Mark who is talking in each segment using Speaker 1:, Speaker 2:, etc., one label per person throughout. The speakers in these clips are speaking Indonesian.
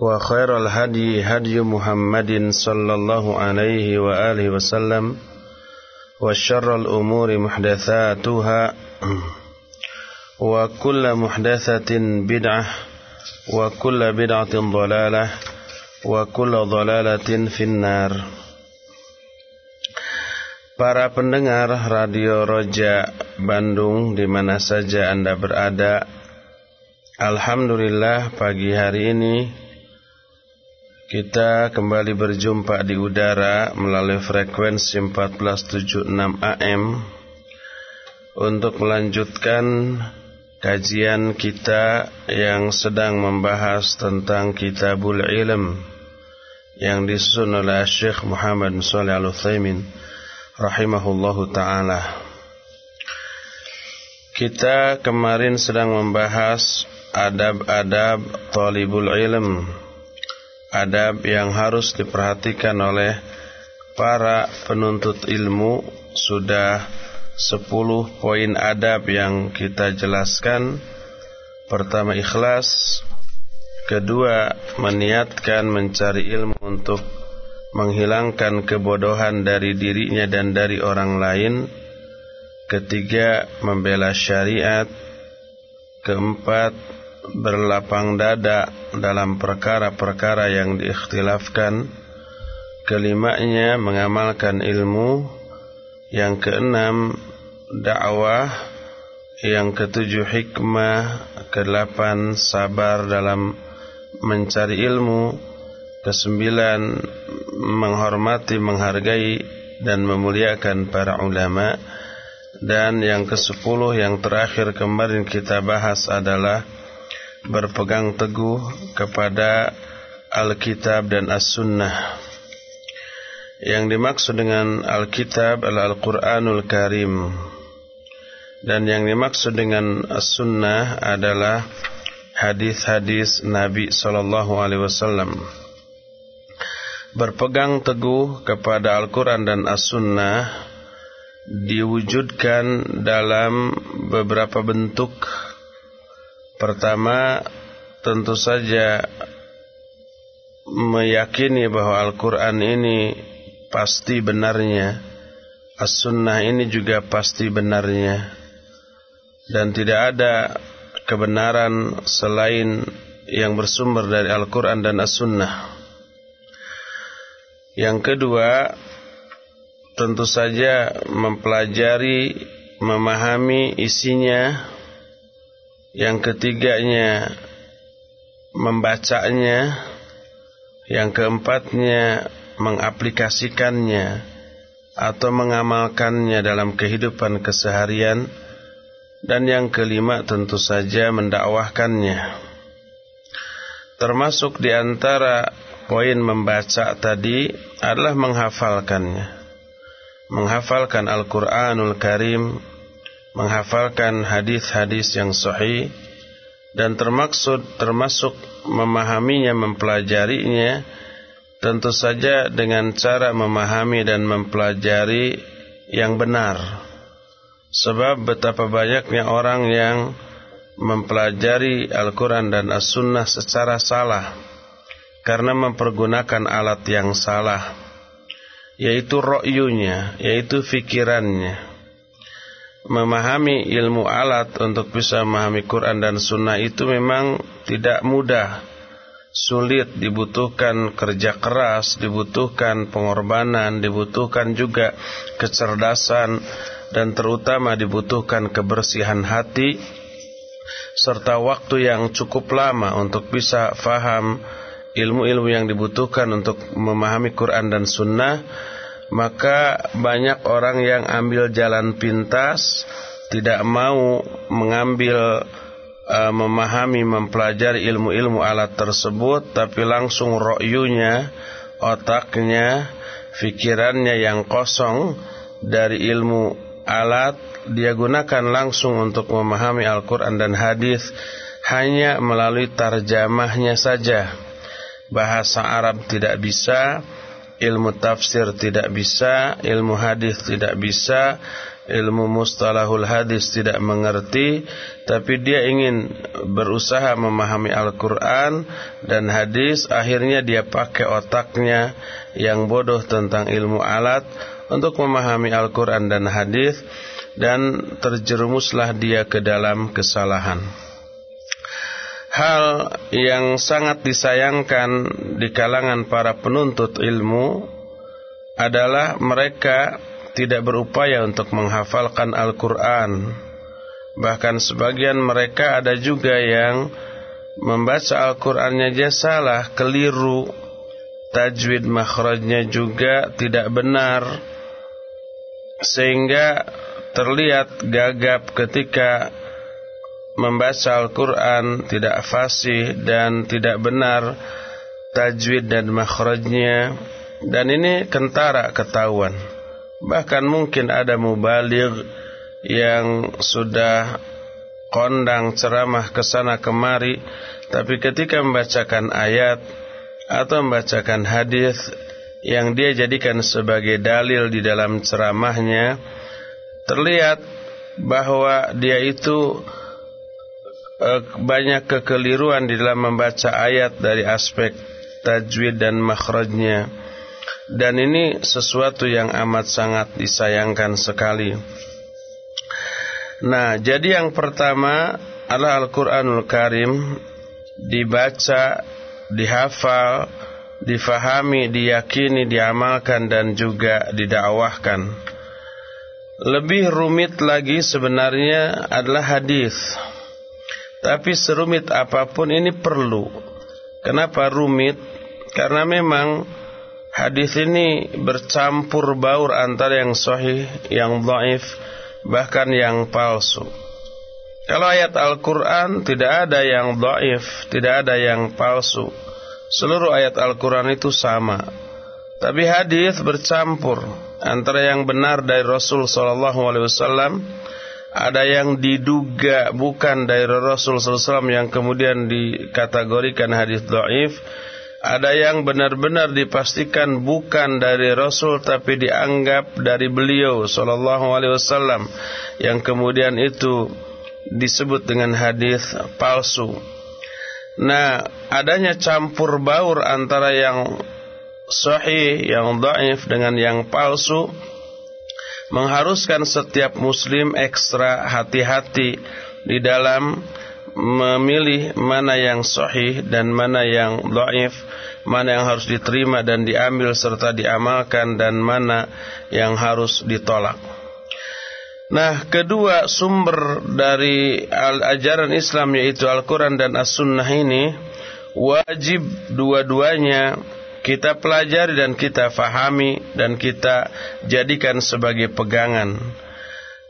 Speaker 1: وخير الهدي هدي محمد صلى الله عليه وآله وسلم وشر الأمور محدثاتها وكل محدثة بدعة وكل بدعة ضلالة وكل ضلالة في النار Para pendengar Radio Roja Bandung di mana saja Anda berada Alhamdulillah pagi hari ini kita kembali berjumpa di udara melalui frekuensi 1476 AM untuk melanjutkan kajian kita yang sedang membahas tentang Kitabul Ilm yang disusun oleh Syekh Muhammad Shalih Al-Utsaimin rahimahullahu taala. Kita kemarin sedang membahas adab-adab talibul ilm adab yang harus diperhatikan oleh para penuntut ilmu. Sudah 10 poin adab yang kita jelaskan. Pertama ikhlas. Kedua meniatkan mencari ilmu untuk menghilangkan kebodohan dari dirinya dan dari orang lain. Ketiga membela syariat. Keempat berlapang dada dalam perkara-perkara yang diikhtilafkan. Kelimanya mengamalkan ilmu. Yang keenam dakwah. Yang ketujuh hikmah. Kedelapan sabar dalam mencari ilmu. Kesembilan menghormati menghargai dan memuliakan para ulama. Dan yang kesepuluh yang terakhir kemarin kita bahas adalah berpegang teguh kepada Alkitab dan As-Sunnah. Yang dimaksud dengan Alkitab adalah Al-Quranul Karim. Dan yang dimaksud dengan As-Sunnah adalah hadis-hadis Nabi Sallallahu Alaihi Wasallam. Berpegang teguh kepada Al-Quran dan As-Sunnah diwujudkan dalam beberapa bentuk Pertama, tentu saja meyakini bahwa Al-Quran ini pasti benarnya, As-Sunnah ini juga pasti benarnya, dan tidak ada kebenaran selain yang bersumber dari Al-Quran dan As-Sunnah. Yang kedua, tentu saja mempelajari, memahami isinya, yang ketiganya membacanya, yang keempatnya mengaplikasikannya atau mengamalkannya dalam kehidupan keseharian, dan yang kelima tentu saja mendakwahkannya. Termasuk di antara poin membaca tadi adalah menghafalkannya. Menghafalkan Al-Quranul Karim menghafalkan hadis-hadis yang sahih dan termaksud termasuk memahaminya mempelajarinya tentu saja dengan cara memahami dan mempelajari yang benar. Sebab betapa banyaknya orang yang mempelajari Al-Quran dan As-Sunnah secara salah karena mempergunakan alat yang salah yaitu ro'yunya yaitu fikirannya memahami ilmu alat untuk bisa memahami Quran dan Sunnah itu memang tidak mudah. Sulit, dibutuhkan kerja keras, dibutuhkan pengorbanan, dibutuhkan juga kecerdasan dan terutama dibutuhkan kebersihan hati serta waktu yang cukup lama untuk bisa faham ilmu-ilmu yang dibutuhkan untuk memahami Quran dan Sunnah maka banyak orang yang ambil jalan pintas tidak mau mengambil uh, memahami mempelajari ilmu-ilmu alat tersebut tapi langsung ro'yunya otaknya fikirannya yang kosong dari ilmu alat dia gunakan langsung untuk memahami Al-Quran dan hadis hanya melalui tarjamahnya saja. Bahasa Arab tidak bisa ilmu tafsir tidak bisa ilmu hadis tidak bisa ilmu mustalahul hadis tidak mengerti tapi dia ingin berusaha memahami Al-Qur'an dan hadis akhirnya dia pakai otaknya yang bodoh tentang ilmu alat untuk memahami Al-Qur'an dan hadis dan terjerumuslah dia ke dalam kesalahan hal yang sangat disayangkan di kalangan para penuntut ilmu adalah mereka tidak berupaya untuk menghafalkan Al-Quran. Bahkan sebagian mereka ada juga yang membaca Al-Qurannya aja salah, keliru. Tajwid makhrajnya juga tidak benar. Sehingga terlihat gagap ketika membaca Al-Quran tidak fasih dan tidak benar tajwid dan makhrajnya dan ini kentara ketahuan. Bahkan mungkin ada mubaligh yang sudah kondang ceramah ke sana kemari tapi ketika membacakan ayat atau membacakan hadis yang dia jadikan sebagai dalil di dalam ceramahnya terlihat bahwa dia itu banyak kekeliruan di dalam membaca ayat dari aspek tajwid dan makhrajnya dan ini sesuatu yang amat sangat disayangkan sekali. Nah, jadi yang pertama adalah Al-Quranul Karim dibaca, dihafal, difahami, diyakini, diamalkan dan juga didakwahkan. Lebih rumit lagi sebenarnya adalah hadis. Tapi serumit apa pun ini perlu. Kenapa rumit? Karena memang Hadis ini bercampur baur antara yang sahih, yang dhaif, bahkan yang palsu. Kalau ayat Al-Quran tidak ada yang dhaif, tidak ada yang palsu. Seluruh ayat Al-Quran itu sama. Tapi hadis bercampur antara yang benar dari Rasul Sallallahu Alaihi Wasallam, ada yang diduga bukan dari Rasul Sallallahu Alaihi Wasallam yang kemudian dikategorikan hadis dhaif ada yang benar-benar dipastikan bukan dari Rasul tapi dianggap dari beliau sallallahu alaihi wasallam yang kemudian itu disebut dengan hadis palsu. Nah, adanya campur baur antara yang sahih, yang dhaif dengan yang palsu mengharuskan setiap muslim ekstra hati-hati di dalam memilih mana yang sahih dan mana yang dhaif, mana yang harus diterima dan diambil serta diamalkan dan mana yang harus ditolak. Nah, kedua sumber dari ajaran Islam yaitu Al-Qur'an dan As-Sunnah ini wajib dua-duanya kita pelajari dan kita fahami dan kita jadikan sebagai pegangan.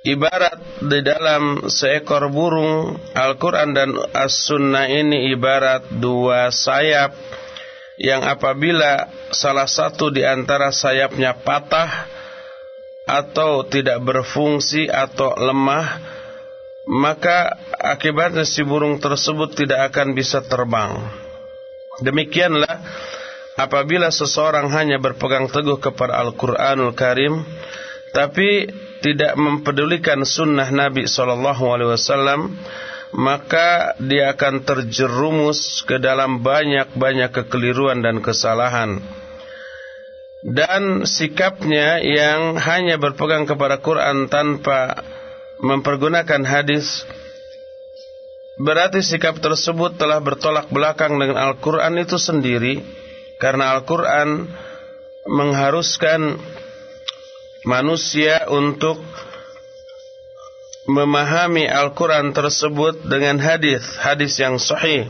Speaker 1: Ibarat di dalam seekor burung Al-Quran dan As-Sunnah ini ibarat dua sayap yang apabila salah satu di antara sayapnya patah atau tidak berfungsi atau lemah maka akibatnya si burung tersebut tidak akan bisa terbang. Demikianlah apabila seseorang hanya berpegang teguh kepada Al-Quranul Karim tapi tidak mempedulikan sunnah Nabi Shallallahu Alaihi Wasallam maka dia akan terjerumus ke dalam banyak-banyak kekeliruan dan kesalahan. Dan sikapnya yang hanya berpegang kepada Quran tanpa mempergunakan hadis berarti sikap tersebut telah bertolak belakang dengan Al-Quran itu sendiri karena Al-Quran mengharuskan manusia untuk memahami Al-Quran tersebut dengan hadis hadis yang sahih.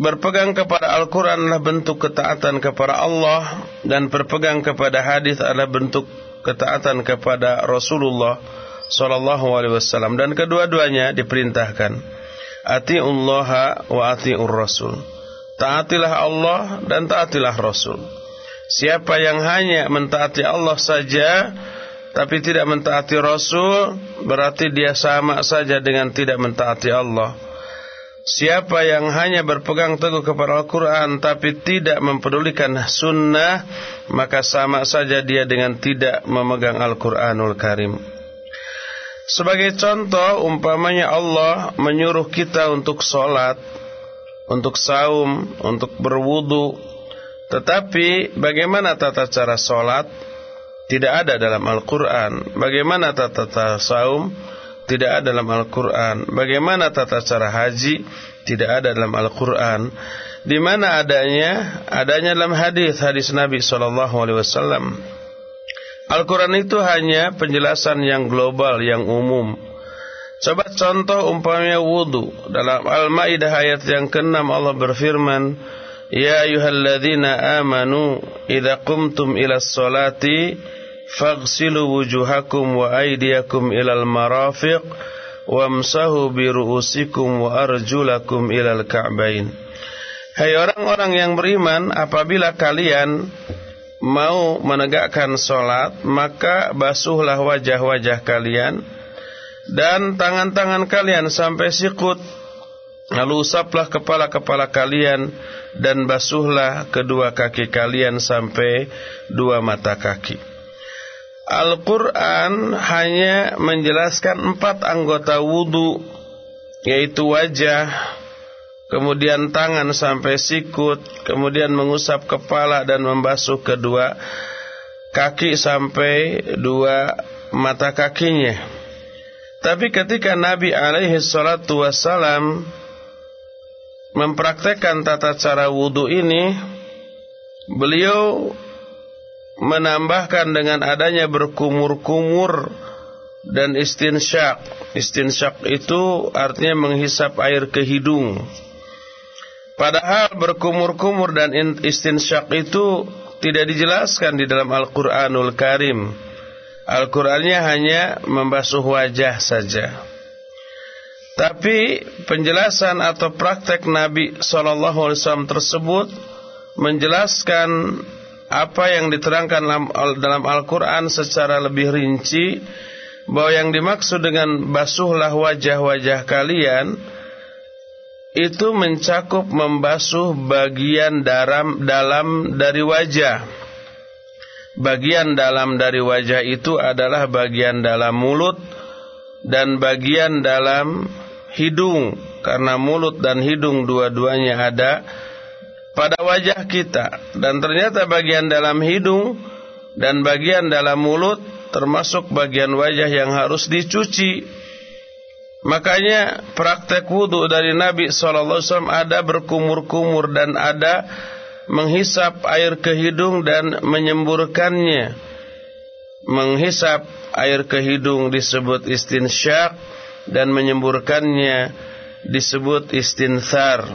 Speaker 1: Berpegang kepada Al-Quran adalah bentuk ketaatan kepada Allah Dan berpegang kepada hadis adalah bentuk ketaatan kepada Rasulullah Sallallahu Alaihi Wasallam. Dan kedua-duanya diperintahkan. Ati'ullaha wa ati'ur Rasul Taatilah Allah dan taatilah Rasul. Siapa yang hanya mentaati Allah saja Tapi tidak mentaati Rasul Berarti dia sama saja dengan tidak mentaati Allah. Siapa yang hanya berpegang teguh kepada Al-Quran tapi tidak mempedulikan sunnah Maka sama saja dia dengan tidak memegang Al-Quranul Karim. Sebagai contoh umpamanya Allah menyuruh kita untuk sholat Untuk saum, untuk berwudu Tetapi bagaimana tata cara sholat Tidak ada dalam Al-Quran Bagaimana tata cara saum tidak ada dalam Al-Quran. Bagaimana tata cara haji? Tidak ada dalam Al-Quran. Di mana adanya? Adanya dalam hadis hadis Nabi Shallallahu Alaihi Wasallam. Al-Quran itu hanya penjelasan yang global, yang umum. Coba contoh umpamanya wudhu. Dalam Al-Ma'idah ayat yang ke-6 Allah berfirman, Ya ayuhalladzina amanu, idha kumtum ila salati, faghsilu wujuhakum wa aydiyakum ilal marafiq wamsahu bi ru'usikum wa arjulakum ilal ka'bain Hai orang-orang yang beriman apabila kalian mau menegakkan solat maka basuhlah wajah-wajah kalian dan tangan-tangan kalian sampai sikut. Lalu usaplah kepala-kepala kalian dan basuhlah kedua kaki kalian sampai dua mata kaki. Al-Quran hanya menjelaskan empat anggota wudhu Yaitu wajah Kemudian tangan sampai sikut Kemudian mengusap kepala dan membasuh kedua Kaki sampai dua mata kakinya Tapi ketika Nabi alaihi salatu wassalam Mempraktekkan tata cara wudhu ini Beliau menambahkan dengan adanya berkumur-kumur dan istinsyak. Istinsyak itu artinya menghisap air ke hidung. Padahal berkumur-kumur dan istinsyak itu tidak dijelaskan di dalam Al-Quranul Karim. Al-Qurannya hanya membasuh wajah saja. Tapi penjelasan atau praktek Nabi SAW tersebut menjelaskan apa yang diterangkan dalam Al-Quran secara lebih rinci bahwa yang dimaksud dengan basuhlah wajah-wajah kalian itu mencakup membasuh bagian dalam dalam dari wajah. Bagian dalam dari wajah itu adalah bagian dalam mulut dan bagian dalam hidung karena mulut dan hidung dua-duanya ada pada wajah kita dan ternyata bagian dalam hidung dan bagian dalam mulut termasuk bagian wajah yang harus dicuci. Makanya praktek wudhu dari Nabi SAW ada berkumur-kumur dan ada menghisap air ke hidung dan menyemburkannya. Menghisap air ke hidung disebut istinsyak dan menyemburkannya disebut istinthar.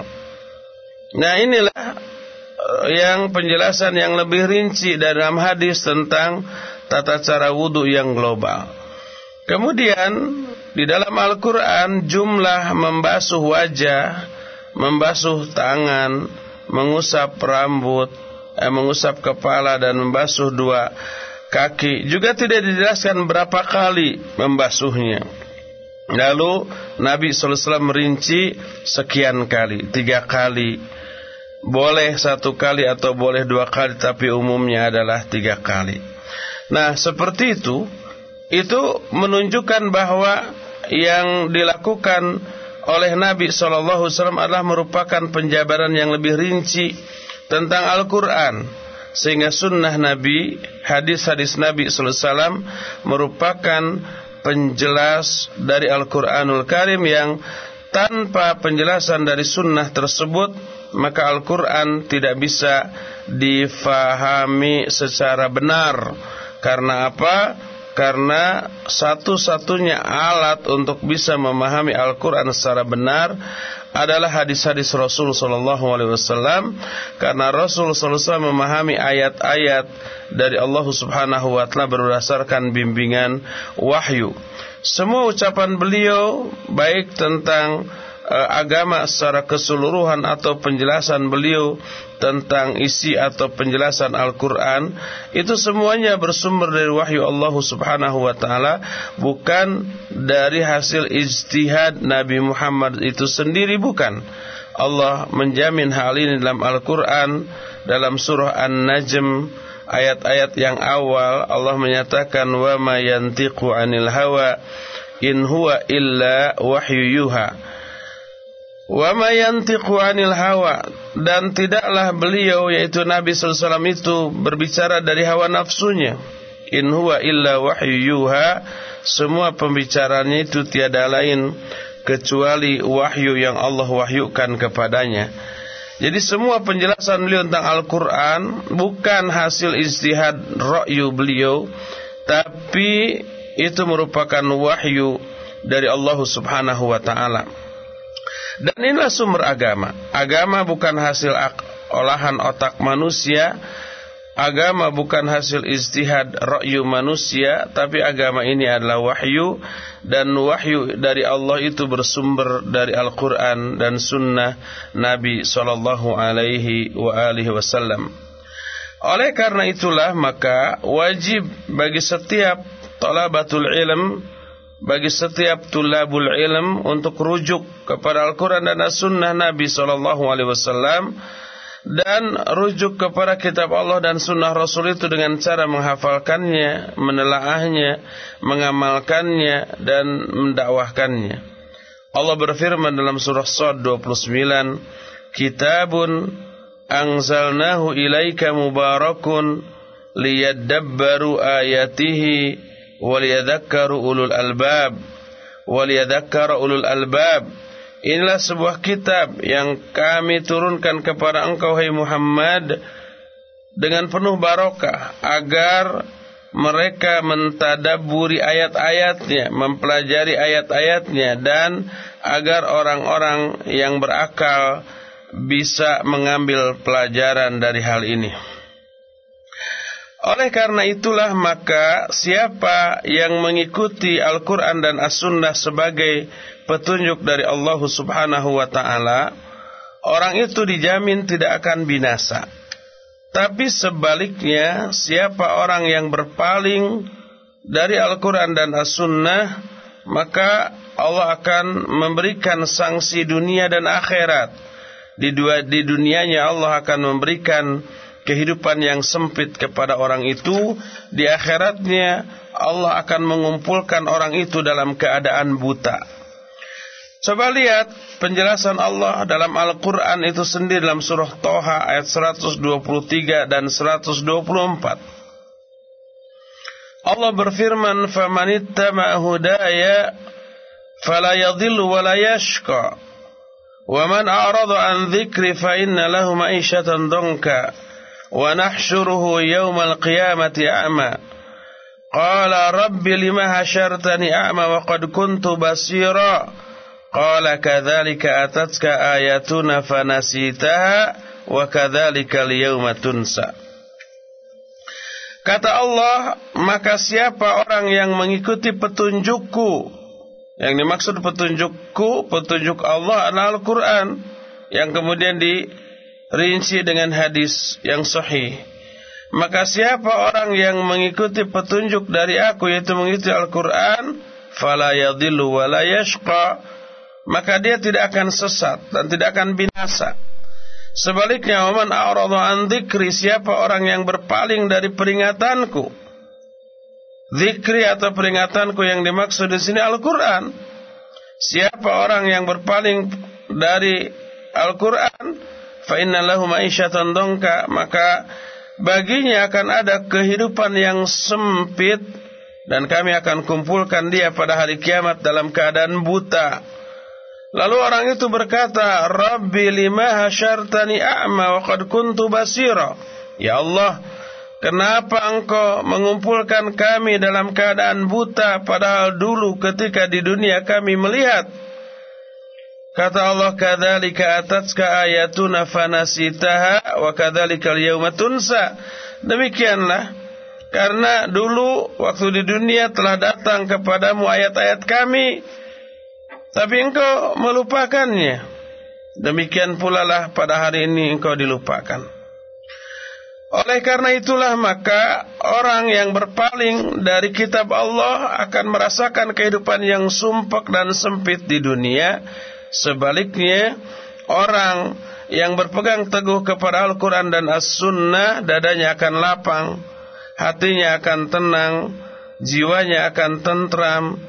Speaker 1: Nah inilah eh, yang penjelasan yang lebih rinci dalam hadis tentang tata cara wudhu yang global. Kemudian di dalam Al-Quran jumlah membasuh wajah, membasuh tangan, mengusap rambut, eh, mengusap kepala dan membasuh dua kaki juga tidak dijelaskan berapa kali membasuhnya. Lalu Nabi SAW merinci sekian kali, tiga kali, boleh satu kali atau boleh dua kali tapi umumnya adalah tiga kali. Nah seperti itu itu menunjukkan bahwa yang dilakukan oleh Nabi SAW adalah merupakan penjabaran yang lebih rinci tentang Al-Quran sehingga sunnah Nabi hadis-hadis Nabi SAW merupakan penjelas dari Al-Quranul Karim yang tanpa penjelasan dari sunnah tersebut maka Al-Quran tidak bisa difahami secara benar karena apa? Karena satu-satunya alat untuk bisa memahami Al-Quran secara benar adalah hadis-hadis Rasul Sallallahu Alaihi Wasallam karena Rasul Sallallahu memahami ayat-ayat dari Allah Subhanahu Wa Taala berdasarkan bimbingan wahyu. Semua ucapan beliau baik tentang uh, agama secara keseluruhan atau penjelasan beliau tentang isi atau penjelasan Al-Quran itu semuanya bersumber dari wahyu Allah subhanahu wa ta'ala bukan dari hasil ijtihad Nabi Muhammad itu sendiri bukan. Allah menjamin hal ini dalam Al-Quran dalam surah An-Najm ayat-ayat yang awal Allah menyatakan wa ma yantiqu anil hawa in huwa illa wahyu yuha Wa ma yantiqu 'anil hawa dan tidaklah beliau yaitu Nabi wasallam itu berbicara dari hawa nafsunya. In huwa illa wahyu yuha. Semua pembicaranya itu tiada lain kecuali wahyu yang Allah wahyukan kepadanya. Jadi semua penjelasan beliau tentang Al-Quran bukan hasil istihad ra'yu beliau, tapi itu merupakan wahyu dari Allah Subhanahu wa taala. Dan inilah sumber agama. Agama bukan hasil olahan otak manusia. Agama bukan hasil istihad ra'yu manusia, tapi agama ini adalah wahyu dan wahyu dari Allah itu bersumber dari Al-Qur'an dan sunnah Nabi wasallam. Oleh karena itulah maka wajib bagi setiap talabatul ilm bagi setiap tulabul ilm untuk rujuk kepada Al-Quran dan As-Sunnah Nabi Sallallahu Alaihi Wasallam dan rujuk kepada kitab Allah dan sunnah Rasul itu dengan cara menghafalkannya, menelaahnya, mengamalkannya dan mendakwahkannya. Allah berfirman dalam surah Sad 29, Kitabun anzalnahu ilaika mubarakun liyadabbaru ayatihi waliyadhakkaru ulul albab ulul albab Inilah sebuah kitab yang kami turunkan kepada engkau hai Muhammad dengan penuh barokah agar mereka mentadaburi ayat-ayatnya, mempelajari ayat-ayatnya dan agar orang-orang yang berakal bisa mengambil pelajaran dari hal ini. Oleh karena itulah maka siapa yang mengikuti Al-Quran dan As-Sunnah sebagai petunjuk dari Allah subhanahu wa ta'ala Orang itu dijamin tidak akan binasa. Tapi sebaliknya siapa orang yang berpaling dari Al-Quran dan As-Sunnah Maka Allah akan memberikan sanksi dunia dan akhirat. Di, dua, di dunianya Allah akan memberikan kehidupan yang sempit kepada orang itu di akhiratnya Allah akan mengumpulkan orang itu dalam keadaan buta Coba lihat penjelasan Allah dalam Al-Quran itu sendiri dalam surah Toha ayat 123 dan 124 Allah berfirman فَمَنِتَّمَا هُدَايَ فَلَا يَضِلُّ وَلَا يَشْقَى وَمَنْ أَعْرَضَ عَنْ ذِكْرِ فَإِنَّ لَهُ مَعِيشَةً ضَنْكًا ونحشره يوم القيامة أعمى قال رب لما هشرتني أعمى وقد كنت بصيرا قال كذلك أتتك آياتنا فنسيتها وكذلك اليوم تنسى Kata Allah, maka siapa orang yang mengikuti petunjukku Yang dimaksud petunjukku, petunjuk Allah adalah Al-Quran Yang kemudian di rinci dengan hadis yang sahih. Maka siapa orang yang mengikuti petunjuk dari aku yaitu mengikuti Al-Qur'an, fala yadhillu wa la yashqa, maka dia tidak akan sesat dan tidak akan binasa. Sebaliknya, waman a'radu an dzikri, siapa orang yang berpaling dari peringatanku? Zikri atau peringatanku yang dimaksud di sini Al-Qur'an. Siapa orang yang berpaling dari Al-Qur'an, fa inna lahu ma'isyatan dongka maka baginya akan ada kehidupan yang sempit dan kami akan kumpulkan dia pada hari kiamat dalam keadaan buta. Lalu orang itu berkata, Rabbi lima hasyartani a'ma wa qad kuntu basira. Ya Allah, kenapa engkau mengumpulkan kami dalam keadaan buta padahal dulu ketika di dunia kami melihat? Kata Allah, kadzalika atatska ayatuna fanasitaha wa kadzalika al-yauma tunsa. Demikianlah karena dulu waktu di dunia telah datang kepadamu ayat-ayat kami Tapi engkau melupakannya Demikian pula lah pada hari ini engkau dilupakan Oleh karena itulah maka orang yang berpaling dari kitab Allah akan merasakan kehidupan yang sumpek dan sempit di dunia Sebaliknya orang yang berpegang teguh kepada Al-Quran dan As-Sunnah dadanya akan lapang hatinya akan tenang, jiwanya akan tentram,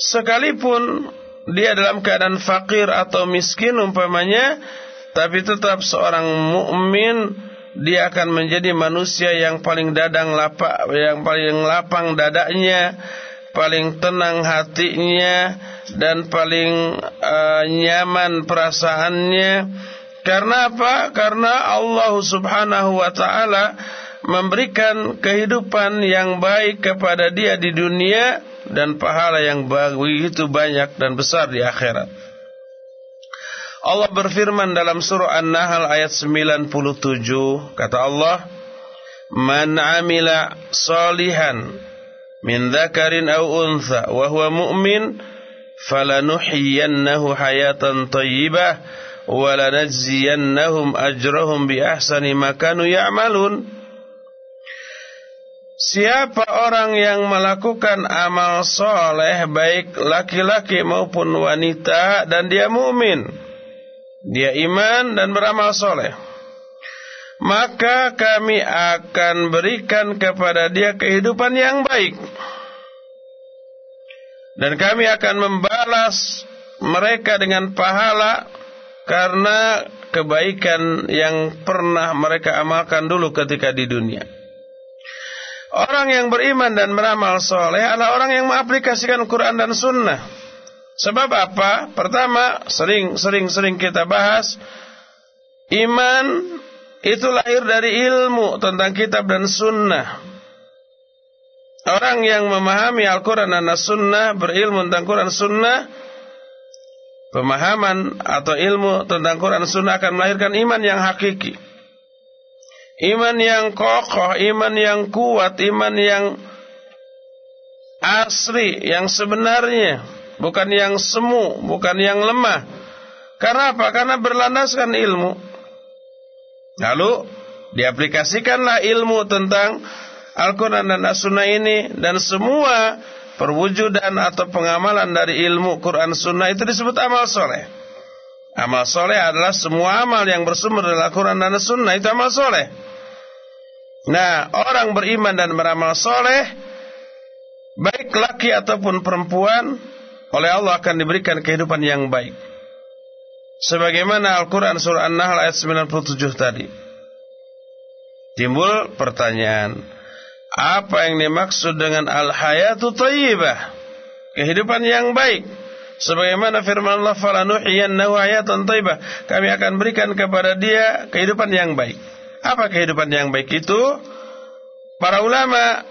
Speaker 1: sekalipun dia dalam keadaan fakir atau miskin umpamanya, tapi tetap seorang mukmin dia akan menjadi manusia yang paling dadang lapak, yang paling lapang dadanya, paling tenang hatinya dan paling uh, nyaman perasaannya. Karena apa? Karena Allah Subhanahu wa taala memberikan kehidupan yang baik kepada dia di dunia dan pahala yang begitu banyak dan besar di akhirat. Allah berfirman dalam surah An-Nahl ayat 97 kata Allah Man amila salihan min dzakarin aw untha wa huwa mu'min falanuhyiyannahu hayatan thayyibah wa lanajziyannahum ajrahum bi ahsani ma kanu ya'malun. Siapa orang yang melakukan amal soleh baik laki-laki maupun wanita dan dia mukmin, dia iman dan beramal soleh, maka kami akan berikan kepada dia kehidupan yang baik dan kami akan membalas mereka dengan pahala karena kebaikan yang pernah mereka amalkan dulu ketika di dunia. Orang yang beriman dan beramal soleh adalah orang yang mengaplikasikan Quran dan Sunnah. Sebab apa? Pertama, sering-sering-sering kita bahas, iman itu lahir dari ilmu tentang kitab dan Sunnah. Orang yang memahami Al-Quran dan As-Sunnah, berilmu tentang Quran Sunnah, pemahaman atau ilmu tentang Quran Sunnah akan melahirkan iman yang hakiki. Iman yang kokoh, iman yang kuat, iman yang asli, yang sebenarnya, bukan yang semu, bukan yang lemah. Karena apa? Karena berlandaskan ilmu. Lalu diaplikasikanlah ilmu tentang Al-Quran dan As-Sunnah ini dan semua perwujudan atau pengamalan dari ilmu Quran Sunnah itu disebut amal soleh. Amal soleh adalah semua amal yang bersumber dari Al-Quran dan As-Sunnah itu amal soleh. Nah, orang beriman dan beramal soleh, baik laki ataupun perempuan, oleh Allah akan diberikan kehidupan yang baik. Sebagaimana Al-Quran Surah An-Nahl ayat 97 tadi. Timbul pertanyaan, apa yang dimaksud dengan al-hayatu tayyibah? Kehidupan yang baik. Sebagaimana firman Allah, "Falanuhyiyannahu hayatan tayyibah." Kami akan berikan kepada dia kehidupan yang baik. Apa kehidupan yang baik itu? Para ulama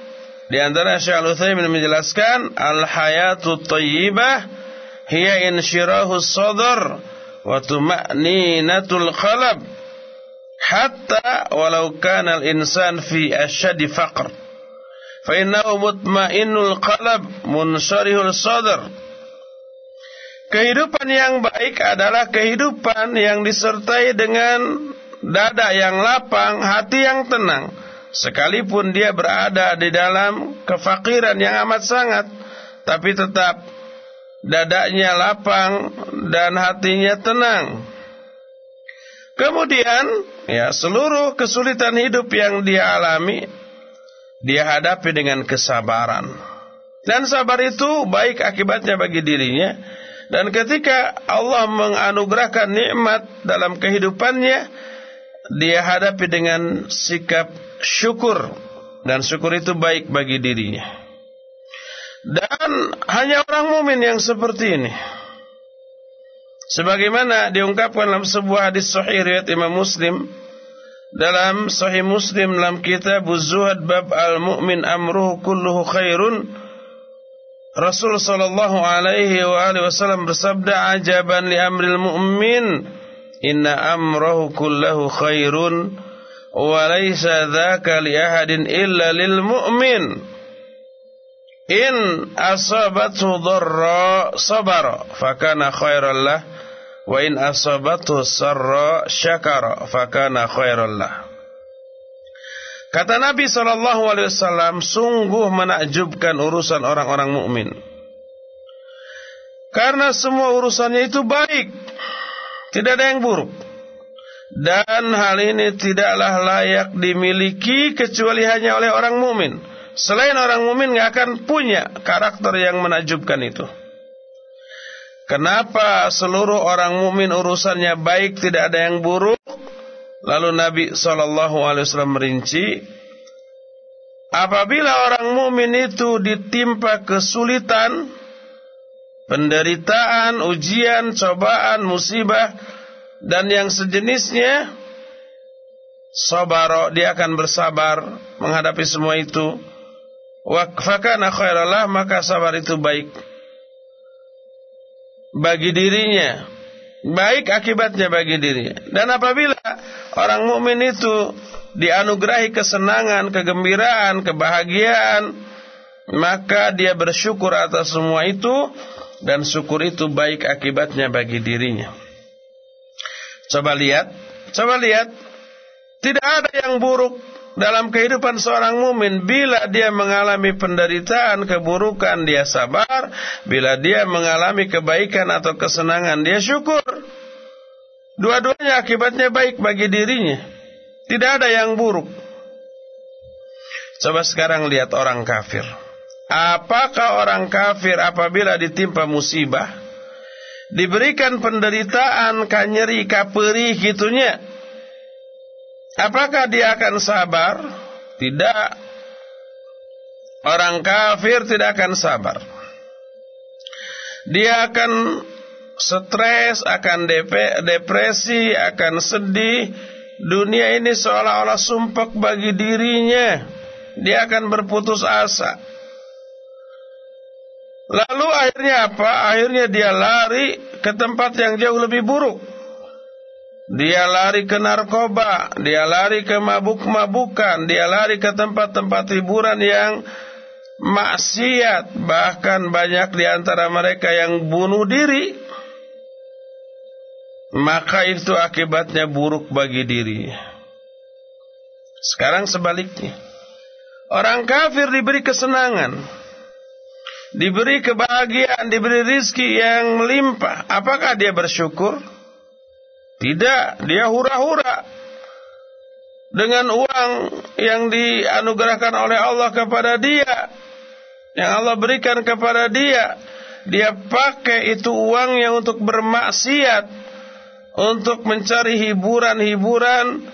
Speaker 1: di antara Syekh Al-Utsaimin menjelaskan al-hayatu thayyibah hiya insyirahu sadr wa tuma'ninatul qalb hatta walau kana al-insan fi asyadi faqr. Fa innahu mutma'innul qalb munsyarihul sadr. Kehidupan yang baik adalah kehidupan yang disertai dengan dada yang lapang, hati yang tenang. Sekalipun dia berada di dalam kefakiran yang amat sangat, tapi tetap dadanya lapang dan hatinya tenang. Kemudian, ya seluruh kesulitan hidup yang dia alami, dia hadapi dengan kesabaran. Dan sabar itu baik akibatnya bagi dirinya. Dan ketika Allah menganugerahkan nikmat dalam kehidupannya, dia hadapi dengan sikap syukur dan syukur itu baik bagi dirinya. Dan hanya orang mumin yang seperti ini. Sebagaimana diungkapkan dalam sebuah hadis sahih riwayat Imam Muslim dalam sahih Muslim dalam kitab Az-Zuhad bab al-mu'min amruhu kulluhu khairun Rasul sallallahu alaihi wa alihi wasallam bersabda ajaban li amril mu'min inna amrahu kulluhu khairun wa laysa dzaka li ahadin illa lil mu'min in asabathu dharra sabara fakana khairan lah wa in asabathu sarra syakara fakana khairan lah Kata Nabi sallallahu alaihi wasallam sungguh menakjubkan urusan orang-orang mukmin. Karena semua urusannya itu baik. Tidak ada yang buruk. Dan hal ini tidaklah layak dimiliki kecuali hanya oleh orang mukmin. Selain orang mukmin nggak akan punya karakter yang menakjubkan itu. Kenapa seluruh orang mukmin urusannya baik tidak ada yang buruk? Lalu Nabi SAW merinci, apabila orang mukmin itu ditimpa kesulitan, penderitaan, ujian, cobaan, musibah, dan yang sejenisnya, sabaro dia akan bersabar menghadapi semua itu. Khairallah maka sabar itu baik bagi dirinya, baik akibatnya bagi dirinya. Dan apabila orang mukmin itu dianugerahi kesenangan, kegembiraan, kebahagiaan, maka dia bersyukur atas semua itu dan syukur itu baik akibatnya bagi dirinya. Coba lihat, coba lihat, tidak ada yang buruk dalam kehidupan seorang mumin bila dia mengalami penderitaan, keburukan dia sabar, bila dia mengalami kebaikan atau kesenangan dia syukur. Dua-duanya akibatnya baik bagi dirinya. Tidak ada yang buruk. Coba sekarang lihat orang kafir. Apakah orang kafir apabila ditimpa musibah diberikan penderitaan, kanyeri, kaperi gitunya Apakah dia akan sabar? Tidak. Orang kafir tidak akan sabar. Dia akan stres, akan depresi, akan sedih. Dunia ini seolah-olah sumpek bagi dirinya. Dia akan berputus asa. Lalu akhirnya apa? Akhirnya dia lari ke tempat yang jauh lebih buruk. Dia lari ke narkoba, dia lari ke mabuk-mabukan, dia lari ke tempat-tempat hiburan yang maksiat, bahkan banyak di antara mereka yang bunuh diri. Maka itu akibatnya buruk bagi diri. Sekarang sebaliknya. Orang kafir diberi kesenangan. Diberi kebahagiaan, diberi rizki yang melimpah. Apakah dia bersyukur? Tidak, dia hura-hura dengan uang yang dianugerahkan oleh Allah kepada dia, yang Allah berikan kepada dia. Dia pakai itu uangnya untuk bermaksiat, untuk mencari hiburan-hiburan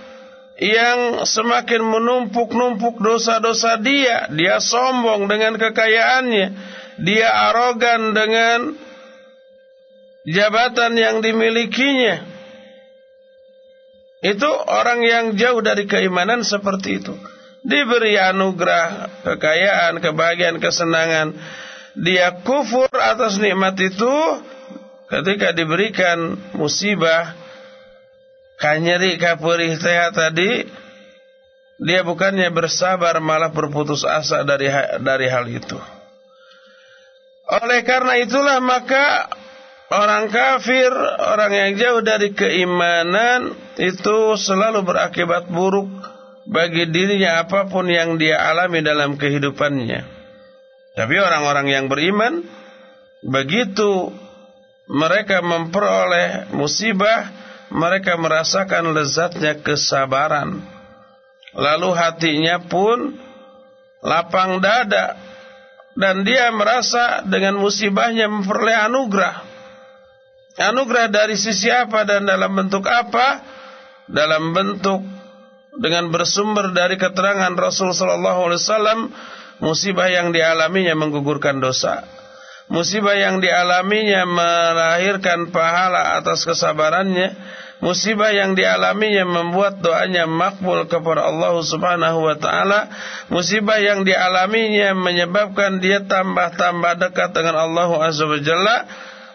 Speaker 1: yang semakin menumpuk-numpuk dosa-dosa dia. Dia sombong dengan kekayaannya, dia arogan dengan jabatan yang dimilikinya. Itu orang yang jauh dari keimanan seperti itu. Diberi anugerah, kekayaan, kebahagiaan, kesenangan. Dia kufur atas nikmat itu ketika diberikan musibah, kanyeri, kapurih, teh tadi, dia bukannya bersabar malah berputus asa dari dari hal itu. Oleh karena itulah maka Orang kafir, orang yang jauh dari keimanan itu selalu berakibat buruk bagi dirinya apa pun yang dia alami dalam kehidupannya. Tapi orang-orang yang beriman begitu mereka memperoleh musibah, mereka merasakan lezatnya kesabaran. Lalu hatinya pun lapang dada dan dia merasa dengan musibahnya memperoleh anugerah anugerah dari sisi apa dan dalam bentuk apa? Dalam bentuk dengan bersumber dari keterangan Rasul sallallahu alaihi wasallam musibah yang dialaminya menggugurkan dosa, musibah yang dialaminya melahirkan pahala atas kesabarannya, musibah yang dialaminya membuat doanya makbul kepada Allah Subhanahu wa taala, musibah yang dialaminya menyebabkan dia tambah-tambah dekat dengan Allah Azza wa Jalla,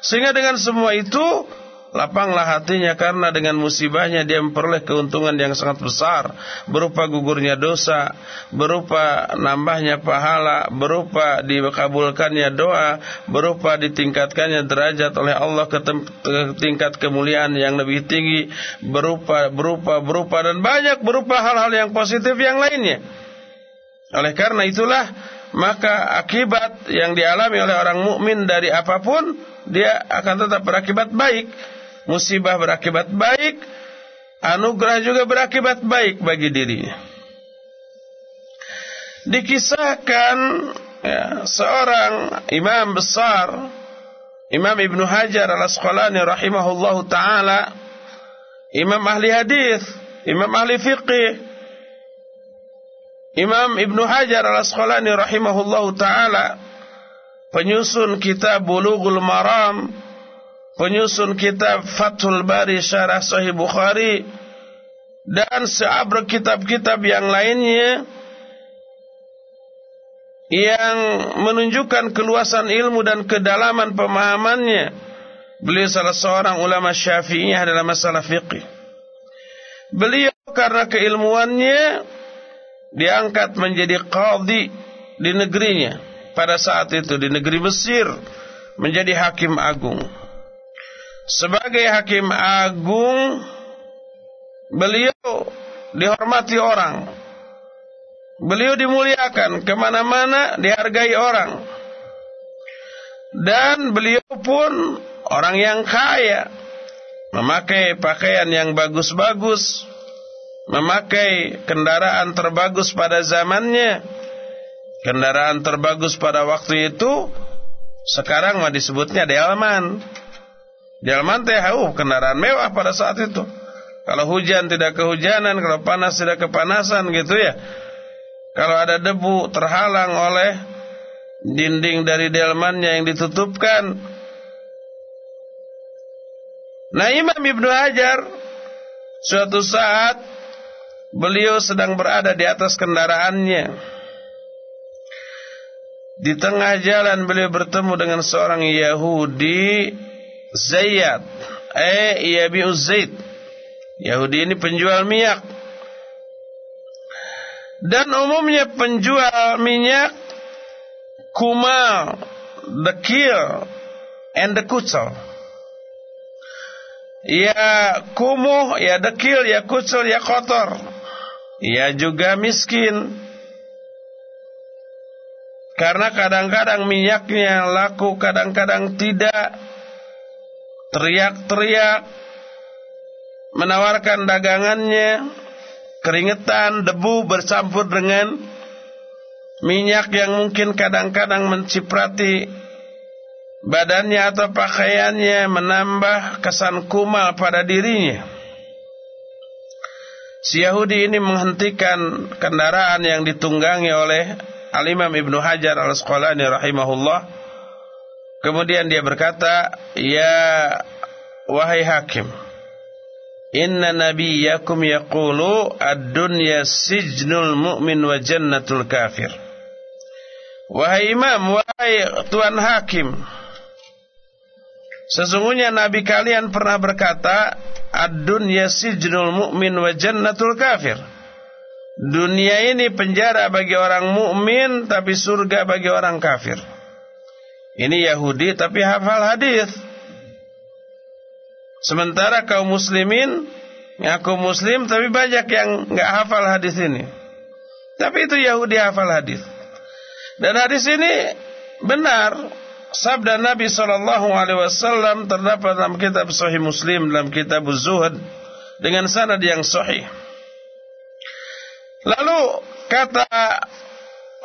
Speaker 1: sehingga dengan semua itu Lapanglah hatinya karena dengan musibahnya dia memperoleh keuntungan yang sangat besar berupa gugurnya dosa, berupa nambahnya pahala, berupa dikabulkannya doa, berupa ditingkatkannya derajat oleh Allah ke, tingkat kemuliaan yang lebih tinggi, berupa berupa berupa dan banyak berupa hal-hal yang positif yang lainnya. Oleh karena itulah maka akibat yang dialami oleh orang mukmin dari apa pun dia akan tetap berakibat baik musibah berakibat baik, anugerah juga berakibat baik bagi dirinya. Dikisahkan ya, seorang imam besar, Imam Ibnu Hajar al-Asqalani rahimahullahu taala, imam ahli hadis, imam ahli fiqih, Imam Ibnu Hajar al-Asqalani rahimahullahu taala penyusun kitab Bulughul Maram penyusun kitab Fathul Bari Syarah Sahih Bukhari dan seabrek kitab-kitab yang lainnya yang menunjukkan keluasan ilmu dan kedalaman pemahamannya. Beliau salah seorang ulama Syafi'iyah dalam masalah fikih. Beliau karena keilmuannya diangkat menjadi qadhi di negerinya. Pada saat itu di negeri Mesir menjadi hakim agung. Sebagai hakim agung beliau dihormati orang. Beliau dimuliakan ke mana-mana dihargai orang. Dan beliau pun orang yang kaya memakai pakaian yang bagus-bagus memakai kendaraan terbagus pada zamannya kendaraan terbagus pada waktu itu sekarang mah disebutnya delman Jalman teh uh, kendaraan mewah pada saat itu. Kalau hujan tidak kehujanan, kalau panas tidak kepanasan gitu ya. Kalau ada debu terhalang oleh dinding dari delmannya yang ditutupkan. Nah Imam Ibnu Hajar suatu saat beliau sedang berada di atas kendaraannya. Di tengah jalan beliau bertemu dengan seorang Yahudi Zayyad. Eh iya bi zaid. Yahudi ini penjual minyak. Dan umumnya penjual minyak kumal dekil and the kucel. Ya kumuh ya dekil ya kucel ya kotor ya juga miskin karena kadang-kadang minyaknya laku kadang-kadang tidak teriak-teriak, menawarkan dagangannya, keringetan, debu bercampur dengan minyak yang mungkin kadang-kadang menciprati badannya atau pakaiannya, menambah kesan kumal pada dirinya. Si Yahudi ini menghentikan kendaraan yang ditunggangi oleh Al-Imam Ibnu Hajar Al-Asqalani rahimahullah Kemudian dia berkata, "Ya wahai hakim, inna nabiyakum yaqulu ad-dunya sijnul mu'min wa jannatul kafir." Wahai imam, wahai tuan hakim, sesungguhnya nabi kalian pernah berkata, ad-dunya sijnul mu'min wa jannatul kafir. Dunia ini penjara bagi orang mukmin tapi surga bagi orang kafir. Ini Yahudi tapi hafal hadis. Sementara kaum muslimin ngaku muslim tapi banyak yang nggak hafal hadis ini. Tapi itu Yahudi hafal hadis. Dan hadis ini benar. Sabda Nabi Shallallahu Alaihi Wasallam terdapat dalam kitab Sahih Muslim dalam kitab Zuhud dengan sanad yang sahih. Lalu kata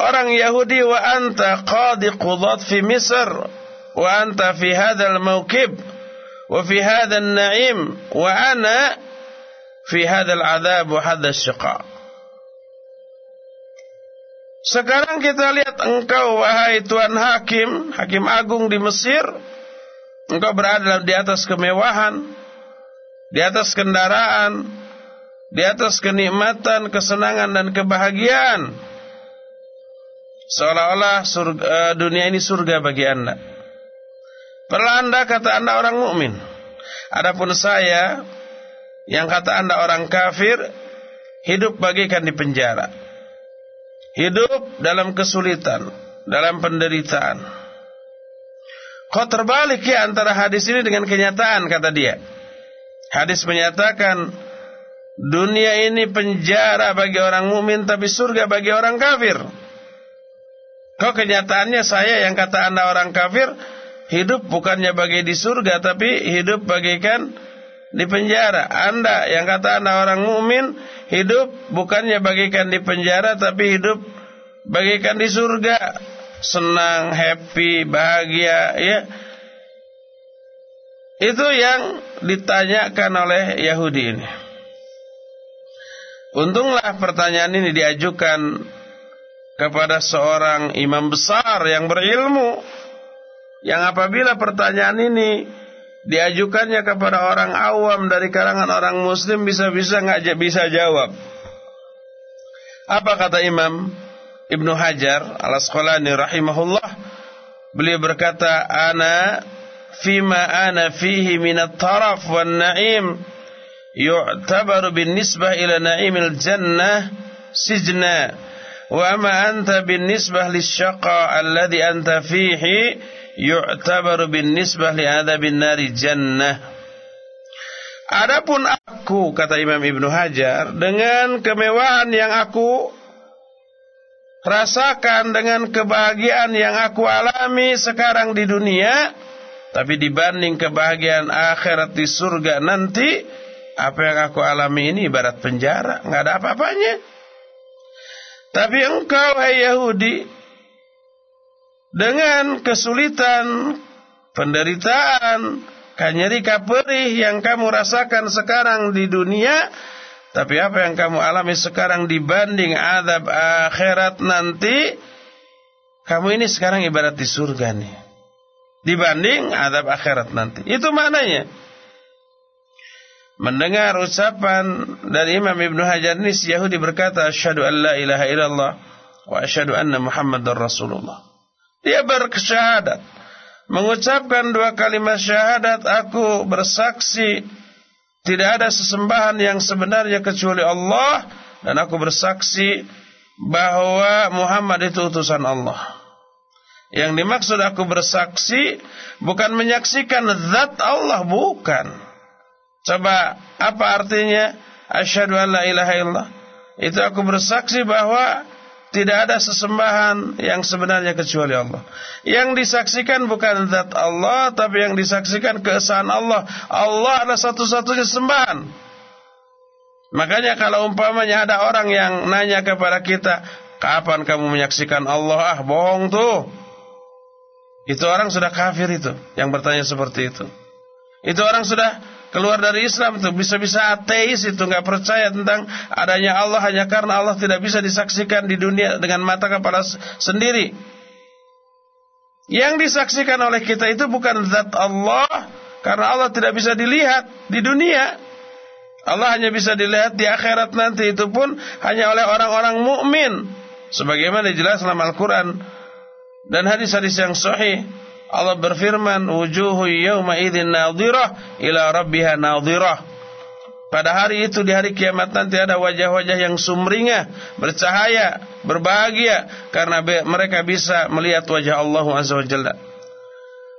Speaker 1: orang Yahudi wa anta qadi qudat fi Misr wa anta fi hadzal mawkib wa fi hadzal na'im wa ana fi hadzal adzab wa hadzal syiqa Sekarang kita lihat engkau wahai Tuan Hakim, Hakim Agung di Mesir, engkau berada di atas kemewahan, di atas kendaraan, di atas kenikmatan, kesenangan dan kebahagiaan. Seolah-olah uh, dunia ini surga bagi Anda. Perlahan anda kata Anda orang mukmin. Adapun saya yang kata Anda orang kafir, hidup bagikan di penjara. Hidup dalam kesulitan, dalam penderitaan. Kok terbalik ya antara hadis ini dengan kenyataan kata dia. Hadis menyatakan dunia ini penjara bagi orang mukmin tapi surga bagi orang kafir. Kok kenyataannya saya yang kata Anda orang kafir hidup bukannya bagi di surga tapi hidup bagikan di penjara. Anda yang kata Anda orang mukmin hidup bukannya bagikan di penjara tapi hidup bagikan di surga. Senang, happy, bahagia, ya. Itu yang ditanyakan oleh Yahudi ini. Untunglah pertanyaan ini diajukan kepada seorang imam besar yang berilmu. Yang apabila pertanyaan ini diajukannya kepada orang awam dari kalangan orang muslim bisa-bisa nggak bisa jawab. Apa kata Imam Ibnu Hajar Al-Asqalani rahimahullah? Beliau berkata, "Ana fima ana fihi min at-taraf wan na'im yu'tabaru bin nisbah ila na'imil jannah sijna wa ma anta bin nisbah lisyaqa alladhi anta fihi yu'tabaru bin nisbah li adabin nari jannah. Adapun aku kata Imam Ibnu Hajar dengan kemewahan yang aku rasakan dengan kebahagiaan yang aku alami sekarang di dunia tapi dibanding kebahagiaan akhirat di surga nanti apa yang aku alami ini ibarat penjara nggak ada apa-apanya tapi engkau hai Yahudi dengan kesulitan, penderitaan, kanyeri kaperih yang kamu rasakan sekarang di dunia, tapi apa yang kamu alami sekarang dibanding adab akhirat nanti, kamu ini sekarang ibarat di surga nih. Dibanding adab akhirat nanti. Itu maknanya. Mendengar ucapan dari Imam Ibn Hajar ini si Yahudi berkata, Asyhadu an la ilaha illallah wa asyhadu anna Muhammadar Rasulullah. Dia bersyahadat. Mengucapkan dua kalimat syahadat, aku bersaksi tidak ada sesembahan yang sebenarnya kecuali Allah dan aku bersaksi bahwa Muhammad itu utusan Allah. Yang dimaksud aku bersaksi bukan menyaksikan zat Allah bukan. Coba apa artinya asyhadu an la ilaha illallah? Itu aku bersaksi bahwa tidak ada sesembahan yang sebenarnya kecuali Allah. Yang disaksikan bukan zat Allah, tapi yang disaksikan keesaan Allah. Allah adalah satu-satunya sembahan. Makanya kalau umpamanya ada orang yang nanya kepada kita, kapan kamu menyaksikan Allah? Ah, bohong tuh. Itu orang sudah kafir itu, yang bertanya seperti itu. Itu orang sudah keluar dari Islam itu bisa-bisa ateis itu nggak percaya tentang adanya Allah hanya karena Allah tidak bisa disaksikan di dunia dengan mata kepala sendiri. Yang disaksikan oleh kita itu bukan zat Allah karena Allah tidak bisa dilihat di dunia. Allah hanya bisa dilihat di akhirat nanti itu pun hanya oleh orang-orang mukmin. Sebagaimana dijelaskan dalam Al-Qur'an dan hadis-hadis yang sahih Allah berfirman, "Wujuhu yawma idzin nadhirah ila rabbiha nadhirah." Pada hari itu di hari kiamat nanti ada wajah-wajah yang sumringah, bercahaya, berbahagia karena mereka bisa melihat wajah Allah Azza wa Jalla.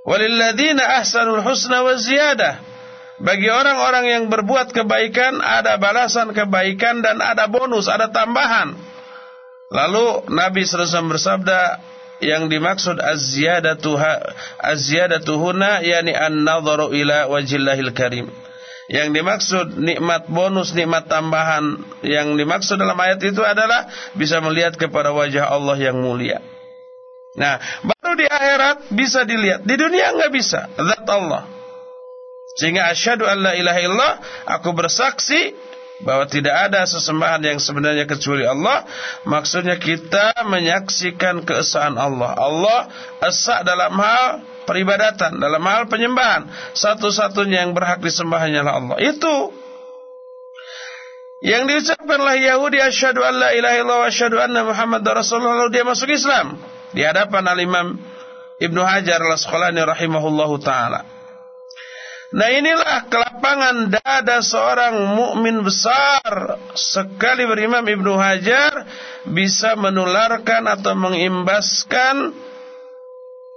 Speaker 1: Walilladzina ahsanul husna wa ziyadah. Bagi orang-orang yang berbuat kebaikan ada balasan kebaikan dan ada bonus, ada tambahan. Lalu Nabi SAW bersabda, yang dimaksud az-ziyadatu az-ziyadatu huna yani an-nadharu ila wajhillahil karim. Yang dimaksud nikmat bonus, nikmat tambahan yang dimaksud dalam ayat itu adalah bisa melihat kepada wajah Allah yang mulia. Nah, baru di akhirat bisa dilihat. Di dunia enggak bisa. Zat Allah. Sehingga asyhadu an la ilaha illallah, aku bersaksi bahwa tidak ada sesembahan yang sebenarnya kecuali Allah maksudnya kita menyaksikan keesaan Allah. Allah esa dalam hal peribadatan dalam hal penyembahan. Satu-satunya yang berhak disembah hanyalah Allah. Itu. Yang diucapkan oleh Yahudi asyhadu an la ilaha illallah wa asyhadu anna muhammadar rasulullah lalu dia masuk Islam. Di hadapan al-Imam Ibnu Hajar al-Asqalani rahimahullahu taala Nah inilah kelapangan dada seorang mukmin besar. Sekali berimam Ibnu Hajar bisa menularkan atau mengimbaskan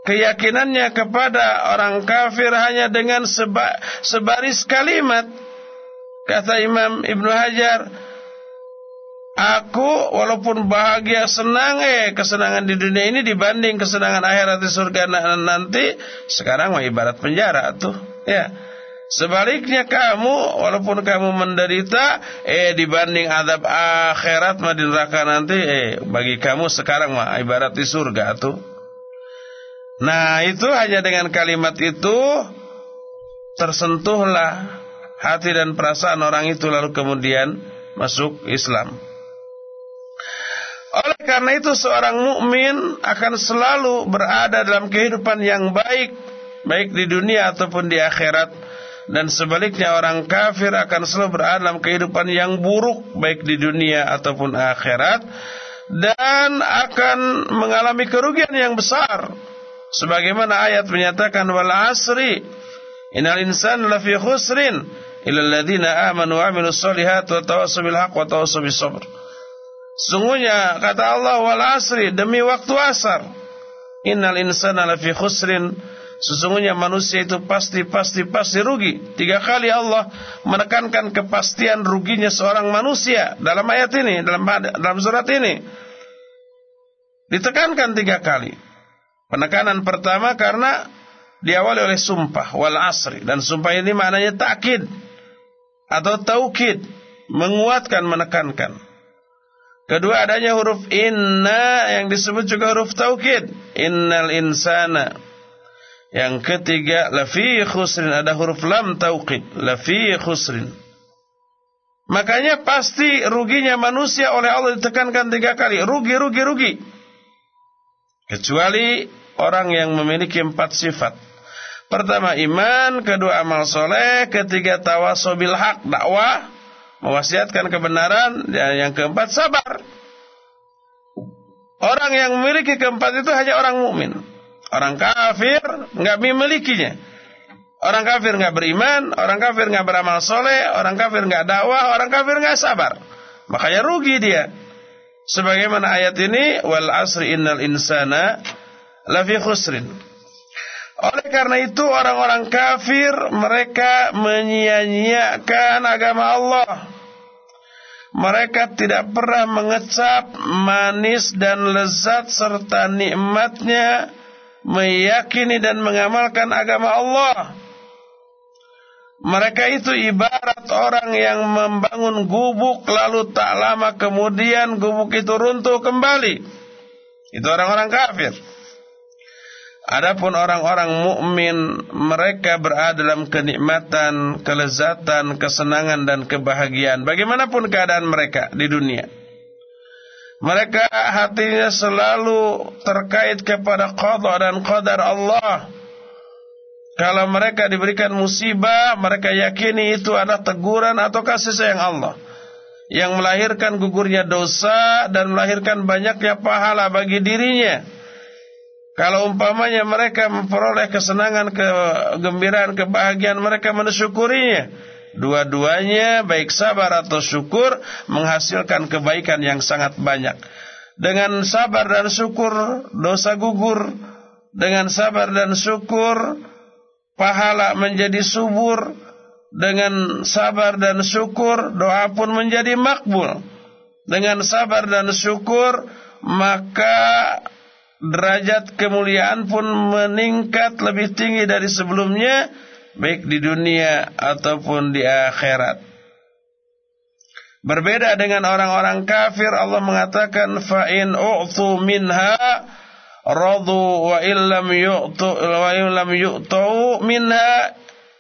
Speaker 1: keyakinannya kepada orang kafir hanya dengan seba, sebaris kalimat. Kata Imam Ibnu Hajar Aku walaupun bahagia senang eh kesenangan di dunia ini dibanding kesenangan akhirat di surga nanti sekarang mah ibarat penjara tuh. Ya sebaliknya kamu walaupun kamu menderita eh dibanding adab akhirat mah di nanti eh bagi kamu sekarang mah ibarat di surga tuh nah itu hanya dengan kalimat itu tersentuhlah hati dan perasaan orang itu lalu kemudian masuk Islam oleh karena itu seorang mukmin akan selalu berada dalam kehidupan yang baik, baik di dunia ataupun di akhirat. Dan sebaliknya orang kafir akan selalu berada dalam kehidupan yang buruk, baik di dunia ataupun akhirat. Dan akan mengalami kerugian yang besar. Sebagaimana ayat menyatakan, Wal asri, inal insan lafi khusrin, ilal ladhina amanu wa aminu salihat wa tawasu bil haq wa tawasu bis sabr. Sungguhnya kata Allah wal asri demi waktu asar. Innal insana lafi khusrin. Sesungguhnya manusia itu pasti pasti pasti rugi. Tiga kali Allah menekankan kepastian ruginya seorang manusia dalam ayat ini, dalam dalam surat ini. Ditekankan tiga kali. Penekanan pertama karena diawali oleh sumpah wal asri dan sumpah ini maknanya takkid atau taukid, menguatkan, menekankan. Kedua adanya huruf inna yang disebut juga huruf taukid. Innal insana. Yang ketiga lafi khusrin ada huruf lam taukid. Lafi khusrin. Makanya pasti ruginya manusia oleh Allah ditekankan tiga kali. Rugi, rugi, rugi. Kecuali orang yang memiliki empat sifat. Pertama iman, kedua amal soleh, ketiga tawasobil hak, dakwah, mewasiatkan kebenaran dan yang keempat sabar. Orang yang memiliki keempat itu hanya orang mukmin. Orang kafir nggak memilikinya. Orang kafir nggak beriman, orang kafir nggak beramal soleh, orang kafir nggak dakwah, orang kafir nggak sabar. Makanya rugi dia. Sebagaimana ayat ini, wal asri innal insana lafi khusrin. Oleh karena itu orang-orang kafir mereka menyia-nyiakan agama Allah. Mereka tidak pernah mengecap manis dan lezat serta nikmatnya meyakini dan mengamalkan agama Allah. Mereka itu ibarat orang yang membangun gubuk lalu tak lama kemudian gubuk itu runtuh kembali. Itu orang-orang kafir. Adapun orang-orang mukmin mereka berada dalam kenikmatan, kelezatan, kesenangan dan kebahagiaan bagaimanapun keadaan mereka di dunia. Mereka hatinya selalu terkait kepada qada dan qadar Allah. Kalau mereka diberikan musibah, mereka yakini itu adalah teguran atau kasih sayang Allah yang melahirkan gugurnya dosa dan melahirkan banyaknya pahala bagi dirinya. Kalau umpamanya mereka memperoleh kesenangan, kegembiraan, kebahagiaan mereka mensyukurinya. Dua-duanya baik sabar atau syukur menghasilkan kebaikan yang sangat banyak. Dengan sabar dan syukur dosa gugur. Dengan sabar dan syukur pahala menjadi subur. Dengan sabar dan syukur doa pun menjadi makbul. Dengan sabar dan syukur maka derajat kemuliaan pun meningkat lebih tinggi dari sebelumnya baik di dunia ataupun di akhirat. Berbeda dengan orang-orang kafir Allah mengatakan fa in u'tu minha radu wa illam yu'tu wa illam yu'tu minha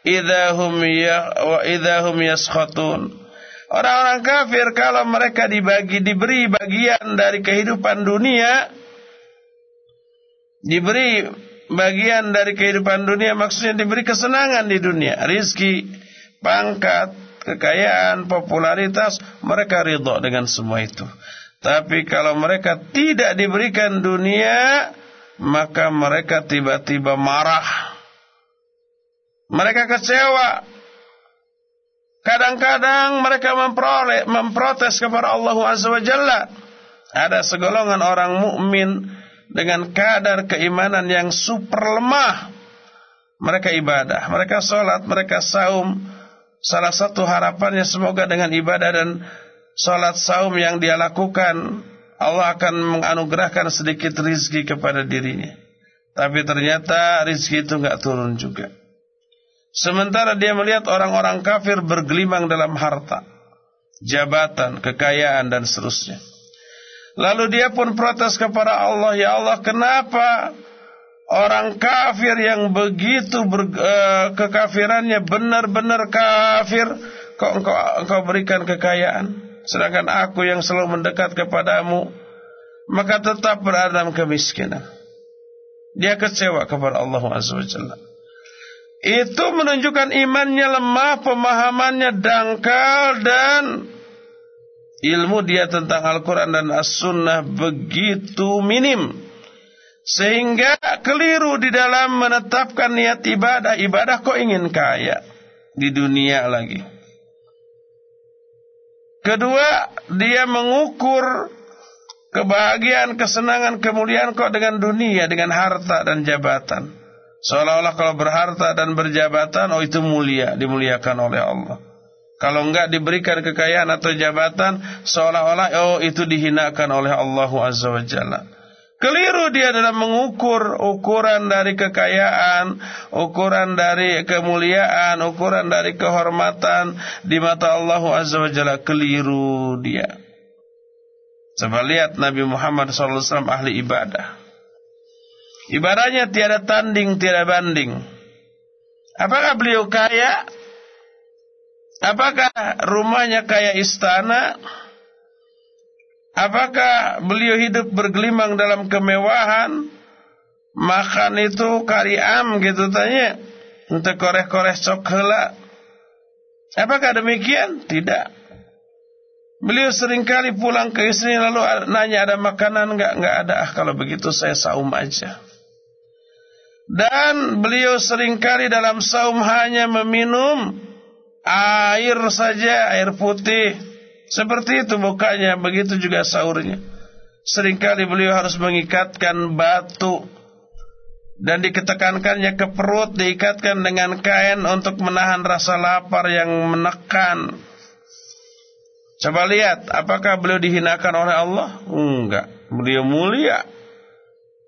Speaker 1: idahum ya wa idahum yaskhatun. Orang-orang kafir kalau mereka dibagi diberi bagian dari kehidupan dunia diberi bagian dari kehidupan dunia maksudnya diberi kesenangan di dunia, rizki, pangkat, kekayaan, popularitas, mereka ridho dengan semua itu. Tapi kalau mereka tidak diberikan dunia, maka mereka tiba-tiba marah. Mereka kecewa. Kadang-kadang mereka memprotes kepada Allah Azza wa Jalla. Ada segolongan orang mukmin dengan kadar keimanan yang super lemah. Mereka ibadah, mereka sholat, mereka saum. Salah satu harapannya semoga dengan ibadah dan sholat saum yang dia lakukan, Allah akan menganugerahkan sedikit rizki kepada dirinya. Tapi ternyata rizki itu nggak turun juga. Sementara dia melihat orang-orang kafir bergelimang dalam harta, jabatan, kekayaan dan seterusnya. Lalu dia pun protes kepada Allah, "Ya Allah, kenapa orang kafir yang begitu ber, uh, kekafirannya benar-benar kafir kok engkau, engkau berikan kekayaan, sedangkan aku yang selalu mendekat kepadamu maka tetap berada dalam kemiskinan." Dia kecewa kepada Allah Azza. Itu menunjukkan imannya lemah, pemahamannya dangkal dan ilmu dia tentang Al-Quran dan As-Sunnah begitu minim. Sehingga keliru di dalam menetapkan niat ibadah. Ibadah kok ingin kaya di dunia lagi. Kedua, dia mengukur kebahagiaan, kesenangan, kemuliaan kok dengan dunia, dengan harta dan jabatan. Seolah-olah kalau berharta dan berjabatan, oh itu mulia, dimuliakan oleh Allah. Kalau enggak diberikan kekayaan atau jabatan, seolah-olah oh itu dihinakan oleh Allah Azza wa Jalla. Keliru dia dalam mengukur ukuran dari kekayaan, ukuran dari kemuliaan, ukuran dari kehormatan di mata Allah Azza wa Jalla. Keliru dia. Coba lihat Nabi Muhammad SAW ahli ibadah. Ibadahnya tiada tanding, tiada banding. Apakah beliau kaya? Apakah rumahnya kaya istana? Apakah beliau hidup bergelimang dalam kemewahan? Makan itu kariam gitu tanya. Untuk koreh-koreh cokela. Apakah demikian? Tidak. Beliau sering kali pulang ke istri lalu nanya ada makanan enggak? Enggak ada. Ah, kalau begitu saya saum aja. Dan beliau sering kali dalam saum hanya meminum air saja, air putih. Seperti itu bukanya, begitu juga sahurnya. Seringkali beliau harus mengikatkan batu dan diketekankannya ke perut, diikatkan dengan kain untuk menahan rasa lapar yang menekan. Coba lihat, apakah beliau dihinakan oleh Allah? Enggak, beliau mulia.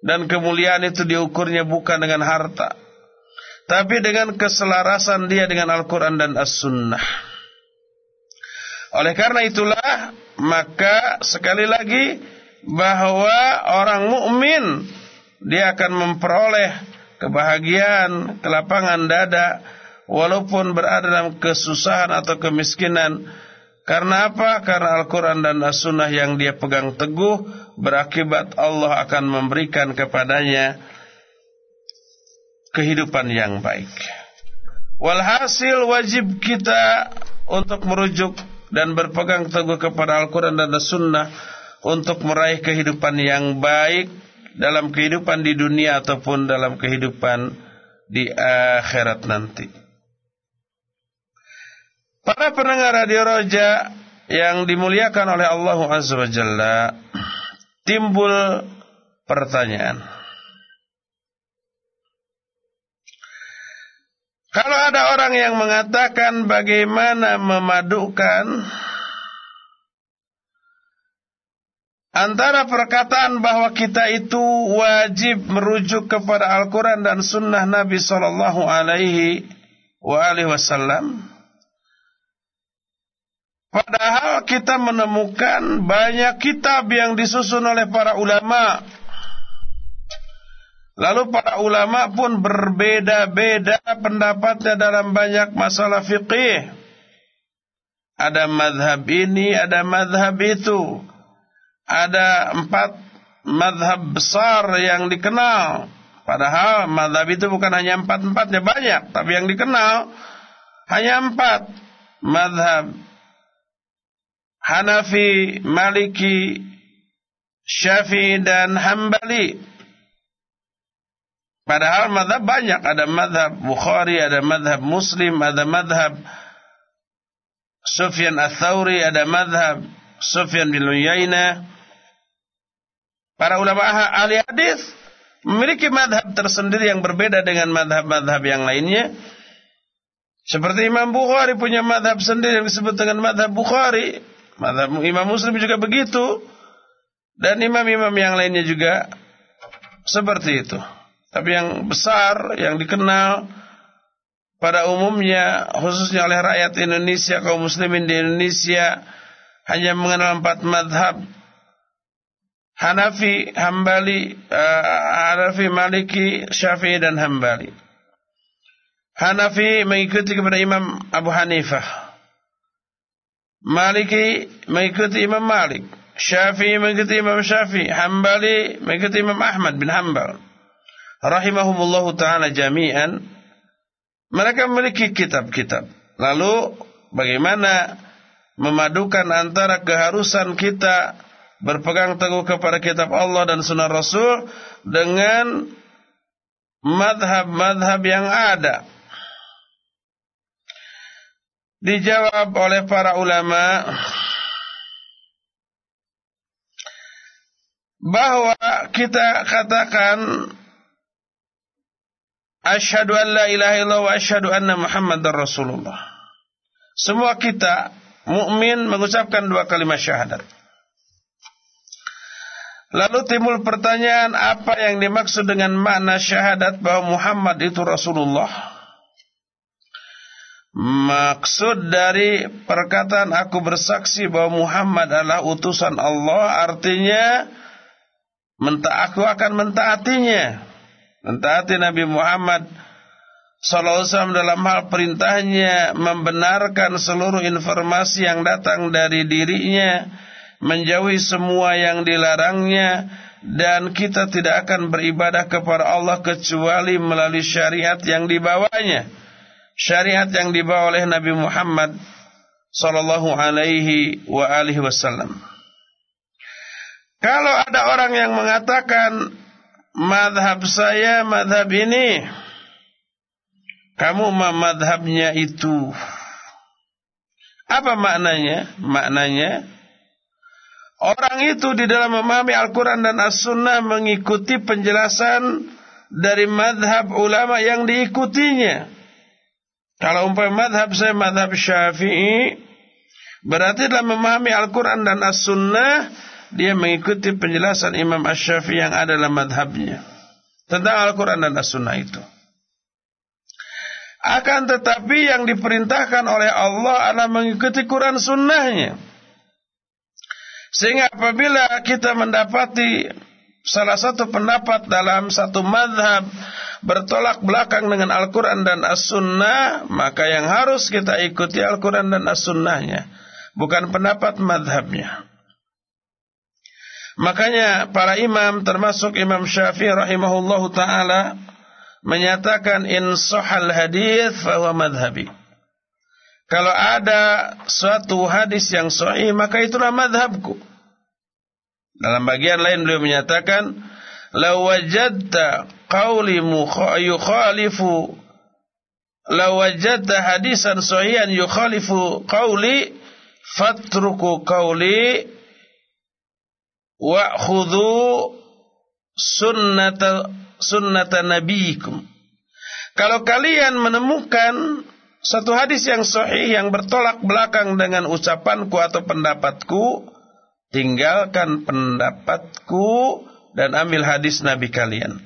Speaker 1: Dan kemuliaan itu diukurnya bukan dengan harta. Tapi dengan keselarasan dia dengan Al-Quran dan As-Sunnah. Oleh karena itulah, maka sekali lagi, bahwa orang mukmin dia akan memperoleh kebahagiaan, kelapangan dada, walaupun berada dalam kesusahan atau kemiskinan, karena apa? Karena Al-Quran dan As-Sunnah yang dia pegang teguh berakibat Allah akan memberikan kepadanya kehidupan yang baik. Walhasil wajib kita untuk merujuk dan berpegang teguh kepada Al-Quran dan As-Sunnah untuk meraih kehidupan yang baik dalam kehidupan di dunia ataupun dalam kehidupan di akhirat nanti. Para pendengar Radio Roja yang dimuliakan oleh Allah Azza wa Jalla, timbul pertanyaan. Kalau ada orang yang mengatakan bagaimana memadukan antara perkataan bahwa kita itu wajib merujuk kepada Al-Quran dan Sunnah Nabi Sallallahu Alaihi Wasallam Padahal kita menemukan banyak kitab yang disusun oleh para ulama. Lalu para ulama pun berbeda-beda pendapatnya dalam banyak masalah fikih. ada madhab ini, ada madhab itu. Ada empat madhab besar yang dikenal. Padahal madhab itu bukan hanya empat-empatnya banyak. Tapi yang dikenal hanya empat. Madhab Hanafi, Maliki, Syafi'i dan Hambali. Padahal madhab banyak. Ada madhab Bukhari, ada madhab Muslim, ada madhab Sufyan Al-Thawri, ada madhab Sufyan bin Uyainah. Para ulama ahli hadis memiliki madhab tersendiri yang berbeda dengan madhab-madhab yang lainnya. Seperti Imam Bukhari punya madhab sendiri yang disebut dengan madhab Bukhari. Madhab Imam Muslim juga begitu. Dan imam-imam yang lainnya juga seperti itu. Tapi yang besar, yang dikenal, pada umumnya khususnya oleh rakyat Indonesia kaum muslimin di Indonesia hanya mengenal empat madhab Hanafi, Hambali, uh, Hanafi, Maliki, Syafi'i dan Hambali. Hanafi mengikuti kepada Imam Abu Hanifah. Maliki mengikuti Imam Malik. Syafi'i mengikuti Imam Syafi'i. Hambali mengikuti Imam Ahmad bin Hambal. Rahimahumullahu ta'ala jami'an mereka memiliki kitab-kitab. Lalu bagaimana memadukan antara keharusan kita berpegang teguh kepada kitab Allah dan sunnah Rasul dengan madhab-madhab yang ada. Dijawab oleh para ulama bahwa kita katakan Asyhadu an la ilaha illallah wa asyhadu anna Muhammadar Rasulullah. Semua kita mukmin mengucapkan dua kalimat syahadat. Lalu timbul pertanyaan apa yang dimaksud dengan makna syahadat bahwa Muhammad itu Rasulullah? Maksud dari perkataan aku bersaksi bahwa Muhammad adalah utusan Allah artinya aku akan mentaatinya Mentaati Nabi Muhammad SAW dalam hal perintahnya membenarkan seluruh informasi yang datang dari dirinya, menjauhi semua yang dilarangnya, dan kita tidak akan beribadah kepada Allah kecuali melalui syariat yang dibawanya. Syariat yang dibawa oleh Nabi Muhammad sallallahu alaihi wa alihi wasallam. Kalau ada orang yang mengatakan madhab saya madhab ini. Kamu madhabnya itu. Apa maknanya? Maknanya orang itu di dalam memahami Al-Quran dan As-Sunnah mengikuti penjelasan dari madhab ulama yang diikutinya. Kalau umpama madhab saya madhab syafi'i berarti dalam memahami Al-Quran dan As-Sunnah dia mengikuti penjelasan Imam Ash-Syafi'i yang ada dalam madhabnya tentang Al-Quran dan As-Sunnah itu. Akan tetapi yang diperintahkan oleh Allah adalah mengikuti Quran Sunnahnya. Sehingga apabila kita mendapati salah satu pendapat dalam satu madhab bertolak belakang dengan Al-Quran dan As-Sunnah, maka yang harus kita ikuti Al-Quran dan As-Sunnahnya. Bukan pendapat madhabnya. Makanya para imam termasuk Imam Syafi'i rahimahullahu taala menyatakan in sahal hadis bahwa madhabi. Kalau ada suatu hadis yang sahih maka itulah madhabku. Dalam bagian lain beliau menyatakan law wajadta qawli yukhalifu law wajadta hadisan sahihan yukhalifu qawli fatruku qawli wa'khudhu sunnata sunnata nabiyikum. Kalau kalian menemukan satu hadis yang sahih yang bertolak belakang dengan ucapanku atau pendapatku, tinggalkan pendapatku dan ambil hadis nabi kalian.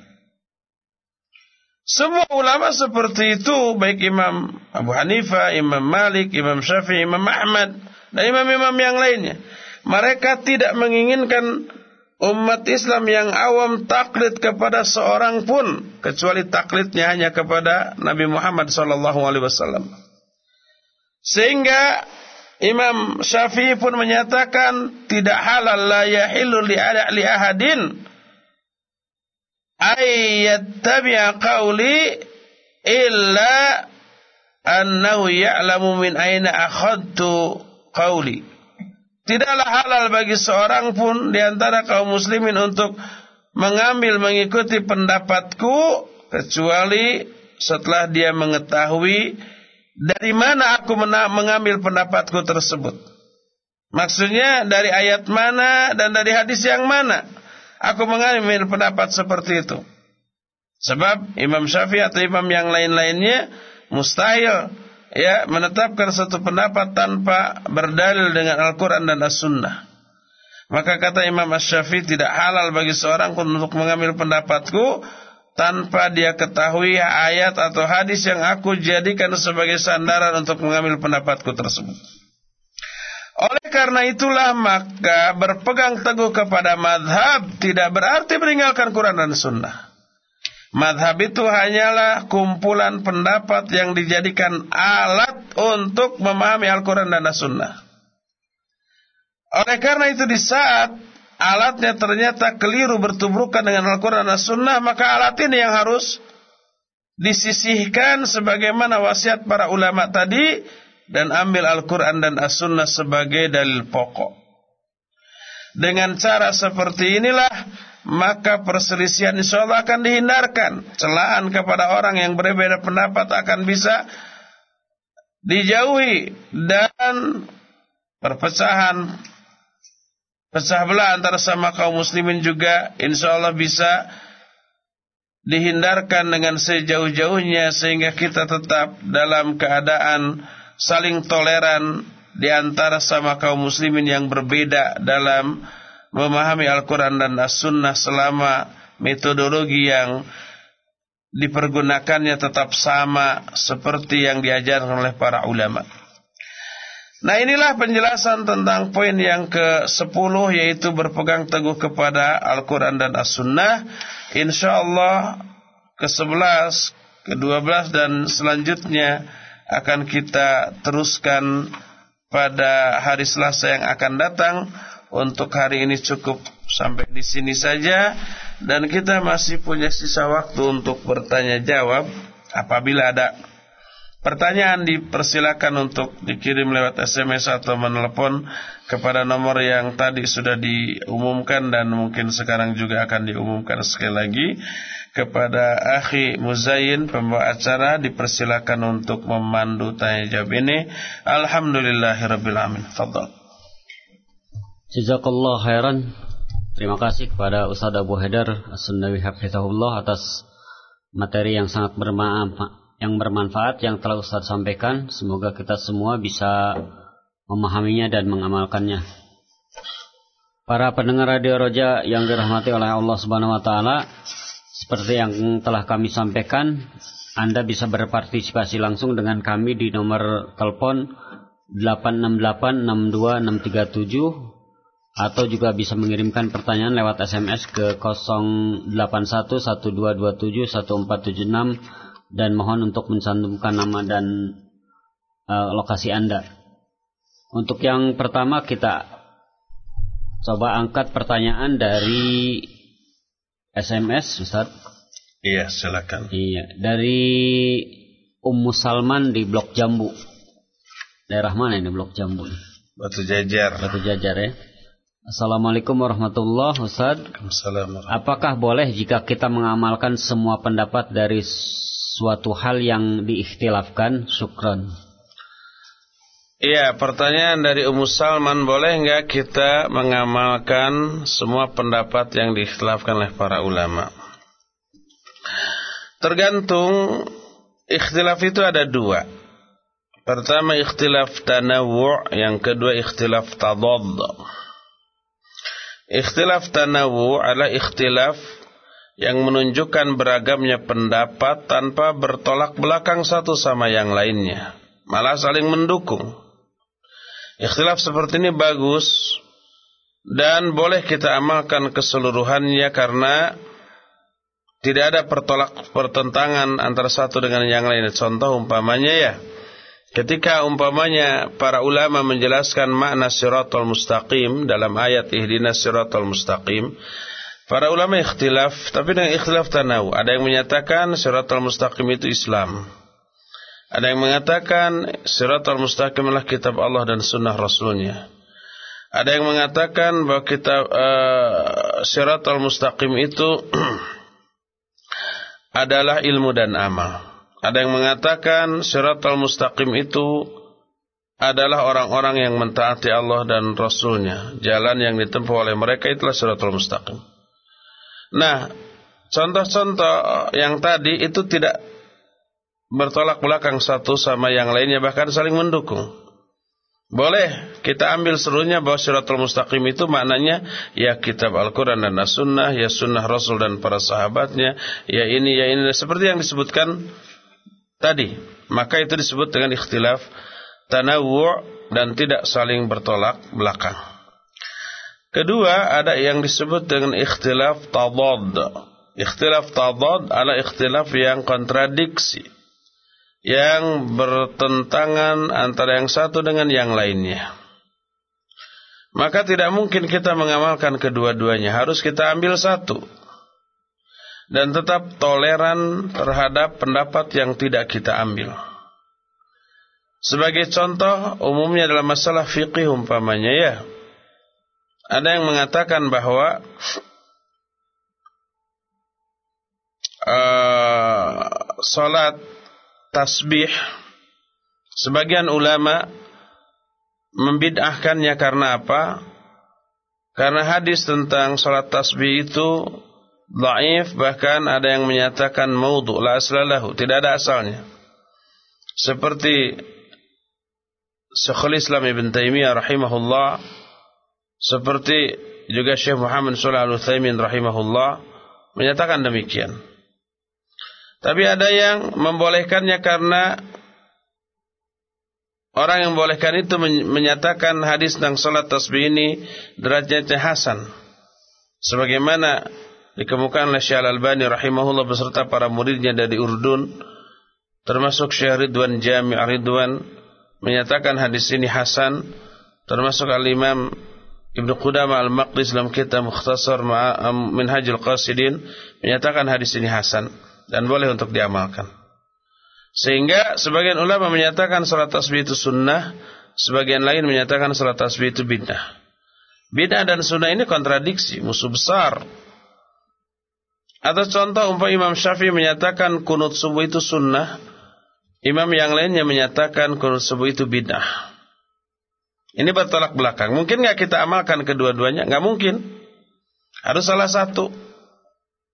Speaker 1: Semua ulama seperti itu, baik Imam Abu Hanifah, Imam Malik, Imam Syafi'i, Imam Ahmad, dan imam-imam yang lainnya. Mereka tidak menginginkan umat Islam yang awam taklid kepada seorang pun kecuali taklidnya hanya kepada Nabi Muhammad sallallahu alaihi wasallam. Sehingga Imam Syafi'i pun menyatakan tidak halal la yahillu li li ahadin ayyattabi'a qawli illa annahu ya'lamu min aina akhadtu qawli. Tidaklah halal bagi seorang pun di antara kaum muslimin untuk mengambil mengikuti pendapatku kecuali setelah dia mengetahui dari mana aku mengambil pendapatku tersebut? Maksudnya dari ayat mana dan dari hadis yang mana? Aku mengambil pendapat seperti itu. Sebab Imam Syafi'i atau imam yang lain-lainnya mustahil ya menetapkan satu pendapat tanpa berdalil dengan Al-Qur'an dan As-Sunnah. Maka kata Imam Asy-Syafi'i tidak halal bagi seorang pun untuk mengambil pendapatku tanpa dia ketahui ayat atau hadis yang aku jadikan sebagai sandaran untuk mengambil pendapatku tersebut. Oleh karena itulah maka berpegang teguh kepada madhab tidak berarti meninggalkan Quran dan Sunnah. Madhab itu hanyalah kumpulan pendapat yang dijadikan alat untuk memahami Al-Quran dan As-Sunnah. Oleh karena itu di saat alatnya ternyata keliru bertubrukan dengan Al-Quran dan Sunnah, maka alat ini yang harus disisihkan sebagaimana wasiat para ulama tadi dan ambil Al-Quran dan As-Sunnah sebagai dalil pokok. Dengan cara seperti inilah maka perselisihan insya Allah akan dihindarkan. Celaan kepada orang yang berbeda pendapat akan bisa dijauhi dan perpecahan Pecah belah antara sama kaum muslimin juga insya Allah bisa dihindarkan dengan sejauh-jauhnya sehingga kita tetap dalam keadaan saling toleran di antara sama kaum muslimin yang berbeda dalam memahami Al-Quran dan As-Sunnah selama metodologi yang dipergunakannya tetap sama seperti yang diajarkan oleh para ulama. Nah inilah penjelasan tentang poin yang ke-10 yaitu berpegang teguh kepada Al-Quran dan As-Sunnah. InsyaAllah ke-11, ke-12 dan selanjutnya akan kita teruskan pada hari Selasa yang akan datang. Untuk hari ini cukup sampai di sini saja dan kita masih punya sisa waktu untuk bertanya jawab apabila ada Pertanyaan dipersilakan untuk dikirim lewat SMS atau menelepon kepada nomor yang tadi sudah diumumkan dan mungkin sekarang juga akan diumumkan sekali lagi kepada Akhi Muzayin pembawa acara dipersilakan untuk memandu tanya jawab ini. Alhamdulillahirabbil alamin. Fadhal.
Speaker 2: Jazakallah khairan. Terima kasih kepada Ustaz Abu Haidar As-Sunnawi Hafizahullah atas materi yang sangat bermanfaat yang bermanfaat yang telah Ustaz sampaikan. Semoga kita semua bisa memahaminya dan mengamalkannya. Para pendengar Radio Roja yang dirahmati oleh Allah Subhanahu wa taala, seperti yang telah kami sampaikan, Anda bisa berpartisipasi langsung dengan kami di nomor telepon 8686267 atau juga bisa mengirimkan pertanyaan lewat SMS ke 081122714776 dan mohon untuk mencantumkan nama dan uh, lokasi Anda. Untuk yang pertama kita coba angkat pertanyaan dari SMS, Ustaz.
Speaker 1: Iya, silakan.
Speaker 2: Iya, dari Ummu Salman di Blok Jambu. Daerah mana ini Blok Jambu?
Speaker 1: Batu Jajar.
Speaker 2: Batu Jajar ya. Assalamualaikum warahmatullahi wabarakatuh. Apakah boleh jika kita mengamalkan semua pendapat dari suatu hal yang diikhtilafkan syukron
Speaker 1: Iya, pertanyaan dari Ummu Salman, boleh nggak kita mengamalkan semua pendapat yang diikhtilafkan oleh para ulama? Tergantung ikhtilaf itu ada dua. Pertama ikhtilaf tanawu', yang kedua ikhtilaf tadad. Ikhtilaf tanawu' adalah ikhtilaf yang menunjukkan beragamnya pendapat tanpa bertolak belakang satu sama yang lainnya, malah saling mendukung. Ikhtilaf seperti ini bagus dan boleh kita amalkan keseluruhannya karena tidak ada pertolak pertentangan antara satu dengan yang lain. Contoh umpamanya ya, Ketika umpamanya para ulama menjelaskan makna siratal mustaqim dalam ayat ihdinas siratal mustaqim, para ulama ikhtilaf, tapi dengan ikhtilaf tanaw. Ada yang menyatakan siratal mustaqim itu Islam. Ada yang mengatakan siratal mustaqim adalah kitab Allah dan sunnah Rasulnya. Ada yang mengatakan bahwa kitab uh, siratal mustaqim itu adalah ilmu dan amal. Ada yang mengatakan siratal mustaqim itu adalah orang-orang yang mentaati Allah dan Rasulnya. Jalan yang ditempuh oleh mereka itulah siratal mustaqim. Nah, contoh-contoh yang tadi itu tidak bertolak belakang satu sama yang lainnya, bahkan saling mendukung. Boleh kita ambil seluruhnya bahwa siratul mustaqim itu maknanya ya kitab Al-Quran dan As-Sunnah, ya sunnah Rasul dan para sahabatnya, ya ini, ya ini. Seperti yang disebutkan tadi. Maka itu disebut dengan ikhtilaf tanawu' dan tidak saling bertolak belakang. Kedua, ada yang disebut dengan ikhtilaf tadad. Ikhtilaf tadad adalah ikhtilaf yang kontradiksi. Yang bertentangan antara yang satu dengan yang lainnya. Maka tidak mungkin kita mengamalkan kedua-duanya. Harus kita ambil satu dan tetap toleran terhadap pendapat yang tidak kita ambil. Sebagai contoh, umumnya dalam masalah fikih umpamanya ya, ada yang mengatakan bahwa uh, salat tasbih sebagian ulama membid'ahkannya karena apa? Karena hadis tentang salat tasbih itu Dhaif bahkan ada yang menyatakan maudhu la aslalahu, tidak ada asalnya. Seperti Syekhul Islam Ibn Taimiyah rahimahullah, seperti juga Syekh Muhammad Shalih Al-Utsaimin rahimahullah menyatakan demikian. Tapi ada yang membolehkannya karena orang yang membolehkan itu menyatakan hadis tentang salat tasbih ini derajatnya hasan. Sebagaimana dikemukakan oleh Syekh Al-Albani rahimahullah beserta para muridnya dari Urdun termasuk Syekh Ridwan Jami' Ridwan menyatakan hadis ini hasan termasuk Al-Imam Ibnu Qudamah Al-Maqdis dalam kitab Mukhtasar Minhajul Qasidin menyatakan hadis ini hasan dan boleh untuk diamalkan. Sehingga sebagian ulama menyatakan salat tasbih itu sunnah, sebagian lain menyatakan salat tasbih itu bid'ah. Bid'ah dan sunnah ini kontradiksi, musuh besar atau contoh umpah Imam Syafi'i menyatakan kunut subuh itu sunnah. Imam yang lainnya menyatakan kunut subuh itu bid'ah. Ini bertolak belakang. Mungkin nggak kita amalkan kedua-duanya? Nggak mungkin. Harus salah satu.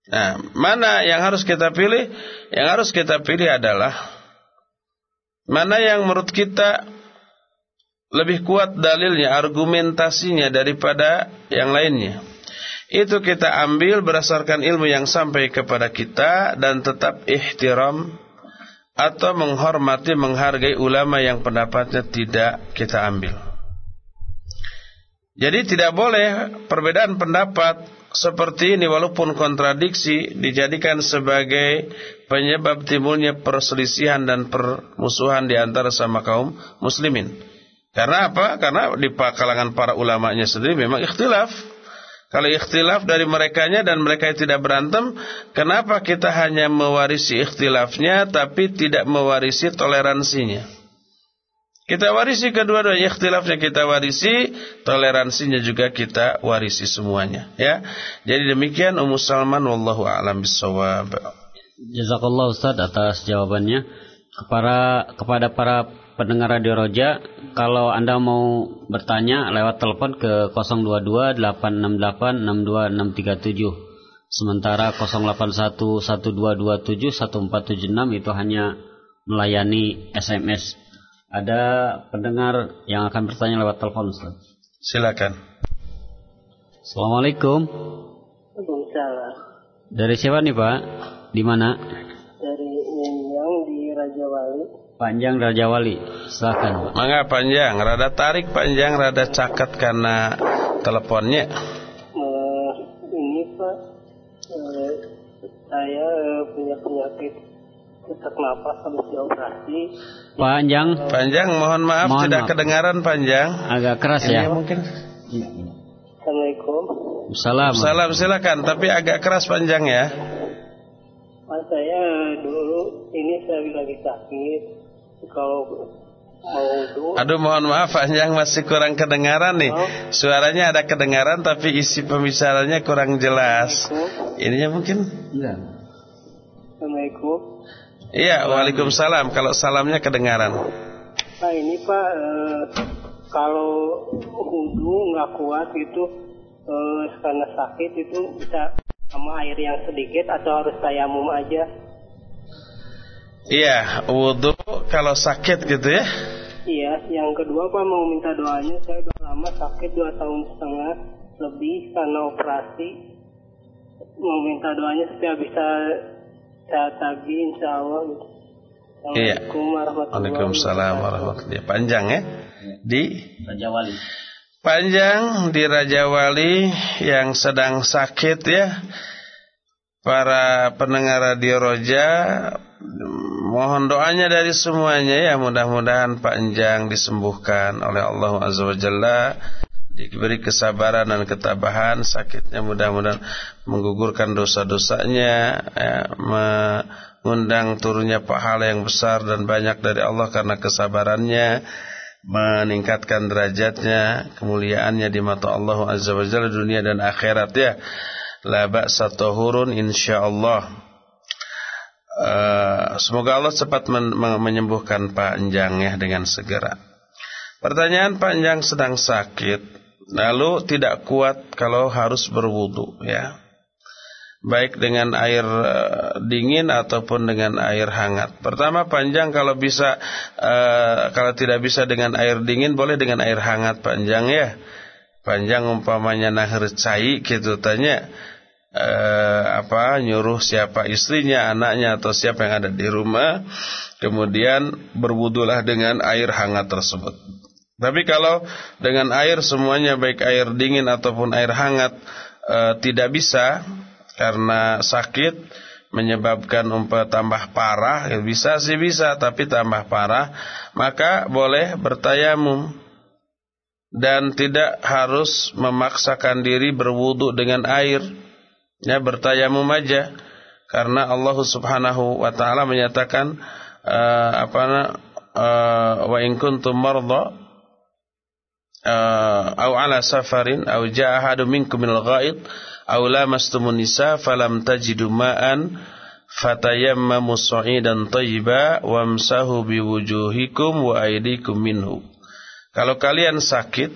Speaker 1: Nah, mana yang harus kita pilih? Yang harus kita pilih adalah mana yang menurut kita lebih kuat dalilnya, argumentasinya daripada yang lainnya itu kita ambil berdasarkan ilmu yang sampai kepada kita dan tetap ihtiram atau menghormati menghargai ulama yang pendapatnya tidak kita ambil. Jadi tidak boleh perbedaan pendapat seperti ini walaupun kontradiksi dijadikan sebagai penyebab timbulnya perselisihan dan permusuhan di antara sama kaum muslimin. Karena apa? Karena di kalangan para ulamanya sendiri memang ikhtilaf. Kalau ikhtilaf dari merekanya dan mereka tidak berantem, kenapa kita hanya mewarisi ikhtilafnya tapi tidak mewarisi toleransinya? Kita warisi kedua-duanya ikhtilafnya kita warisi, toleransinya juga kita warisi semuanya, ya. Jadi demikian Ummu Salman wallahu a'lam bissawab.
Speaker 2: Jazakallah Ustaz atas jawabannya. Kepada kepada para pendengar Radio Roja, kalau Anda mau bertanya lewat telepon ke 022 868 62637. Sementara 081 1227 1476 itu hanya melayani SMS. Ada pendengar yang akan bertanya lewat telepon Ustaz.
Speaker 1: Silakan.
Speaker 2: Assalamualaikum.
Speaker 3: Waalaikumsalam.
Speaker 2: Dari siapa nih Pak? Di mana?
Speaker 3: Dari yang di Raja Wali.
Speaker 2: Panjang Raja Wali, silakan.
Speaker 1: Mangga panjang, rada tarik panjang, rada cakat karena teleponnya.
Speaker 3: Uh, ini Pak, uh, saya uh, punya penyakit sesak napas habis dioperasi.
Speaker 2: Panjang.
Speaker 1: Panjang, mohon maaf
Speaker 2: Mohon
Speaker 1: tidak
Speaker 2: maaf.
Speaker 1: kedengaran panjang.
Speaker 2: Agak keras
Speaker 1: Ini
Speaker 2: ya.
Speaker 1: mungkin.
Speaker 3: Assalamualaikum.
Speaker 2: Salam.
Speaker 1: Salam silakan, tapi agak keras panjang ya.
Speaker 3: Mas saya dulu ini saya lagi sakit. Kalau
Speaker 1: Aduh mohon maaf panjang masih kurang kedengaran nih. Suaranya ada kedengaran tapi isi pembicaranya kurang jelas. Ininya mungkin
Speaker 2: Enggak.
Speaker 3: Assalamualaikum.
Speaker 1: Iya, waalaikumsalam. Kalau salamnya kedengaran.
Speaker 3: Nah ini Pak, eh, kalau wudhu nggak kuat itu eh, karena sakit itu bisa sama air yang sedikit atau harus tayamum aja?
Speaker 1: Iya, wudhu kalau sakit gitu ya.
Speaker 3: Iya, yang kedua Pak mau minta doanya. Saya udah lama sakit dua tahun setengah lebih karena operasi. Mau minta doanya supaya bisa sehat lagi insya Allah. Gitu.
Speaker 1: Iya.
Speaker 3: Assalamualaikum warahmatullahi
Speaker 1: Waalaikumsalam warahmatullahi Panjang ya. Di
Speaker 2: Raja Wali.
Speaker 1: panjang di Raja Wali yang sedang sakit ya. Para pendengar Radio Roja mohon doanya dari semuanya ya. Mudah-mudahan panjang disembuhkan oleh Allah Azza wa Jalla. Diberi kesabaran dan ketabahan. Sakitnya mudah-mudahan menggugurkan dosa-dosanya ya, mengundang turunnya pahala yang besar dan banyak dari Allah karena kesabarannya meningkatkan derajatnya kemuliaannya di mata Allah Azza wa Jalla dunia dan akhirat ya. La ba'sa tahurun insyaallah Uh, semoga Allah cepat men men menyembuhkan Pak Enjang ya dengan segera. Pertanyaan Pak Enjang sedang sakit, lalu tidak kuat kalau harus berwudu ya. Baik dengan air uh, dingin ataupun dengan air hangat. Pertama panjang kalau bisa uh, kalau tidak bisa dengan air dingin boleh dengan air hangat panjang ya. Panjang umpamanya nahar cai gitu tanya eh, apa nyuruh siapa istrinya, anaknya atau siapa yang ada di rumah, kemudian berwudulah dengan air hangat tersebut. Tapi kalau dengan air semuanya baik air dingin ataupun air hangat eh, tidak bisa karena sakit menyebabkan umpah tambah parah, ya bisa sih bisa tapi tambah parah, maka boleh bertayamum dan tidak harus memaksakan diri berwudu dengan air ya bertayamum aja karena Allah Subhanahu wa taala menyatakan uh, apa uh, wa in kuntum marda uh, aw ala safarin aw jaa ahadun minkum minal ghaid aw lamastumun nisa falam tajidu ma'an fatayammamu sa'idan thayyiba wamsahu biwujuhikum wa aydikum minhu. Kalau kalian sakit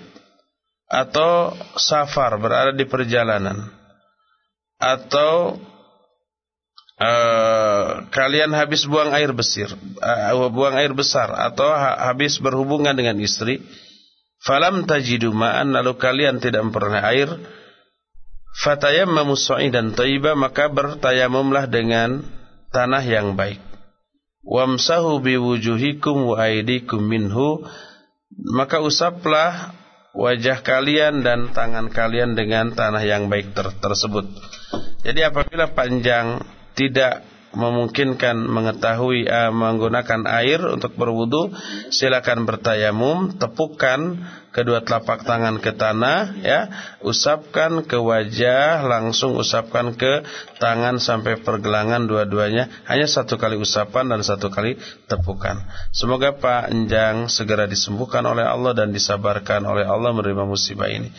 Speaker 1: atau safar berada di perjalanan atau uh, kalian habis buang air besar, uh, buang air besar atau ha habis berhubungan dengan istri, falam tajidu ma'an lalu kalian tidak memperoleh air, fatayammamu sa'idan thayyiba maka bertayamumlah dengan tanah yang baik. Wamsahu biwujuhikum wa aydikum minhu maka usaplah wajah kalian dan tangan kalian dengan tanah yang baik ter tersebut. Jadi apabila panjang tidak memungkinkan mengetahui uh, menggunakan air untuk berwudu, silakan bertayamum, tepukkan kedua telapak tangan ke tanah ya, usapkan ke wajah, langsung usapkan ke tangan sampai pergelangan dua-duanya, hanya satu kali usapan dan satu kali tepukan. Semoga Pak Enjang segera disembuhkan oleh Allah dan disabarkan oleh Allah menerima musibah ini.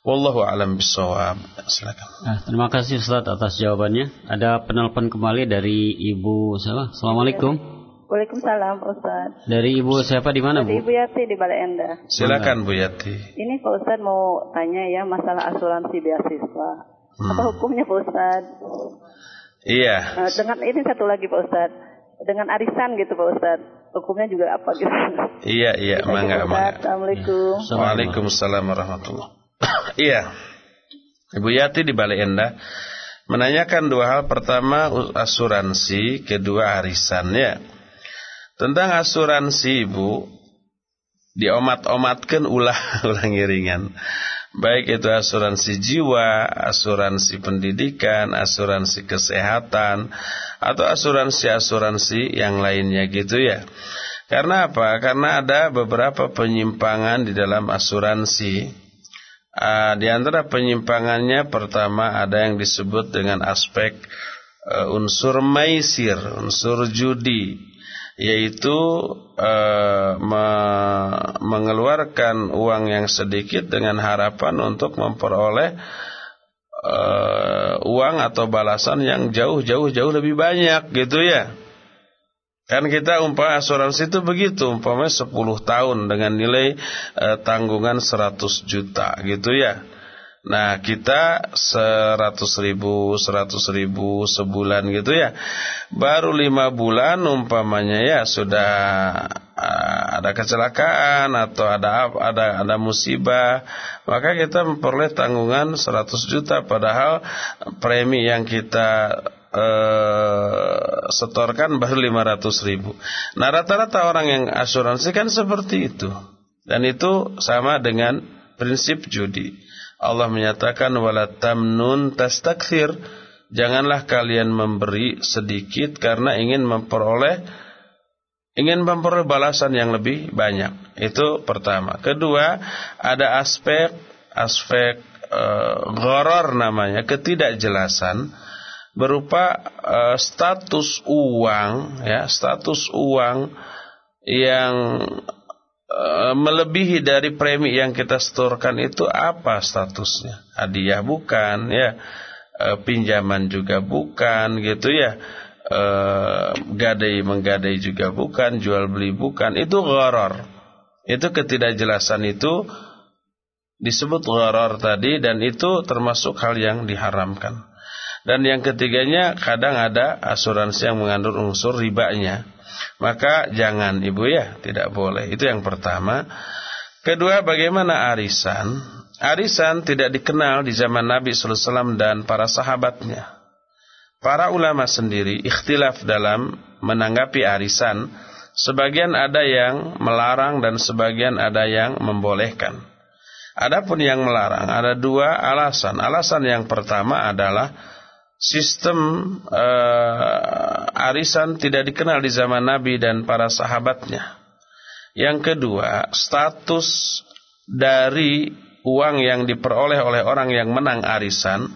Speaker 1: Wallahu alam bisawab. Silakan.
Speaker 2: Nah, terima kasih Ustaz atas jawabannya. Ada penelpon kembali dari Ibu siapa? Assalamualaikum.
Speaker 4: Waalaikumsalam Ustaz.
Speaker 2: Dari Ibu siapa di mana,
Speaker 4: Dari
Speaker 2: Bu?
Speaker 4: Ibu Yati di Balai Endah.
Speaker 1: Silakan Bu Yati.
Speaker 4: Ini Pak Ustaz mau tanya ya masalah asuransi beasiswa.
Speaker 1: Hmm.
Speaker 4: Apa hukumnya Pak Ustaz?
Speaker 1: Iya.
Speaker 4: Nah, dengan ini satu lagi Pak Ustaz. Dengan arisan gitu Pak Ustaz. Hukumnya juga apa gitu?
Speaker 1: Iya, iya, mangga, mangga.
Speaker 4: Assalamualaikum.
Speaker 1: Waalaikumsalam warahmatullahi Iya. Ibu Yati di Balai Endah menanyakan dua hal. Pertama asuransi, kedua arisan ya. Tentang asuransi Ibu diomat-omatkan ulah ulah ngiringan. Baik itu asuransi jiwa, asuransi pendidikan, asuransi kesehatan, atau asuransi-asuransi yang lainnya gitu ya. Karena apa? Karena ada beberapa penyimpangan di dalam asuransi. Uh, di antara penyimpangannya pertama ada yang disebut dengan aspek uh, unsur maisir, unsur judi yaitu uh, me mengeluarkan uang yang sedikit dengan harapan untuk memperoleh uh, uang atau balasan yang jauh-jauh-jauh lebih banyak gitu ya. Kan kita umpama asuransi itu begitu, umpamanya 10 tahun dengan nilai uh, tanggungan 100 juta gitu ya. Nah kita seratus ribu, seratus ribu sebulan gitu ya. Baru lima bulan umpamanya ya sudah uh, ada kecelakaan atau ada ada ada musibah, maka kita memperoleh tanggungan seratus juta padahal premi yang kita uh, setorkan baru lima ratus ribu. Nah rata-rata orang yang asuransi kan seperti itu. Dan itu sama dengan prinsip judi. Allah menyatakan wala tamnun tastakthir. Janganlah kalian memberi sedikit karena ingin memperoleh ingin memperoleh balasan yang lebih banyak. Itu pertama. Kedua, ada aspek aspek e, gharar namanya, ketidakjelasan berupa e, status uang ya, status uang yang Eh, melebihi dari premi yang kita setorkan itu apa statusnya? Hadiah bukan ya, e, pinjaman juga bukan gitu ya. E, gadai menggadai juga bukan, jual beli bukan. Itu gharar. Itu ketidakjelasan itu disebut gharar tadi dan itu termasuk hal yang diharamkan. Dan yang ketiganya kadang ada asuransi yang mengandung unsur ribanya. Maka jangan ibu ya, tidak boleh. Itu yang pertama. Kedua, bagaimana arisan? Arisan tidak dikenal di zaman Nabi SAW dan para sahabatnya. Para ulama sendiri ikhtilaf dalam menanggapi arisan. Sebagian ada yang melarang dan sebagian ada yang membolehkan. Adapun yang melarang ada dua alasan. Alasan yang pertama adalah sistem uh, arisan tidak dikenal di zaman Nabi dan para sahabatnya. Yang kedua, status dari uang yang diperoleh oleh orang yang menang arisan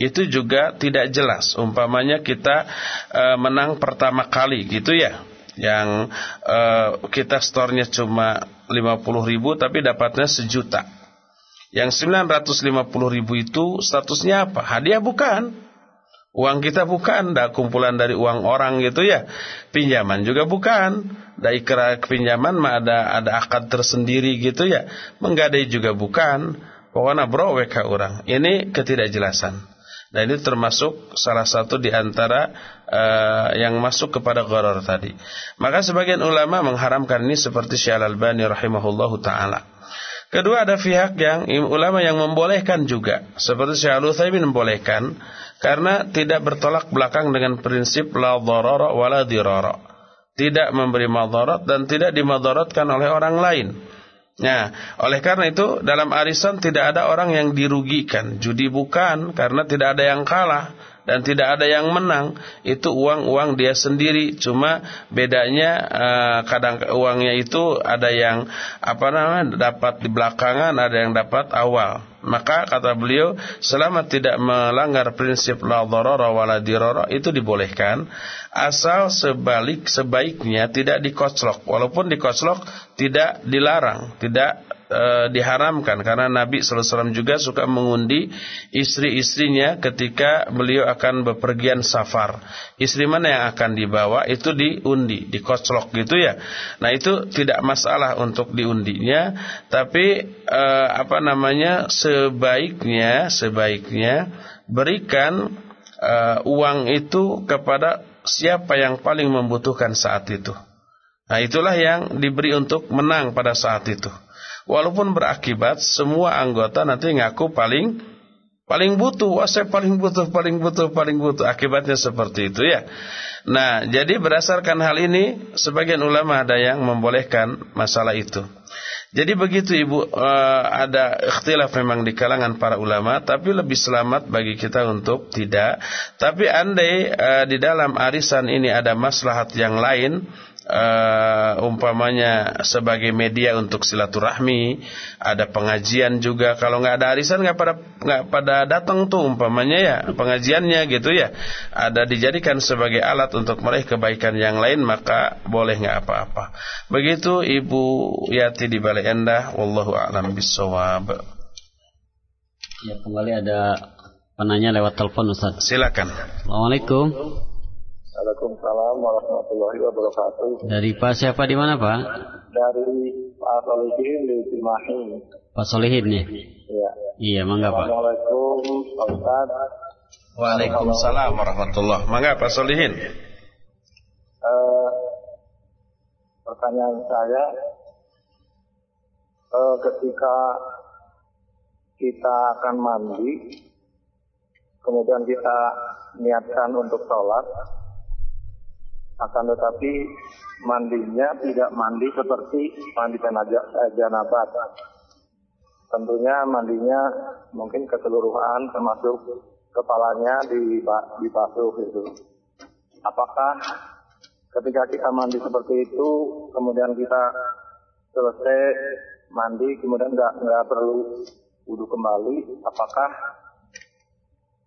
Speaker 1: itu juga tidak jelas. Umpamanya kita uh, menang pertama kali gitu ya. Yang uh, kita store-nya cuma 50 ribu tapi dapatnya sejuta. Yang 950 ribu itu statusnya apa? Hadiah bukan? Uang kita bukan, dah kumpulan dari uang orang gitu ya. Pinjaman juga bukan. Da ikrar pinjaman mah ada ada akad tersendiri gitu ya. Menggadai juga bukan. Pokoknya bro WK orang. Ini ketidakjelasan. Dan ini termasuk salah satu di antara uh, yang masuk kepada gharar tadi. Maka sebagian ulama mengharamkan ini seperti Syekh Al-Albani rahimahullahu taala. Kedua ada pihak yang ulama yang membolehkan juga seperti Syekh Al-Utsaimin membolehkan karena tidak bertolak belakang dengan prinsip la dharara wa la dirara. Tidak memberi madarat dan tidak dimadaratkan oleh orang lain. Nah, oleh karena itu dalam arisan tidak ada orang yang dirugikan. Judi bukan karena tidak ada yang kalah dan tidak ada yang menang itu uang-uang dia sendiri cuma bedanya uh, kadang uangnya itu ada yang apa namanya dapat di belakangan ada yang dapat awal maka kata beliau selama tidak melanggar prinsip la dharara wala dirara itu dibolehkan. Asal sebalik sebaiknya tidak dikoclok. Walaupun dikoclok tidak dilarang tidak e, diharamkan karena Nabi SAW juga suka mengundi istri-istrinya ketika beliau akan bepergian safar. Istri mana yang akan dibawa itu diundi, dikoclok gitu ya. Nah itu tidak masalah untuk diundinya, tapi e, apa namanya sebaiknya sebaiknya berikan e, uang itu kepada siapa yang paling membutuhkan saat itu. Nah itulah yang diberi untuk menang pada saat itu. Walaupun berakibat semua anggota nanti ngaku paling paling butuh, wah saya paling butuh, paling butuh, paling butuh. Akibatnya seperti itu ya. Nah, jadi berdasarkan hal ini sebagian ulama ada yang membolehkan masalah itu. Jadi begitu Ibu uh, ada ikhtilaf memang di kalangan para ulama tapi lebih selamat bagi kita untuk tidak. Tapi andai uh, di dalam arisan ini ada maslahat yang lain uh, umpamanya sebagai media untuk silaturahmi, ada pengajian juga. Kalau nggak ada arisan nggak pada nggak pada datang tuh umpamanya ya pengajiannya gitu ya. Ada dijadikan sebagai alat untuk meraih kebaikan yang lain maka boleh nggak apa-apa. Begitu Ibu Yati di Balai Endah, wallahu a'lam bishawab.
Speaker 2: Ya kembali ada penanya lewat telepon Ustaz.
Speaker 1: Silakan.
Speaker 2: Assalamualaikum.
Speaker 5: Waalaikumsalam warahmatullahi wabarakatuh.
Speaker 2: Dari Pak siapa di mana Pak?
Speaker 5: Dari Pak Solihin di Cimahi.
Speaker 2: Pak Solihin nih.
Speaker 5: Iya.
Speaker 2: Iya, mangga Pak.
Speaker 5: Assalamualaikum Pak Ustaz.
Speaker 1: Waalaikumsalam warahmatullahi Mangga Pak Solihin.
Speaker 5: Eh, pertanyaan saya, eh, ketika kita akan mandi, kemudian kita niatkan untuk sholat, akan tetapi mandinya tidak mandi seperti mandi eh, janabat. Tentunya mandinya mungkin keseluruhan termasuk kepalanya di dibasuh itu. Apakah ketika kita mandi seperti itu kemudian kita selesai mandi kemudian nggak nggak perlu wudhu kembali apakah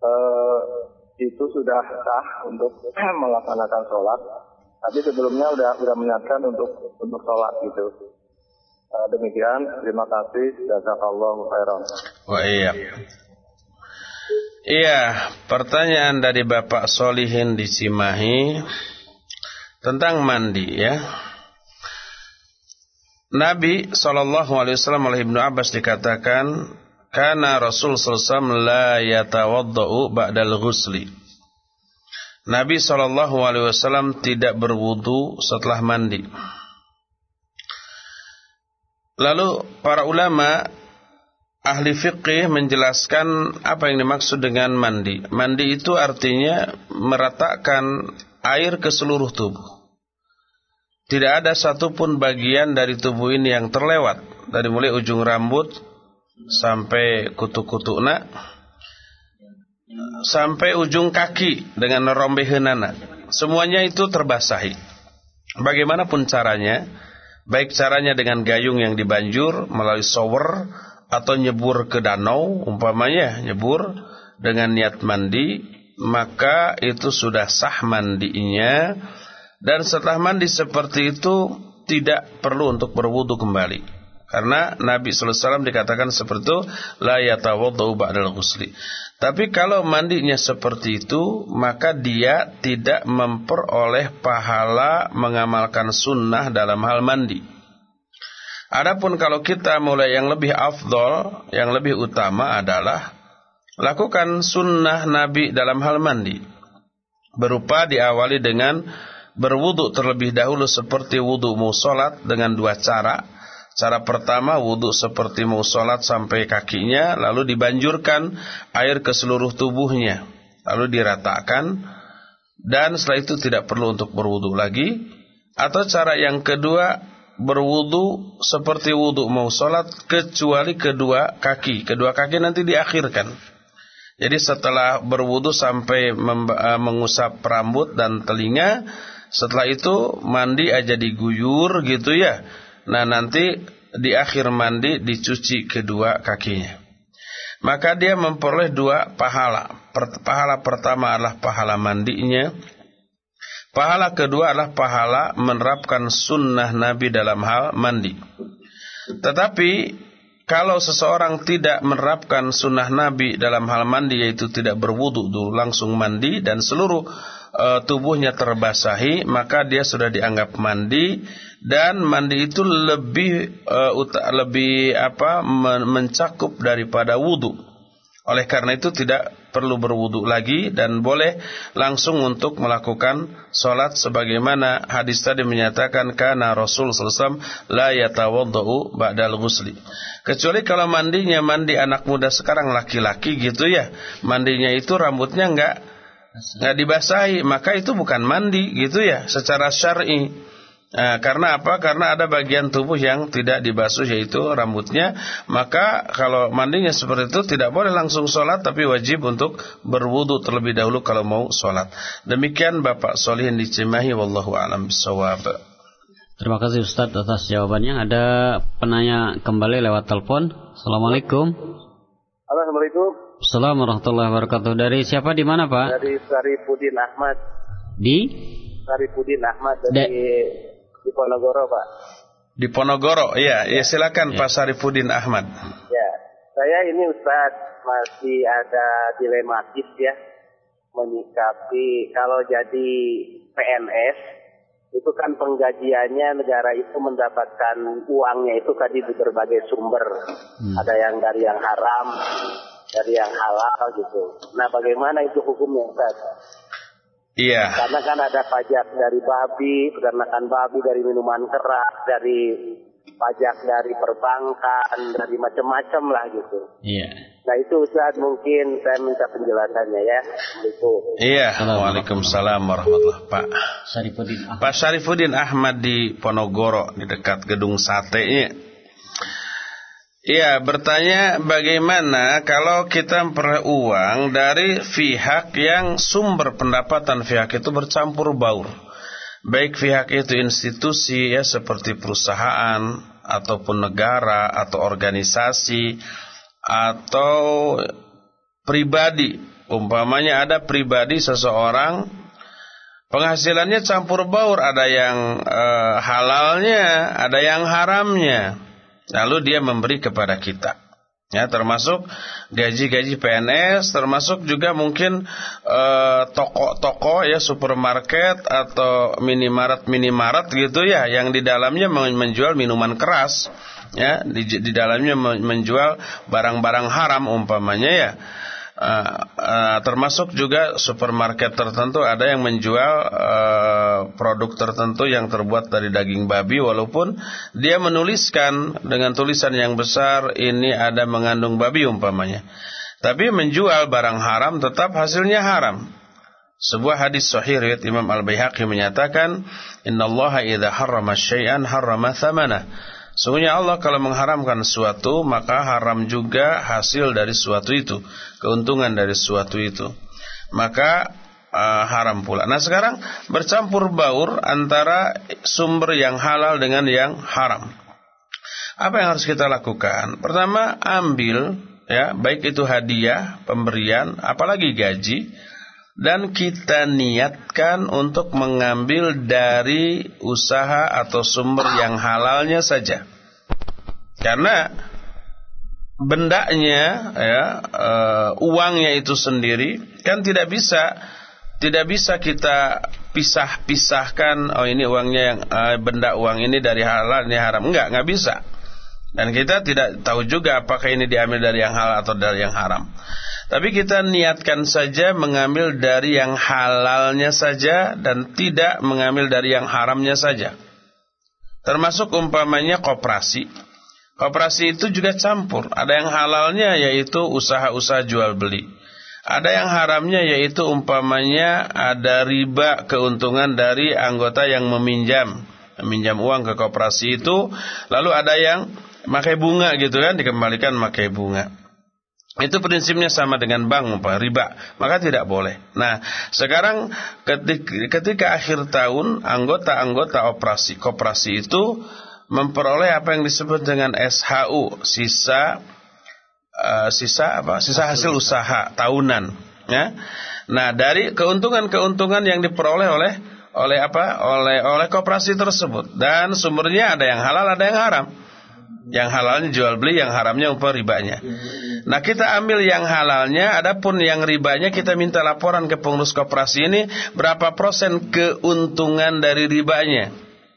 Speaker 5: eh, itu sudah sah untuk melaksanakan sholat. Tapi sebelumnya udah udah menyiapkan untuk untuk sholat gitu. Uh, demikian, terima kasih. Jazakallah khairan.
Speaker 1: Wa iya. Iya, pertanyaan dari Bapak Solihin di Cimahi tentang mandi ya. Nabi Wasallam oleh Ibnu Abbas dikatakan karena Rasul SAW la yatawaddau ba'dal ghusli. Nabi SAW tidak berwudu setelah mandi. Lalu para ulama ahli fikih menjelaskan apa yang dimaksud dengan mandi. Mandi itu artinya meratakan air ke seluruh tubuh. Tidak ada satupun bagian dari tubuh ini yang terlewat. Dari mulai ujung rambut sampai kutu-kutukna sampai ujung kaki dengan rombehenana. Semuanya itu terbasahi. Bagaimanapun caranya, baik caranya dengan gayung yang dibanjur melalui shower atau nyebur ke danau, umpamanya nyebur dengan niat mandi, maka itu sudah sah mandinya. Dan setelah mandi seperti itu tidak perlu untuk berwudu kembali. Karena Nabi wasallam dikatakan seperti itu la yatawaddau ba'dal ghusli. Tapi kalau mandinya seperti itu, maka dia tidak memperoleh pahala mengamalkan sunnah dalam hal mandi. Adapun kalau kita mulai yang lebih afdol, yang lebih utama adalah lakukan sunnah Nabi dalam hal mandi. Berupa diawali dengan berwudu terlebih dahulu seperti wudu musolat dengan dua cara Cara pertama wudhu seperti mau sholat sampai kakinya lalu dibanjurkan air ke seluruh tubuhnya lalu diratakan dan setelah itu tidak perlu untuk berwudhu lagi. Atau cara yang kedua berwudhu seperti wudhu mau sholat kecuali kedua kaki. Kedua kaki nanti diakhirkan. Jadi setelah berwudhu sampai eh, mengusap rambut dan telinga setelah itu mandi aja diguyur gitu ya Nah nanti di akhir mandi dicuci kedua kakinya. Maka dia memperoleh dua pahala. Pahala pertama adalah pahala mandinya. Pahala kedua adalah pahala menerapkan sunnah Nabi dalam hal mandi. Tetapi kalau seseorang tidak menerapkan sunnah Nabi dalam hal mandi yaitu tidak berwudu dulu langsung mandi dan seluruh uh, tubuhnya terbasahi maka dia sudah dianggap mandi dan mandi itu lebih uh, lebih apa mencakup daripada wudhu. Oleh karena itu tidak perlu berwudhu lagi dan boleh langsung untuk melakukan sholat sebagaimana hadis tadi menyatakan karena Rasul SAW la yatawaddau ba'dal ghusli. Kecuali kalau mandinya mandi anak muda sekarang laki-laki gitu ya, mandinya itu rambutnya enggak enggak dibasahi, maka itu bukan mandi gitu ya secara syar'i. Nah, karena apa? Karena ada bagian tubuh yang tidak dibasuh yaitu rambutnya. Maka kalau mandinya seperti itu tidak boleh langsung sholat tapi wajib untuk berwudu terlebih dahulu kalau mau sholat. Demikian Bapak Solihin di Cimahi. Wallahu a'lam bishawab.
Speaker 2: Terima kasih Ustadz atas jawabannya. Ada penanya kembali lewat telepon. Assalamualaikum.
Speaker 5: Assalamualaikum.
Speaker 2: Assalamualaikum warahmatullahi wabarakatuh. Dari siapa di mana Pak?
Speaker 5: Dari Saripudin Ahmad.
Speaker 2: Di?
Speaker 5: Saripudin Ahmad dari di Ponorogo, Pak.
Speaker 1: Di Ponorogo, iya. Ya silakan Pak Sarifudin Ahmad.
Speaker 5: Ya, saya ini Ustaz masih ada dilematis ya menyikapi kalau jadi PNS itu kan penggajiannya negara itu mendapatkan uangnya itu tadi di berbagai sumber. Ada yang dari yang haram, dari yang halal gitu. Nah, bagaimana itu hukumnya Ustaz?
Speaker 1: Iya.
Speaker 5: Karena kan ada pajak dari babi, peternakan babi, dari minuman keras, dari pajak dari perbankan, dari macam-macam lah gitu.
Speaker 2: Iya.
Speaker 5: Nah itu Ustaz mungkin saya minta penjelasannya ya. Assalamualaikum.
Speaker 1: Iya. Waalaikumsalam warahmatullahi Pak.
Speaker 2: Ahmad.
Speaker 1: Pak Syarifuddin Ahmad di Ponorogo di dekat gedung sate Iya, bertanya bagaimana kalau kita memperoleh uang dari pihak yang sumber pendapatan pihak itu bercampur baur. Baik pihak itu institusi ya seperti perusahaan ataupun negara atau organisasi atau pribadi. Umpamanya ada pribadi seseorang penghasilannya campur baur, ada yang eh, halalnya, ada yang haramnya. Lalu dia memberi kepada kita. Ya, termasuk gaji-gaji PNS, termasuk juga mungkin eh, toko-toko ya supermarket atau minimaret-minimaret gitu ya yang di dalamnya menjual minuman keras ya di dalamnya menjual barang-barang haram umpamanya ya uh, uh, termasuk juga supermarket tertentu. Ada yang menjual uh, produk tertentu yang terbuat dari daging babi walaupun dia menuliskan dengan tulisan yang besar ini ada mengandung babi umpamanya. Tapi menjual barang haram tetap hasilnya haram. Sebuah hadis sahih riwayat Imam Al-Baihaqi menyatakan innallaha idza harrama syai'an harrama thamanah Sungguhnya Allah kalau mengharamkan sesuatu maka haram juga hasil dari sesuatu itu, keuntungan dari sesuatu itu. Maka uh, haram pula. Nah sekarang bercampur baur antara sumber yang halal dengan yang haram. Apa yang harus kita lakukan? Pertama ambil ya baik itu hadiah, pemberian, apalagi gaji dan kita niatkan untuk mengambil dari usaha atau sumber yang halalnya saja. Karena bendanya ya uh, uangnya itu sendiri kan tidak bisa tidak bisa kita pisah-pisahkan oh ini uangnya yang uh, benda uang ini dari halal ini haram enggak enggak bisa dan kita tidak tahu juga apakah ini diambil dari yang halal atau dari yang haram tapi kita niatkan saja mengambil dari yang halalnya saja dan tidak mengambil dari yang haramnya saja. Termasuk umpamanya koperasi. Koperasi itu juga campur. Ada yang halalnya yaitu usaha-usaha jual beli. Ada yang haramnya yaitu umpamanya ada riba keuntungan dari anggota yang meminjam. Meminjam uang ke koperasi itu. Lalu ada yang pakai bunga gitu kan dikembalikan pakai bunga. Itu prinsipnya sama dengan bank apa riba, maka tidak boleh. Nah, sekarang ketika, ketika akhir tahun anggota-anggota operasi koperasi itu memperoleh apa yang disebut dengan SHU, sisa uh, sisa apa? Sisa hasil usaha tahunan, ya. Nah, dari keuntungan-keuntungan yang diperoleh oleh oleh apa? Oleh oleh koperasi tersebut dan sumbernya ada yang halal, ada yang haram. Yang halalnya jual beli, yang haramnya upah ribanya. Nah kita ambil yang halalnya, adapun yang ribanya kita minta laporan ke pengurus koperasi ini berapa persen keuntungan dari ribanya.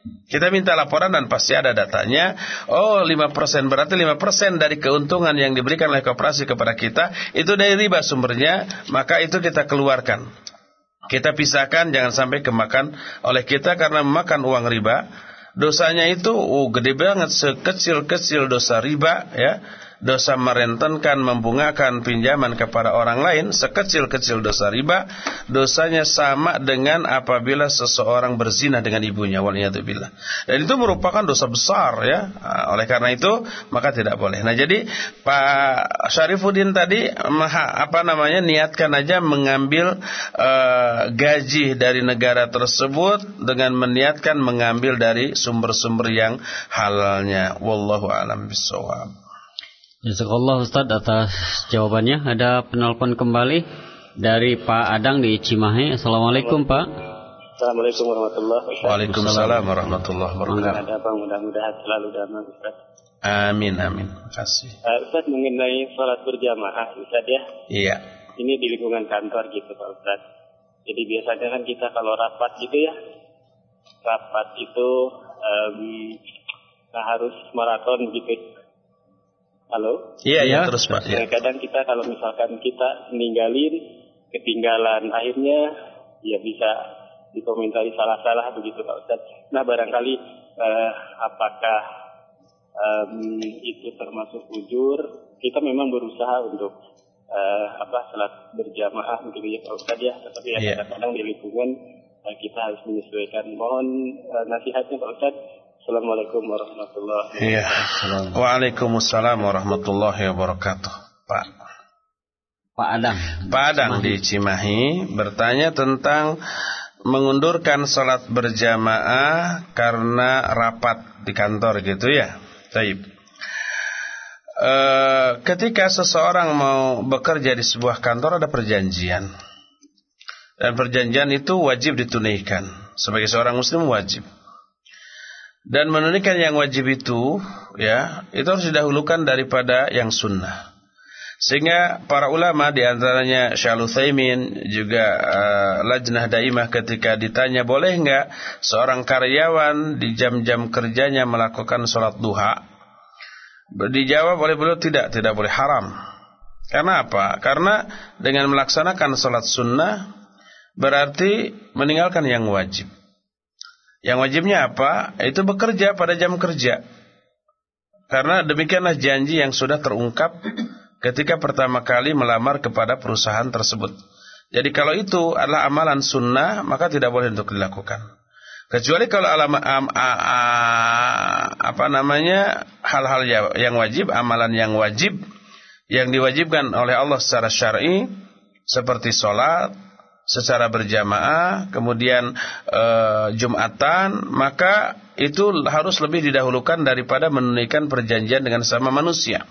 Speaker 1: Kita minta laporan dan pasti ada datanya. Oh 5% berarti 5% dari keuntungan yang diberikan oleh koperasi kepada kita itu dari riba sumbernya, maka itu kita keluarkan. Kita pisahkan jangan sampai kemakan oleh kita karena memakan uang riba dosanya itu oh, gede banget sekecil-kecil dosa riba ya dosa merentenkan membungakan pinjaman kepada orang lain sekecil-kecil dosa riba dosanya sama dengan apabila seseorang berzina dengan ibunya waliyadzubillah. Dan itu merupakan dosa besar ya. Ah, oleh karena itu maka tidak boleh. Nah jadi Pak Syarifuddin tadi apa namanya niatkan aja mengambil uh, gaji dari negara tersebut dengan meniatkan mengambil dari sumber-sumber yang halalnya. Wallahu alam bisawab
Speaker 2: Jazakallah Ustaz atas jawabannya. Ada penelpon kembali dari Pak Adang di Cimahi. Assalamualaikum Pak.
Speaker 6: Assalamualaikum warahmatullahi wabarakatuh.
Speaker 1: Waalaikumsalam warahmatullahi wabarakatuh.
Speaker 6: Ada Bang mudah-mudahan selalu damai Ustaz.
Speaker 1: Amin amin. Terima kasih.
Speaker 6: Uh, Ustaz mengenai sholat berjamaah Ustaz ya.
Speaker 1: Iya.
Speaker 6: Ini di lingkungan kantor gitu Pak Ustaz. Jadi biasanya kan kita kalau rapat gitu ya. Rapat itu um, harus maraton gitu Halo?
Speaker 1: Iya, iya, terus Pak. Ya.
Speaker 6: Kadang kita kalau misalkan kita ninggalin, ketinggalan akhirnya ya bisa dikomentari salah-salah begitu Pak Ustaz. Nah barangkali eh, apakah um, itu termasuk ujur? Kita memang berusaha untuk eh, apa salat berjamaah mungkin ya Pak Ustaz ya, tetapi ya iya. kadang-kadang di lingkungan eh, kita harus menyesuaikan. Mohon eh, nasihatnya Pak Ustaz Assalamualaikum warahmatullahi
Speaker 1: iya. wabarakatuh. Waalaikumsalam warahmatullahi wabarakatuh. Pak.
Speaker 2: Pak Adang.
Speaker 1: Pak Adang di Cimahi bertanya tentang mengundurkan salat berjamaah karena rapat di kantor gitu ya. Taib. E, ketika seseorang mau bekerja di sebuah kantor ada perjanjian. Dan perjanjian itu wajib ditunaikan. Sebagai seorang muslim wajib. Dan menunaikan yang wajib itu ya, itu harus didahulukan daripada yang sunnah. Sehingga para ulama di antaranya Syaikhul Utsaimin juga uh, Lajnah Daimah ketika ditanya boleh enggak seorang karyawan di jam-jam kerjanya melakukan sholat duha? Dijawab oleh beliau tidak, tidak boleh haram. Karena apa? Karena dengan melaksanakan sholat sunnah berarti meninggalkan yang wajib. Yang wajibnya apa? Itu bekerja pada jam kerja. Karena demikianlah janji yang sudah terungkap ketika pertama kali melamar kepada perusahaan tersebut. Jadi kalau itu adalah amalan sunnah, maka tidak boleh untuk dilakukan. Kecuali kalau alam, am, a, a, apa namanya hal-hal ya, yang wajib, amalan yang wajib, yang diwajibkan oleh Allah secara syar'i, seperti sholat, secara berjamaah, kemudian e, Jumatan, maka itu harus lebih didahulukan daripada menunaikan perjanjian dengan sama manusia.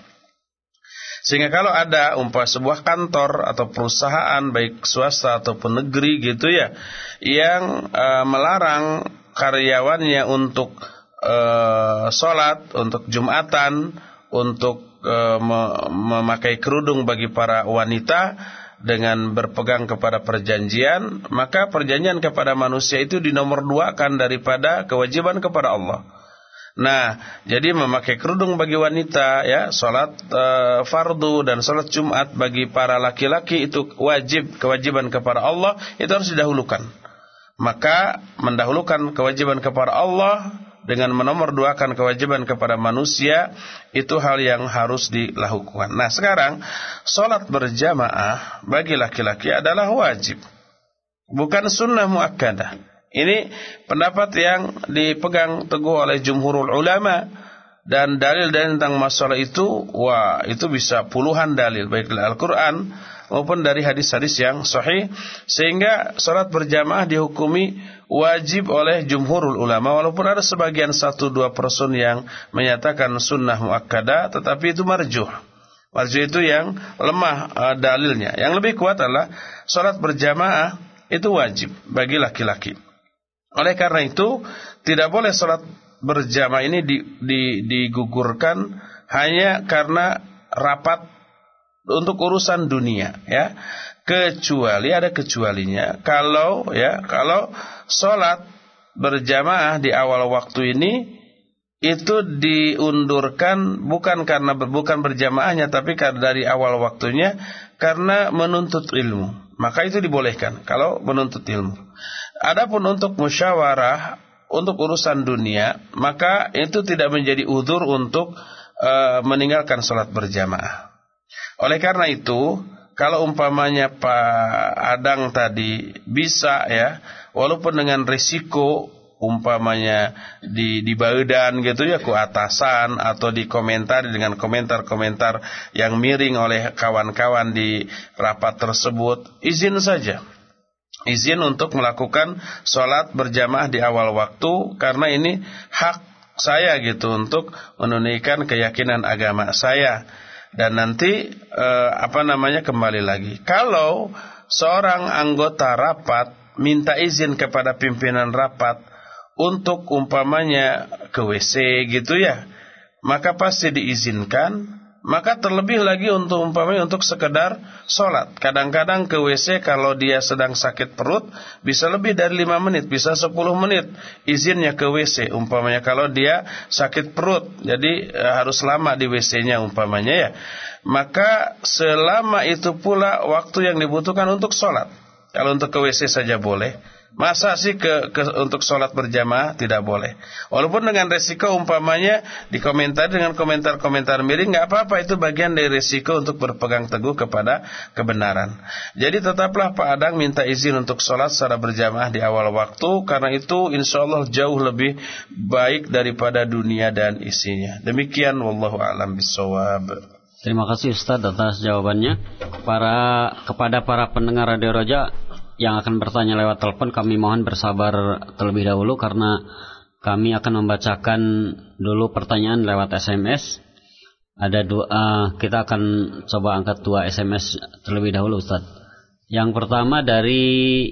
Speaker 1: Sehingga kalau ada umpah sebuah kantor atau perusahaan baik swasta ataupun negeri gitu ya yang e, melarang karyawannya untuk e, sholat, untuk jumatan, untuk e, memakai kerudung bagi para wanita, dengan berpegang kepada perjanjian, maka perjanjian kepada manusia itu dinomor dua akan daripada kewajiban kepada Allah. Nah, jadi memakai kerudung bagi wanita, ya, sholat e, fardu dan sholat Jumat bagi para laki-laki itu wajib kewajiban kepada Allah itu harus didahulukan. Maka mendahulukan kewajiban kepada Allah dengan menomorduakan kewajiban kepada manusia itu hal yang harus dilakukan. Nah sekarang sholat berjamaah bagi laki-laki adalah wajib, bukan sunnah muakkadah. Ini pendapat yang dipegang teguh oleh jumhurul ulama dan dalil-dalil tentang masalah itu, wah itu bisa puluhan dalil baik dari Al-Quran maupun dari hadis-hadis yang sahih sehingga sholat berjamaah dihukumi wajib oleh jumhurul ulama walaupun ada sebagian satu dua person yang menyatakan sunnah muakkada tetapi itu marjuh. Marjuh itu yang lemah uh, dalilnya. Yang lebih kuat adalah salat berjamaah itu wajib bagi laki-laki. Oleh karena itu tidak boleh salat berjamaah ini di, di, digugurkan hanya karena rapat untuk urusan dunia ya kecuali ada kecualinya kalau ya kalau sholat berjamaah di awal waktu ini itu diundurkan bukan karena bukan berjamaahnya tapi karena dari awal waktunya karena menuntut ilmu maka itu dibolehkan kalau menuntut ilmu adapun untuk musyawarah untuk urusan dunia maka itu tidak menjadi udur untuk uh, meninggalkan sholat berjamaah. Oleh karena itu, kalau umpamanya Pak Adang tadi bisa ya, walaupun dengan risiko umpamanya di di badan gitu ya ku atasan atau dikomentari dengan komentar-komentar yang miring oleh kawan-kawan di rapat tersebut izin saja. Izin untuk melakukan sholat berjamaah di awal waktu karena ini hak saya gitu untuk menunaikan keyakinan agama saya. Dan nanti eh, apa namanya kembali lagi. Kalau seorang anggota rapat minta izin kepada pimpinan rapat untuk umpamanya ke WC gitu ya, maka pasti diizinkan. Maka terlebih lagi untuk umpamanya untuk sekedar sholat. Kadang-kadang ke WC kalau dia sedang sakit perut bisa lebih dari 5 menit, bisa 10 menit izinnya ke WC. Umpamanya kalau dia sakit perut, jadi eh, harus lama di WC-nya umpamanya ya. Maka selama itu pula waktu yang dibutuhkan untuk sholat. Kalau untuk ke WC saja boleh. Masa sih ke, ke untuk sholat berjamaah tidak boleh. Walaupun dengan resiko umpamanya dikomentari dengan komentar-komentar miring nggak apa-apa itu bagian dari resiko untuk berpegang teguh kepada kebenaran. Jadi tetaplah Pak Adang minta izin untuk sholat secara berjamaah di awal waktu karena itu insya Allah jauh lebih baik daripada dunia dan isinya. Demikian wallahu a'lam bishawab.
Speaker 2: Terima kasih Ustadz atas jawabannya. Para kepada para pendengar Radio Roja yang akan bertanya lewat telepon kami mohon bersabar terlebih dahulu karena kami akan membacakan dulu pertanyaan lewat SMS. Ada dua, kita akan coba angkat dua SMS terlebih dahulu Ustaz. Yang pertama dari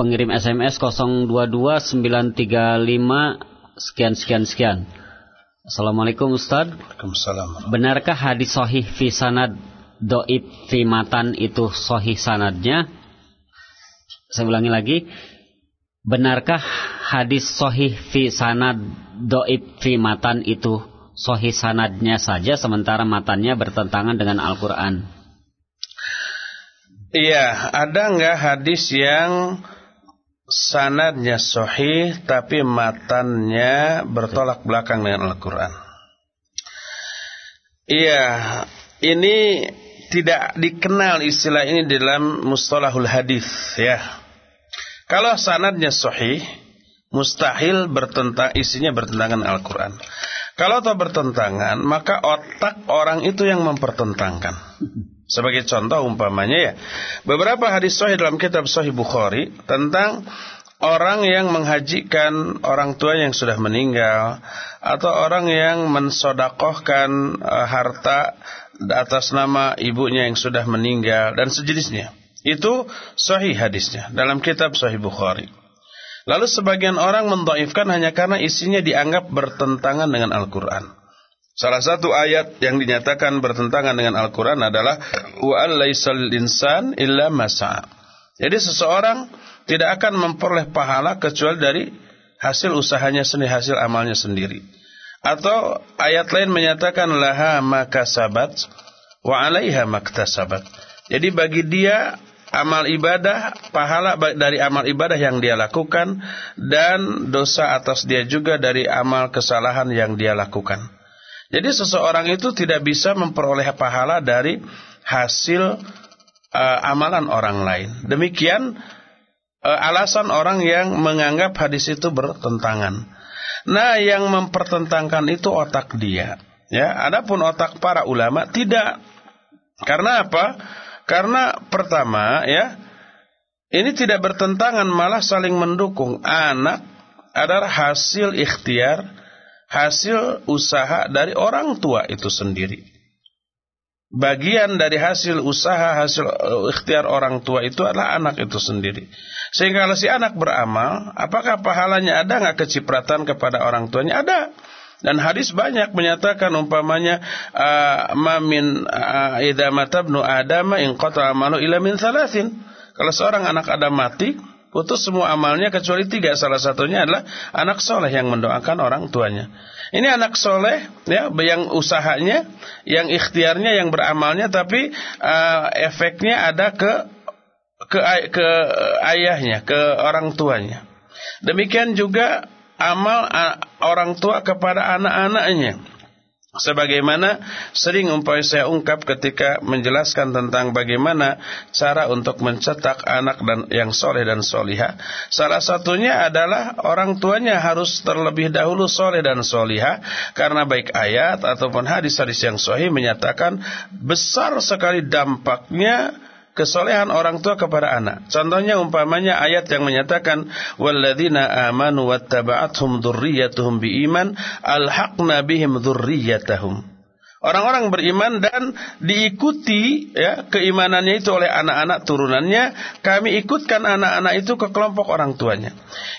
Speaker 2: pengirim SMS 022935 sekian sekian sekian. Assalamualaikum Ustaz.
Speaker 1: Waalaikumsalam.
Speaker 2: Benarkah hadis sahih fi sanad doib fi matan itu sahih sanadnya? Saya ulangi lagi. Benarkah hadis sohih fi sanad doib fi matan itu sohih sanadnya saja sementara matannya bertentangan dengan Al-Quran?
Speaker 1: Iya, ada nggak hadis yang sanadnya sohih tapi matannya bertolak belakang dengan Al-Quran? Iya, ini tidak dikenal istilah ini dalam mustalahul hadis ya. Kalau sanadnya sahih, mustahil bertentang isinya bertentangan Al-Qur'an. Kalau tak bertentangan, maka otak orang itu yang mempertentangkan. Sebagai contoh umpamanya ya, beberapa hadis sahih dalam kitab Sahih Bukhari tentang orang yang menghajikan orang tua yang sudah meninggal atau orang yang mensodakohkan uh, harta atas nama ibunya yang sudah meninggal dan sejenisnya. Itu sahih hadisnya dalam kitab Sahih Bukhari. Lalu sebagian orang mendoifkan hanya karena isinya dianggap bertentangan dengan Al-Quran. Salah satu ayat yang dinyatakan bertentangan dengan Al-Quran adalah wa insan illa masa. Jadi seseorang tidak akan memperoleh pahala kecuali dari hasil usahanya sendiri, hasil amalnya sendiri. Atau ayat lain menyatakan laha makasabat wa 'alaiha maktasabat. Jadi bagi dia amal ibadah, pahala dari amal ibadah yang dia lakukan dan dosa atas dia juga dari amal kesalahan yang dia lakukan. Jadi seseorang itu tidak bisa memperoleh pahala dari hasil uh, amalan orang lain. Demikian uh, alasan orang yang menganggap hadis itu bertentangan. Nah, yang mempertentangkan itu otak dia. Ya, adapun otak para ulama tidak. Karena apa? Karena pertama, ya, ini tidak bertentangan malah saling mendukung. Anak adalah hasil ikhtiar, hasil usaha dari orang tua itu sendiri. Bagian dari hasil usaha, hasil uh, ikhtiar orang tua itu adalah anak itu sendiri. Sehingga kalau si anak beramal, apakah pahalanya ada nggak kecipratan kepada orang tuanya? Ada. Dan hadis banyak menyatakan umpamanya uh, mamin uh, idza matabnu adama in qata amalu ila min salasin. Kalau seorang anak Adam mati, putus semua amalnya kecuali tiga. Salah satunya adalah anak soleh yang mendoakan orang tuanya. Ini anak soleh, ya, yang usahanya, yang ikhtiarnya, yang beramalnya, tapi uh, efeknya ada ke ke ke ayahnya, ke orang tuanya. Demikian juga amal orang tua kepada anak-anaknya. Sebagaimana sering umpamanya saya ungkap ketika menjelaskan tentang bagaimana cara untuk mencetak anak dan yang soleh dan soliha. Salah satunya adalah orang tuanya harus terlebih dahulu soleh dan soliha. Karena baik ayat ataupun hadis-hadis yang sahih menyatakan besar sekali dampaknya kesolehan orang tua kepada anak. Contohnya umpamanya ayat yang menyatakan walladzina amanu wattaba'athum dzurriyyatuhum biiman alhaqna bihim dzurriyyatahum. Orang-orang beriman dan diikuti ya keimanannya itu oleh anak-anak turunannya, kami ikutkan anak-anak itu ke kelompok orang tuanya.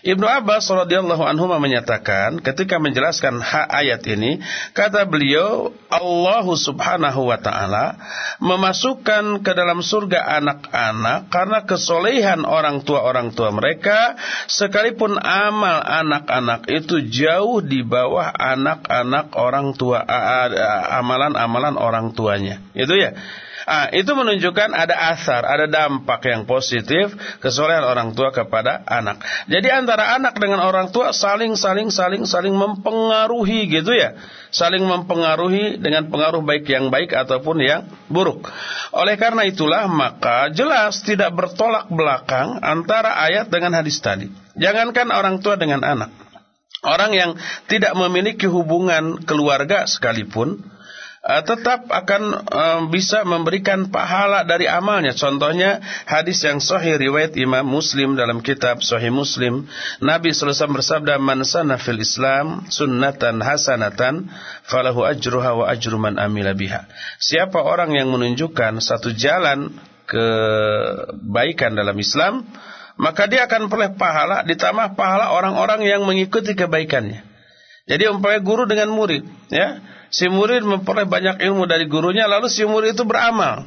Speaker 1: Ibnu Abbas radhiyallahu anhu menyatakan ketika menjelaskan hak ayat ini, kata beliau, Allah Subhanahu wa taala memasukkan ke dalam surga anak-anak karena kesolehan orang tua orang tua mereka, sekalipun amal anak-anak itu jauh di bawah anak-anak orang tua amalan-amalan orang tuanya. Itu ya. Ah, itu menunjukkan ada asar, ada dampak yang positif kesolehan orang tua kepada anak. Jadi antara anak dengan orang tua saling saling saling saling mempengaruhi gitu ya. Saling mempengaruhi dengan pengaruh baik yang baik ataupun yang buruk. Oleh karena itulah maka jelas tidak bertolak belakang antara ayat dengan hadis tadi. Jangankan orang tua dengan anak. Orang yang tidak memiliki hubungan keluarga sekalipun uh, tetap akan uh, bisa memberikan pahala dari amalnya. Contohnya hadis yang sahih riwayat Imam Muslim dalam kitab Sahih Muslim, Nabi sallallahu alaihi bersabda, "Man sanna fil Islam sunnatan hasanatan falahu ajruha wa ajru man amila biha." Siapa orang yang menunjukkan satu jalan kebaikan dalam Islam, maka dia akan peroleh pahala ditambah pahala orang-orang yang mengikuti kebaikannya. Jadi umpamanya guru dengan murid, ya si murid memperoleh banyak ilmu dari gurunya, lalu si murid itu beramal.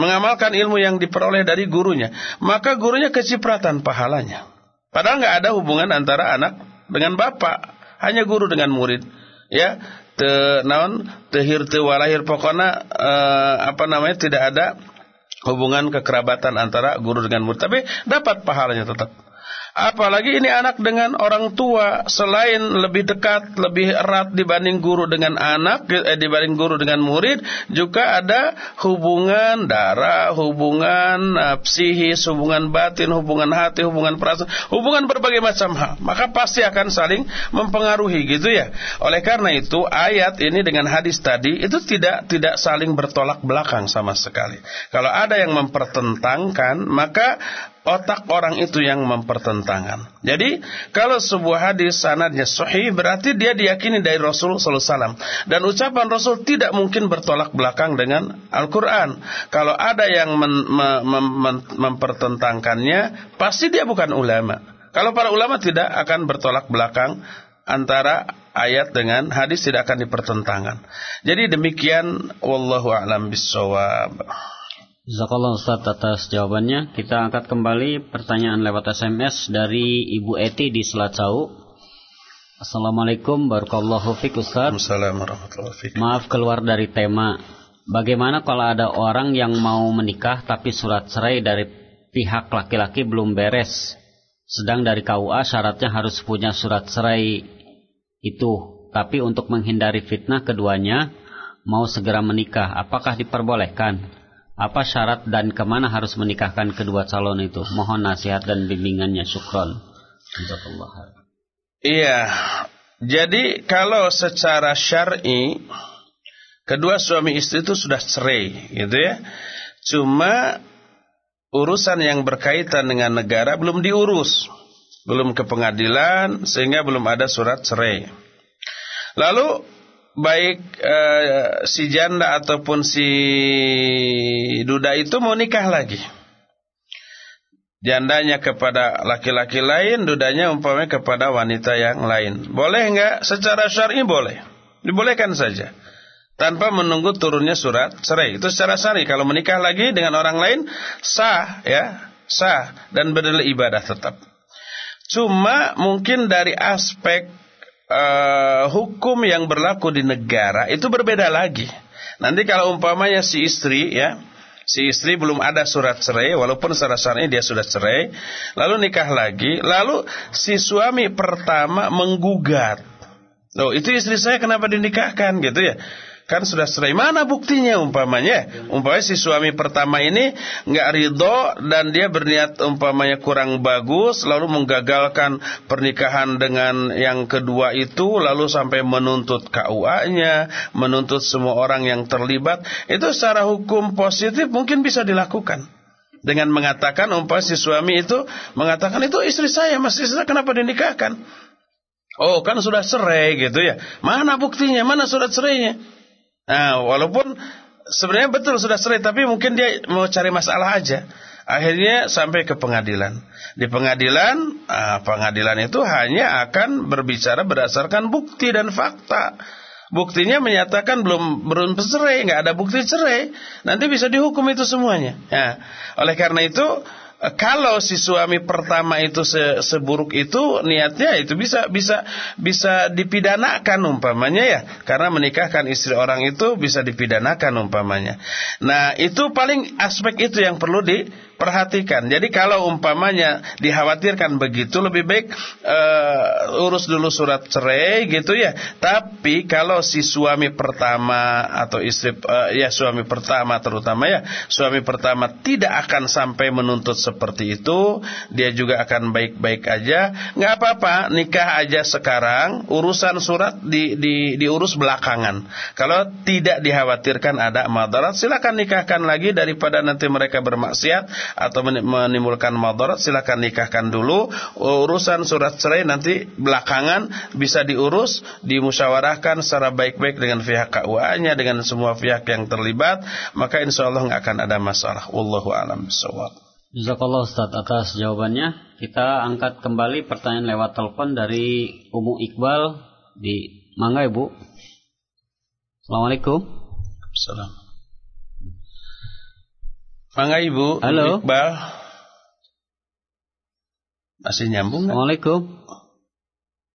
Speaker 1: Mengamalkan ilmu yang diperoleh dari gurunya. Maka gurunya kecipratan pahalanya. Padahal nggak ada hubungan antara anak dengan bapak. Hanya guru dengan murid. Ya, te naon tehir te walahir pokoknya eh, apa namanya tidak ada hubungan kekerabatan antara guru dengan murid. Tapi dapat pahalanya tetap. Apalagi ini anak dengan orang tua selain lebih dekat, lebih erat dibanding guru dengan anak, eh, dibanding guru dengan murid, juga ada hubungan darah, hubungan uh, psikis, hubungan batin, hubungan hati, hubungan perasaan, hubungan berbagai macam hal. Maka pasti akan saling mempengaruhi gitu ya. Oleh karena itu ayat ini dengan hadis tadi itu tidak tidak saling bertolak belakang sama sekali. Kalau ada yang mempertentangkan, maka otak orang itu yang mempertentangan. Jadi kalau sebuah hadis sanadnya sahih berarti dia diyakini dari Rasul sallallahu alaihi wasallam dan ucapan Rasul tidak mungkin bertolak belakang dengan Al-Qur'an. Kalau ada yang men, mem, mem, mempertentangkannya pasti dia bukan ulama. Kalau para ulama tidak akan bertolak belakang antara ayat dengan hadis tidak akan dipertentangkan. Jadi demikian wallahu a'lam bissawab.
Speaker 2: Jazakallah Ustaz atas jawabannya. Kita angkat kembali pertanyaan lewat SMS dari Ibu Eti di Selacau. Assalamualaikum warahmatullahi wabarakatuh Ustaz.
Speaker 1: Assalamualaikum
Speaker 2: Maaf keluar dari tema. Bagaimana kalau ada orang yang mau menikah tapi surat cerai dari pihak laki-laki belum beres? Sedang dari KUA syaratnya harus punya surat cerai itu. Tapi untuk menghindari fitnah keduanya mau segera menikah. Apakah diperbolehkan? Apa syarat dan ke mana harus menikahkan kedua calon itu? Mohon nasihat dan bimbingannya. Syukron.
Speaker 1: Iya. Jadi kalau secara syar'i kedua suami istri itu sudah cerai, gitu ya. Cuma urusan yang berkaitan dengan negara belum diurus, belum ke pengadilan sehingga belum ada surat cerai. Lalu baik uh, si janda ataupun si duda itu mau nikah lagi. Jandanya kepada laki-laki lain, dudanya umpamanya kepada wanita yang lain. Boleh enggak? Secara syar'i boleh. Dibolehkan saja. Tanpa menunggu turunnya surat cerai. Itu secara syar'i. Kalau menikah lagi dengan orang lain, sah ya. Sah. Dan berdiri ibadah tetap. Cuma mungkin dari aspek uh, hukum yang berlaku di negara itu berbeda lagi. Nanti kalau umpamanya si istri ya, si istri belum ada surat cerai walaupun secara syar'i dia sudah cerai, lalu nikah lagi, lalu si suami pertama menggugat Oh, itu istri saya kenapa dinikahkan gitu ya? Kan sudah cerai. Mana buktinya umpamanya? Umpamanya si suami pertama ini nggak ridho dan dia berniat umpamanya kurang bagus lalu menggagalkan pernikahan dengan yang kedua itu lalu sampai menuntut KUA-nya, menuntut semua orang yang terlibat. Itu secara hukum positif mungkin bisa dilakukan dengan mengatakan umpamanya si suami itu mengatakan itu istri saya, mas istri saya kenapa dinikahkan? Oh kan sudah cerai gitu ya. Mana buktinya? Mana surat cerainya? Nah, walaupun sebenarnya betul sudah cerai tapi mungkin dia mau cari masalah aja. Akhirnya sampai ke pengadilan. Di pengadilan, ah, pengadilan itu hanya akan berbicara berdasarkan bukti dan fakta. Buktinya menyatakan belum belum cerai, nggak ada bukti cerai. Nanti bisa dihukum itu semuanya. Ya. Oleh karena itu kalau si suami pertama itu se seburuk itu niatnya itu bisa bisa bisa dipidanakan umpamanya ya karena menikahkan istri orang itu bisa dipidanakan umpamanya. Nah, itu paling aspek itu yang perlu di perhatikan. Jadi kalau umpamanya dikhawatirkan begitu lebih baik uh, urus dulu surat cerai gitu ya. Tapi kalau si suami pertama atau istri uh, ya suami pertama terutama ya, suami pertama tidak akan sampai menuntut seperti itu, dia juga akan baik-baik aja. nggak apa-apa, nikah aja sekarang, urusan surat di, di diurus belakangan. Kalau tidak dikhawatirkan ada madarat, silakan nikahkan lagi daripada nanti mereka bermaksiat atau menimbulkan madarat silakan nikahkan dulu. Urusan surat cerai nanti belakangan bisa diurus dimusyawarahkan secara baik-baik dengan pihak KUA-nya dengan semua pihak yang terlibat maka insya Allah nggak akan ada masalah. Wallahu alam bisawab
Speaker 2: Jazakallah Ustaz atas jawabannya. Kita angkat kembali pertanyaan lewat telepon dari Umu Iqbal di Mangga Ibu. Assalamualaikum.
Speaker 1: Assalamualaikum Mangga Ibu,
Speaker 2: Halo.
Speaker 1: Iqbal. Masih nyambung
Speaker 2: Assalamualaikum.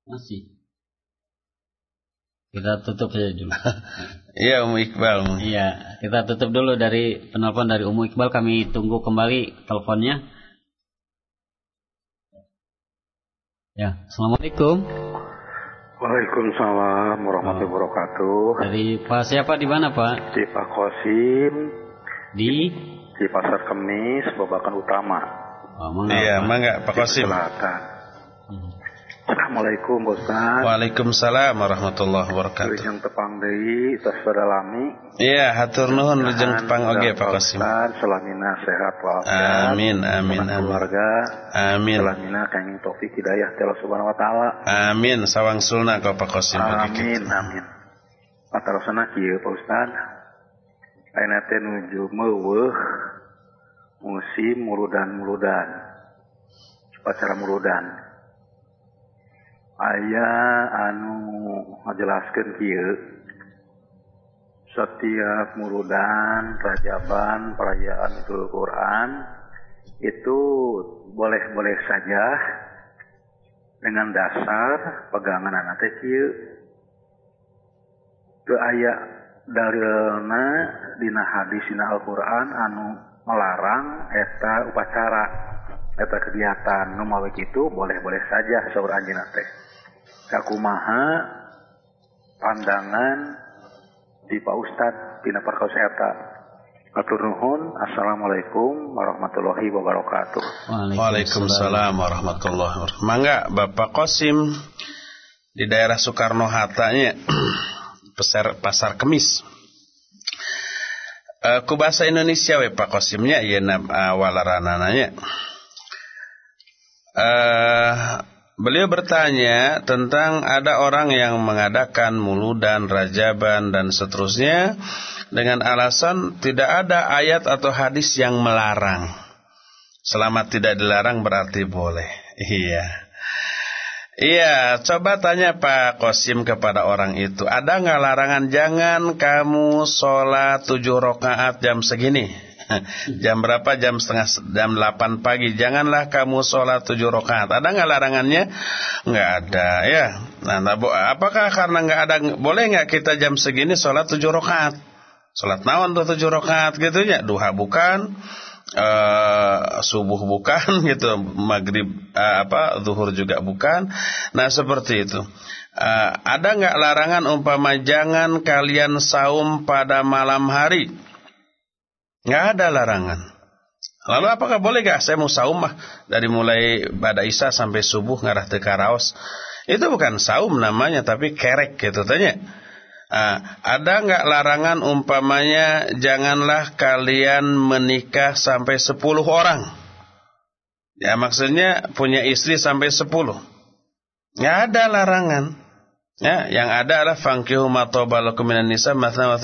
Speaker 2: Masih. Kita tutup saja dulu.
Speaker 1: Iya, Umu Iqbal.
Speaker 2: Iya, kita tutup dulu dari penelpon dari Umu Iqbal. Kami tunggu kembali teleponnya. Ya, Assalamualaikum.
Speaker 7: Waalaikumsalam warahmatullahi wabarakatuh.
Speaker 2: Dari Pak siapa di mana Pak?
Speaker 7: Di Pak Kosim.
Speaker 2: Di
Speaker 7: di Pasar Kemis, Babakan Utama.
Speaker 2: Oh, mangga,
Speaker 1: iya, mangga Pak.
Speaker 7: Selatan. Hmm. Assalamualaikum Ustaz.
Speaker 1: Waalaikumsalam warahmatullahi wabarakatuh.
Speaker 7: Lujeng tepang deui tos lami.
Speaker 1: Iya, hatur nuhun lujeng tepang oge Pak Qasim.
Speaker 7: Selamina sehat
Speaker 1: walafiat. Amin amin amin.
Speaker 7: Keluarga.
Speaker 1: Amin.
Speaker 7: Selamina kenging taufik hidayah ti Allah Subhanahu wa taala.
Speaker 1: Amin sawang sulna ka Pak Qasim.
Speaker 7: Amin amin. Patarosana kieu Pak Ustaz. Aina teh nuju meweh musim murudan murudan upacara murudan Aya anu ngajelaskeun kieu. setiap murudan rajaban perayaan Idul Quran itu boleh-boleh saja dengan dasar pegangan anak kecil. Keaya Dalilna dina hadis dina Al-Qur'an anu melarang eta upacara eta kegiatan nu mawe kitu boleh-boleh saja saur anjeunna teh kakumaha pandangan di Pak Ustad dina perkos eta Atur nuhun. Assalamualaikum warahmatullahi wabarakatuh.
Speaker 1: Waalaikumsalam warahmatullahi wabarakatuh. Mangga Bapak Kosim di daerah Soekarno Hatta pasar pasar kemis. Uh, ku bahasa Indonesia we Pak Kosimnya ieu na uh, walaranananya. Uh, beliau bertanya tentang ada orang yang mengadakan muludan, rajaban dan seterusnya dengan alasan tidak ada ayat atau hadis yang melarang. Selama tidak dilarang berarti boleh. Iya. Iya, coba tanya Pak Kosim kepada orang itu. Ada nggak larangan jangan kamu sholat tujuh rakaat jam segini? jam berapa? Jam setengah jam delapan pagi. Janganlah kamu sholat tujuh rakaat. Ada nggak larangannya? Nggak ada, ya. Nah, apakah karena nggak ada boleh nggak kita jam segini sholat tujuh rakaat? Sholat naon tujuh rakaat gitu ya? Duha bukan? Uh, subuh bukan gitu, maghrib uh, apa zuhur juga bukan. Nah seperti itu. Uh, ada nggak larangan umpama jangan kalian saum pada malam hari? Nggak ada larangan. Lalu apakah boleh gak saya mau saum mah dari mulai pada isya sampai subuh ngarah ke karaos? Itu bukan saum namanya tapi kerek gitu tanya. Nah, ada nggak larangan umpamanya janganlah kalian menikah sampai 10 orang? Ya maksudnya punya istri sampai 10. Nggak ada larangan. Ya, yang ada adalah fangkihu ma tabalakum minan nisa mathna wa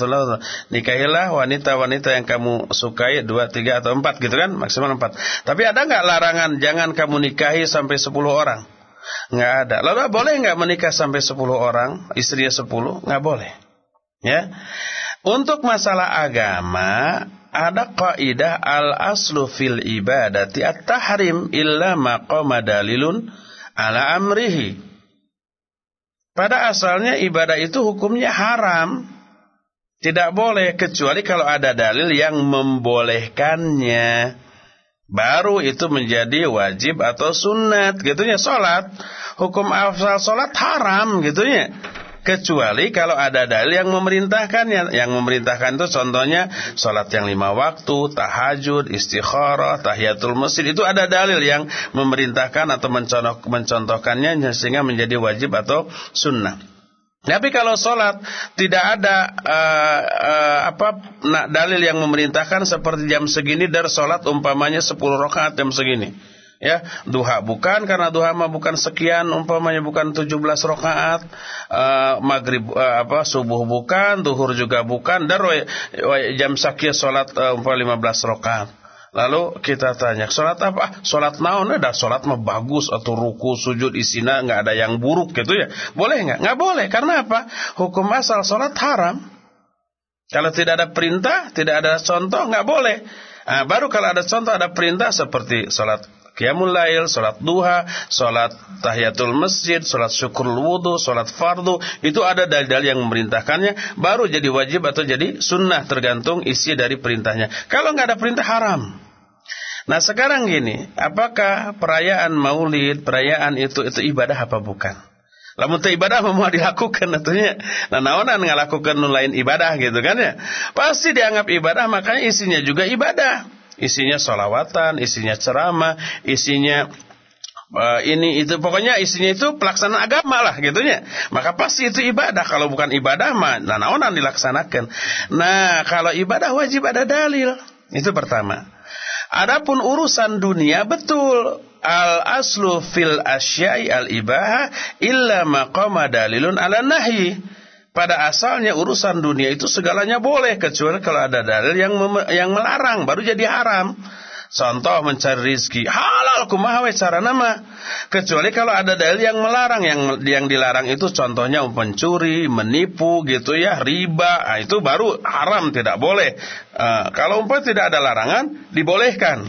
Speaker 1: Nikahilah wanita-wanita yang kamu sukai dua, tiga atau empat gitu kan, maksimal empat. Tapi ada nggak larangan jangan kamu nikahi sampai sepuluh orang? Nggak ada. Lalu boleh nggak menikah sampai 10 orang, istrinya 10? Nggak boleh. Ya. Untuk masalah agama, ada kaidah al-aslu fil ibadati at-tahrim illa maqama dalilun ala amrihi. Pada asalnya ibadah itu hukumnya haram. Tidak boleh kecuali kalau ada dalil yang membolehkannya. Baru itu menjadi wajib atau sunat gitunya salat. Hukum asal salat haram gitunya. Kecuali kalau ada dalil yang memerintahkannya. Yang memerintahkan itu contohnya salat yang lima waktu, tahajud, istikharah, tahiyatul masjid. Itu ada dalil yang memerintahkan atau mencontohkannya sehingga menjadi wajib atau sunnah. Tapi kalau sholat tidak ada uh, uh, apa nah, dalil yang memerintahkan seperti jam segini dari sholat umpamanya 10 rakaat jam segini. Ya, duha bukan karena duha mah bukan sekian umpamanya bukan 17 rakaat, uh, maghrib uh, apa subuh bukan, duhur juga bukan, dan jam sakit sholat uh, umpamanya 15 rakaat. Lalu kita tanya, sholat apa? Sholat naon? Ada sholat mah bagus atau ruku, sujud, isina nggak ada yang buruk gitu ya? Boleh nggak? Nggak boleh. Karena apa? Hukum asal sholat haram. Kalau tidak ada perintah, tidak ada contoh, nggak boleh. Nah, baru kalau ada contoh, ada perintah seperti sholat Qiyamul Lail, sholat duha, sholat tahiyatul masjid, sholat syukur wudhu, sholat fardu. Itu ada dalil-dalil yang memerintahkannya. Baru jadi wajib atau jadi sunnah tergantung isi dari perintahnya. Kalau nggak ada perintah haram. Nah sekarang gini, apakah perayaan maulid, perayaan itu itu ibadah apa bukan? Lamun teu ibadah mau dilakukan tentunya. Nah naonan ngalakukan lain ibadah gitu kan ya. Pasti dianggap ibadah makanya isinya juga ibadah. Isinya solawatan, isinya ceramah, isinya uh, ini itu pokoknya isinya itu pelaksanaan agama lah gitunya. Maka pasti itu ibadah. Kalau bukan ibadah mah nah naonan dilaksanakan. Nah, kalau ibadah wajib ada dalil. Itu pertama. Adapun urusan dunia betul al aslu fil asyai al ibaha illa maqama dalilun ala nahi. Pada asalnya urusan dunia itu segalanya boleh kecuali kalau ada dalil yang yang melarang baru jadi haram. Contoh mencari rizki halal kumaha cara nama. Kecuali kalau ada dalil yang melarang yang yang dilarang itu contohnya mencuri, menipu gitu ya, riba. Nah, itu baru haram tidak boleh. Uh, kalau umpamanya tidak ada larangan dibolehkan.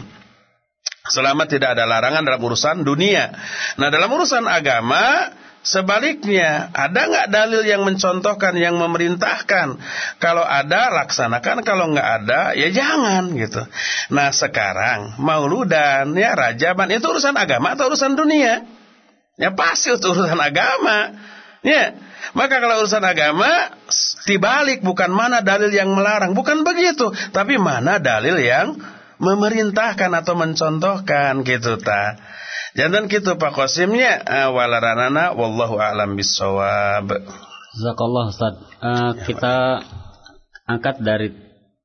Speaker 1: Selama tidak ada larangan dalam urusan dunia. Nah, dalam urusan agama Sebaliknya, ada nggak dalil yang mencontohkan, yang memerintahkan? Kalau ada, laksanakan. Kalau nggak ada, ya jangan gitu. Nah sekarang mauludan, ya rajaban itu urusan agama atau urusan dunia? Ya pasti itu urusan agama. Ya, maka kalau urusan agama, dibalik bukan mana dalil yang melarang, bukan begitu, tapi mana dalil yang memerintahkan atau mencontohkan gitu ta. Jangan gitu Pak Qasimnya uh, walaranana wallahu a'lam bissawab.
Speaker 2: Jazakallah Ustaz. Uh, kita angkat dari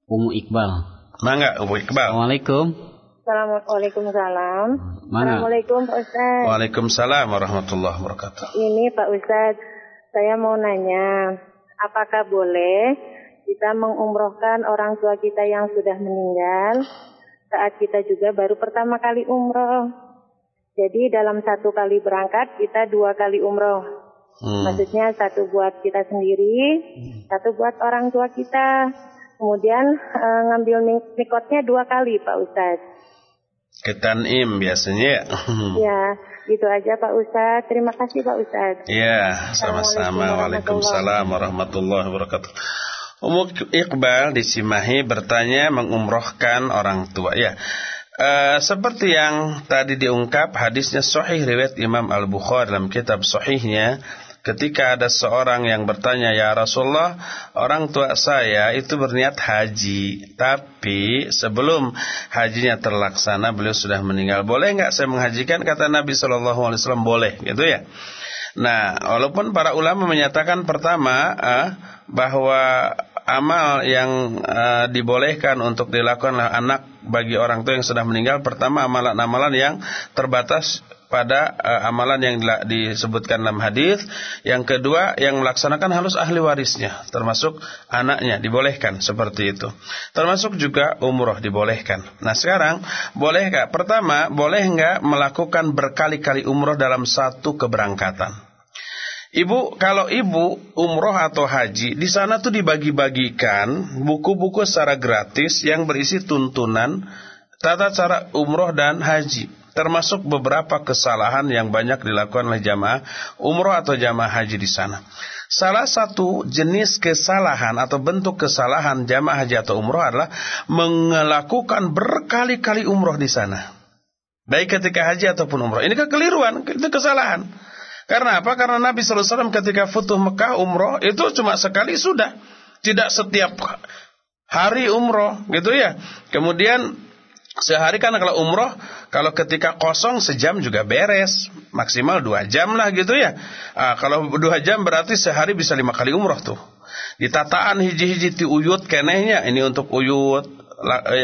Speaker 2: Umu Iqbal.
Speaker 1: Mangga Umu Iqbal.
Speaker 2: Assalamualaikum.
Speaker 4: Assalamualaikum salam.
Speaker 2: Mana?
Speaker 4: Assalamualaikum Pak Ustaz.
Speaker 1: Waalaikumsalam warahmatullahi wabarakatuh.
Speaker 4: Ini Pak Ustaz, saya mau nanya, apakah boleh kita mengumrohkan orang tua kita yang sudah meninggal saat kita juga baru pertama kali umroh? Jadi dalam satu kali berangkat kita dua kali umroh. Hmm. Maksudnya satu buat kita sendiri, hmm. satu buat orang tua kita. Kemudian e, ngambil mikotnya dua kali Pak Ustadz.
Speaker 1: Ketanim biasanya.
Speaker 4: ya, itu aja Pak Ustadz. Terima kasih Pak Ustadz.
Speaker 1: Ya, sama-sama. Waalaikumsalam warahmatullahi wabarakatuh. Umum Iqbal di Cimahi bertanya mengumrohkan orang tua. Ya, Uh, seperti yang tadi diungkap hadisnya sahih riwayat Imam Al-Bukhari dalam kitab sahihnya. Ketika ada seorang yang bertanya ya Rasulullah orang tua saya itu berniat haji tapi sebelum hajinya terlaksana beliau sudah meninggal. Boleh nggak saya menghajikan? Kata Nabi Wasallam boleh gitu ya. Nah walaupun para ulama menyatakan pertama uh, bahwa amal yang uh, dibolehkan untuk dilakukan anak bagi orang tua yang sudah meninggal pertama amalan-amalan yang terbatas pada uh, amalan yang disebutkan dalam hadis. Yang kedua yang melaksanakan halus ahli warisnya termasuk anaknya dibolehkan seperti itu. Termasuk juga umroh dibolehkan. Nah sekarang boleh nggak? Pertama boleh nggak melakukan berkali-kali umroh dalam satu keberangkatan Ibu, kalau ibu umroh atau haji, di sana tuh dibagi-bagikan buku-buku secara gratis yang berisi tuntunan tata cara umroh dan haji. Termasuk beberapa kesalahan yang banyak dilakukan oleh jamaah umroh atau jamaah haji di sana. Salah satu jenis kesalahan atau bentuk kesalahan jamaah haji atau umroh adalah melakukan berkali-kali umroh di sana. Baik ketika haji ataupun umroh. Ini kekeliruan, itu kesalahan. Karena apa? Karena Nabi SAW ketika futuh Mekah umroh itu cuma sekali sudah. Tidak setiap hari umroh gitu ya. Kemudian sehari kan kalau umroh kalau ketika kosong sejam juga beres. Maksimal dua jam lah gitu ya. Nah, kalau dua jam berarti sehari bisa lima kali umroh tuh. Ditataan hiji-hiji ti uyut kenehnya. Ini untuk uyut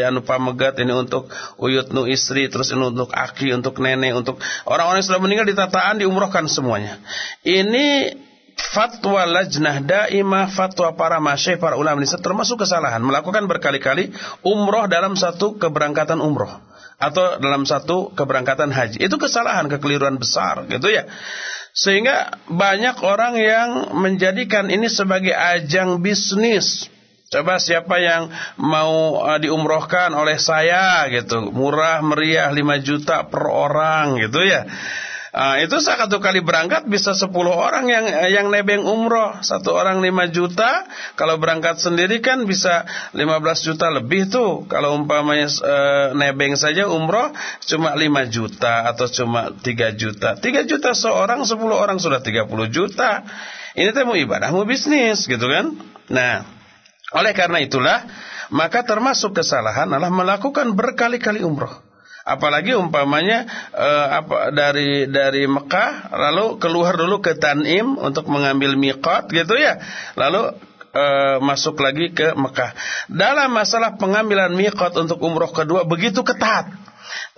Speaker 1: anu pamegat ini untuk uyut nu istri terus ini untuk aki untuk nenek untuk orang-orang yang sudah meninggal ditataan diumrohkan semuanya. Ini fatwa lajnah daimah fatwa para masyayikh para ulama ini termasuk kesalahan. Melakukan berkali-kali umroh dalam satu keberangkatan umroh. Atau dalam satu keberangkatan haji. Itu kesalahan kekeliruan besar gitu ya. Sehingga banyak orang yang menjadikan ini sebagai ajang bisnis Coba siapa yang mau uh, diumrohkan oleh saya gitu, murah meriah 5 juta per orang gitu ya. Uh, itu satu kali berangkat bisa 10 orang yang yang nebeng umroh. Satu orang 5 juta, kalau berangkat sendiri kan bisa 15 juta lebih tuh. Kalau umpamanya uh, nebeng saja umroh cuma 5 juta atau cuma 3 juta. 3 juta seorang, 10 orang sudah 30 juta. Ini teh mau ibadah, mau bisnis gitu kan. Nah, oleh karena itulah, maka termasuk kesalahan adalah melakukan berkali-kali umroh. Apalagi umpamanya eh, apa dari dari Mekah lalu keluar dulu ke Tanim untuk mengambil miqat gitu ya. Lalu eh, masuk lagi ke Mekah. Dalam masalah pengambilan miqat untuk umroh kedua begitu ketat.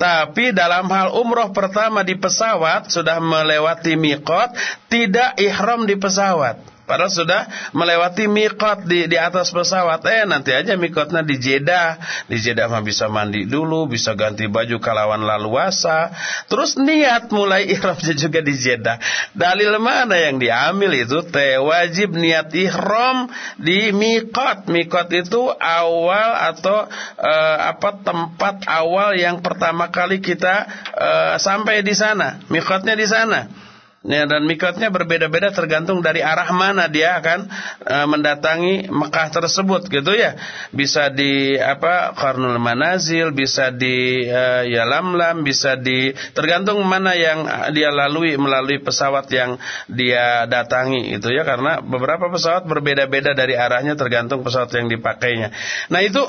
Speaker 1: Tapi dalam hal umroh pertama di pesawat sudah melewati miqat, tidak ihram di pesawat. Padahal sudah melewati mikot di di atas pesawat. Eh nanti aja mikotnya di Jeddah. Di Jeddah mah bisa mandi dulu, bisa ganti baju kalawan laluasa. Terus niat mulai ihramnya juga di Jeddah. Dalil mana yang diambil itu? Teh wajib niat ihram di mikot. Mikot itu awal atau uh, apa tempat awal yang pertama kali kita uh, sampai di sana. Mikotnya di sana. Ya, dan mikotnya berbeda-beda tergantung dari arah mana dia akan e, mendatangi Mekah tersebut gitu ya. Bisa di apa Qarnul Manazil, bisa di e, Yalamlam, bisa di tergantung mana yang dia lalui melalui pesawat yang dia datangi itu ya karena beberapa pesawat berbeda-beda dari arahnya tergantung pesawat yang dipakainya. Nah, itu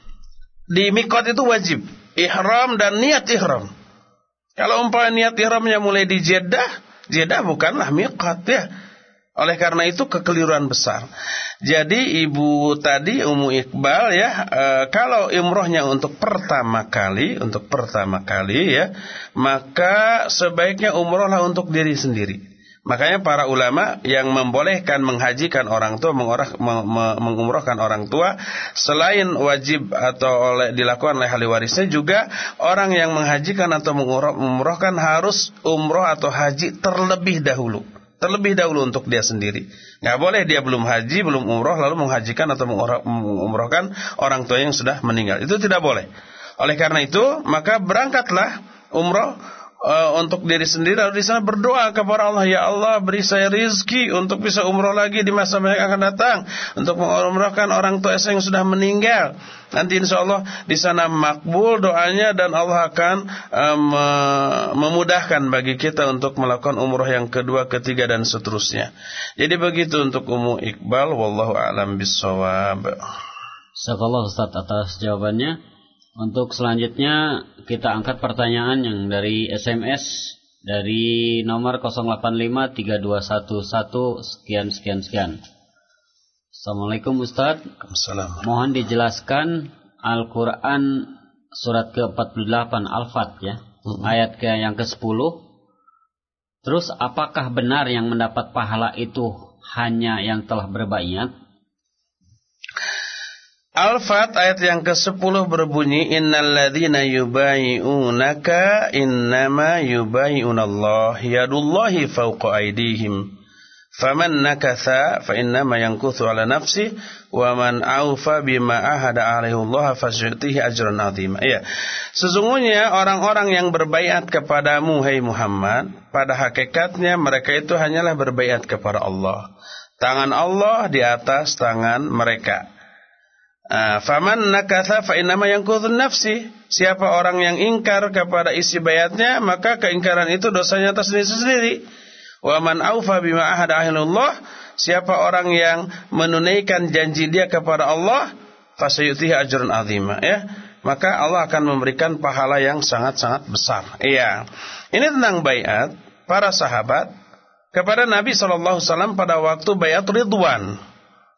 Speaker 1: di mikot itu wajib ihram dan niat ihram. Kalau umpamanya niat ihramnya mulai di Jeddah Jeddah bukanlah miqat ya. Oleh karena itu kekeliruan besar. Jadi ibu tadi Umu Iqbal ya, e, kalau umrohnya untuk pertama kali, untuk pertama kali ya, maka sebaiknya umrohlah untuk diri sendiri. Makanya para ulama yang membolehkan menghajikan orang tua, mengorah, mengumrohkan orang tua, selain wajib atau oleh dilakukan oleh ahli warisnya juga orang yang menghajikan atau mengumrohkan harus umroh atau haji terlebih dahulu. Terlebih dahulu untuk dia sendiri. Nggak boleh dia belum haji, belum umroh, lalu menghajikan atau mengumrohkan orang tua yang sudah meninggal. Itu tidak boleh. Oleh karena itu, maka berangkatlah umroh uh, untuk diri sendiri lalu di sana berdoa kepada Allah ya Allah beri saya rizki untuk bisa umroh lagi di masa yang akan datang untuk mengumrohkan orang tua saya yang sudah meninggal. Nanti insya Allah di sana makbul doanya dan Allah akan um, memudahkan bagi kita untuk melakukan umroh yang kedua ketiga dan seterusnya. Jadi begitu untuk umum Iqbal wallahu alam bisawab
Speaker 2: Sekolah Ustaz atas jawabannya untuk selanjutnya kita angkat pertanyaan yang dari SMS dari nomor 085321 sekian sekian sekian. Assalamualaikum Ustaz.
Speaker 1: Assalamualaikum.
Speaker 2: Mohon dijelaskan Al-Qur'an surat ke-48 Al-Fat ya. Hmm. Ayat ke yang ke-10. Terus apakah benar yang mendapat pahala itu hanya yang telah berbayat
Speaker 1: Al-Fat ayat yang ke-10 berbunyi innalladzina yubayi'unaka innama yubayi'unallah yadullahi fawqa aydihim. Faman nakatha fa innama yankuthu ala nafsi wa man aufa bima ahada alaihi Allah fasyutihi ajran azima. Ya sesungguhnya orang-orang yang berbaiat kepadamu hai Muhammad pada hakikatnya mereka itu hanyalah berbaiat kepada Allah. Tangan Allah di atas tangan mereka Ah, faman nakatha fa innama yanqudhun nafsi. Siapa orang yang ingkar kepada isi bayatnya, maka keingkaran itu dosanya atas diri sendiri. Wa man aufa bima ahada ahlullah, siapa orang yang menunaikan janji dia kepada Allah, fasayutihi ajrun azima, ya. Maka Allah akan memberikan pahala yang sangat-sangat besar. Iya. Ini tentang bayat para sahabat kepada Nabi wasallam pada waktu bayat Ridwan.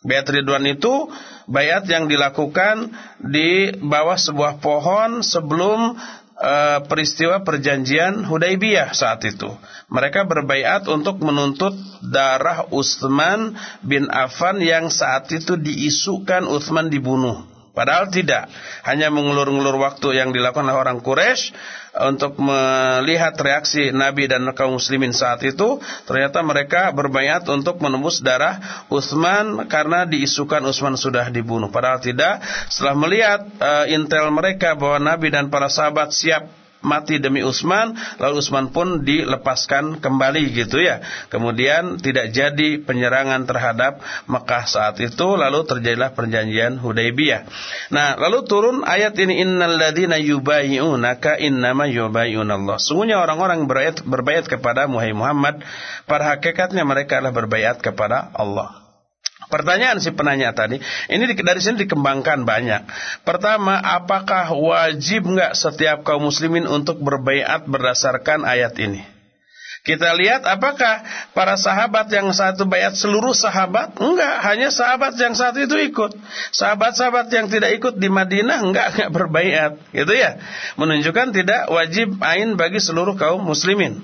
Speaker 1: Bayat Ridwan itu bayat yang dilakukan di bawah sebuah pohon sebelum uh, peristiwa perjanjian Hudaibiyah saat itu. Mereka berbayat untuk menuntut darah Utsman bin Affan yang saat itu diisukan Utsman dibunuh. Padahal tidak, hanya mengulur-ngulur waktu yang dilakukan oleh orang Quraisy untuk melihat reaksi Nabi dan kaum muslimin saat itu, ternyata mereka berbayat untuk menembus darah Utsman karena diisukan Utsman sudah dibunuh. Padahal tidak, setelah melihat uh, intel mereka bahwa Nabi dan para sahabat siap mati demi Utsman, lalu Utsman pun dilepaskan kembali gitu ya. Kemudian tidak jadi penyerangan terhadap Mekah saat itu, lalu terjadilah perjanjian Hudaybiyah. Nah, lalu turun ayat ini innal ladzina yubayyi'unaka innama yubayyi'unallah. Sungguhnya orang-orang berbayat, berbayat kepada Muhammad, pada hakikatnya mereka adalah berbayat kepada Allah. Pertanyaan si penanya tadi, ini dari sini dikembangkan banyak. Pertama, apakah wajib nggak setiap kaum muslimin untuk berbaiat berdasarkan ayat ini? Kita lihat apakah para sahabat yang satu bayat seluruh sahabat? Enggak, hanya sahabat yang satu itu ikut. Sahabat-sahabat yang tidak ikut di Madinah enggak enggak berbayat, gitu ya. Menunjukkan tidak wajib ain bagi seluruh kaum muslimin.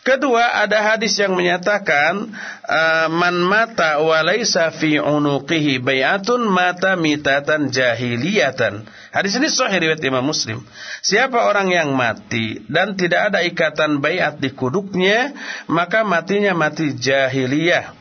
Speaker 1: Kedua, ada hadis yang menyatakan uh, man mata wa laisa fi unuqihi bay'atun mata mitatan jahiliyatan. Hadis ini sahih riwayat Imam Muslim. Siapa orang yang mati dan tidak ada ikatan bayat di kuduknya, maka matinya mati jahiliyah.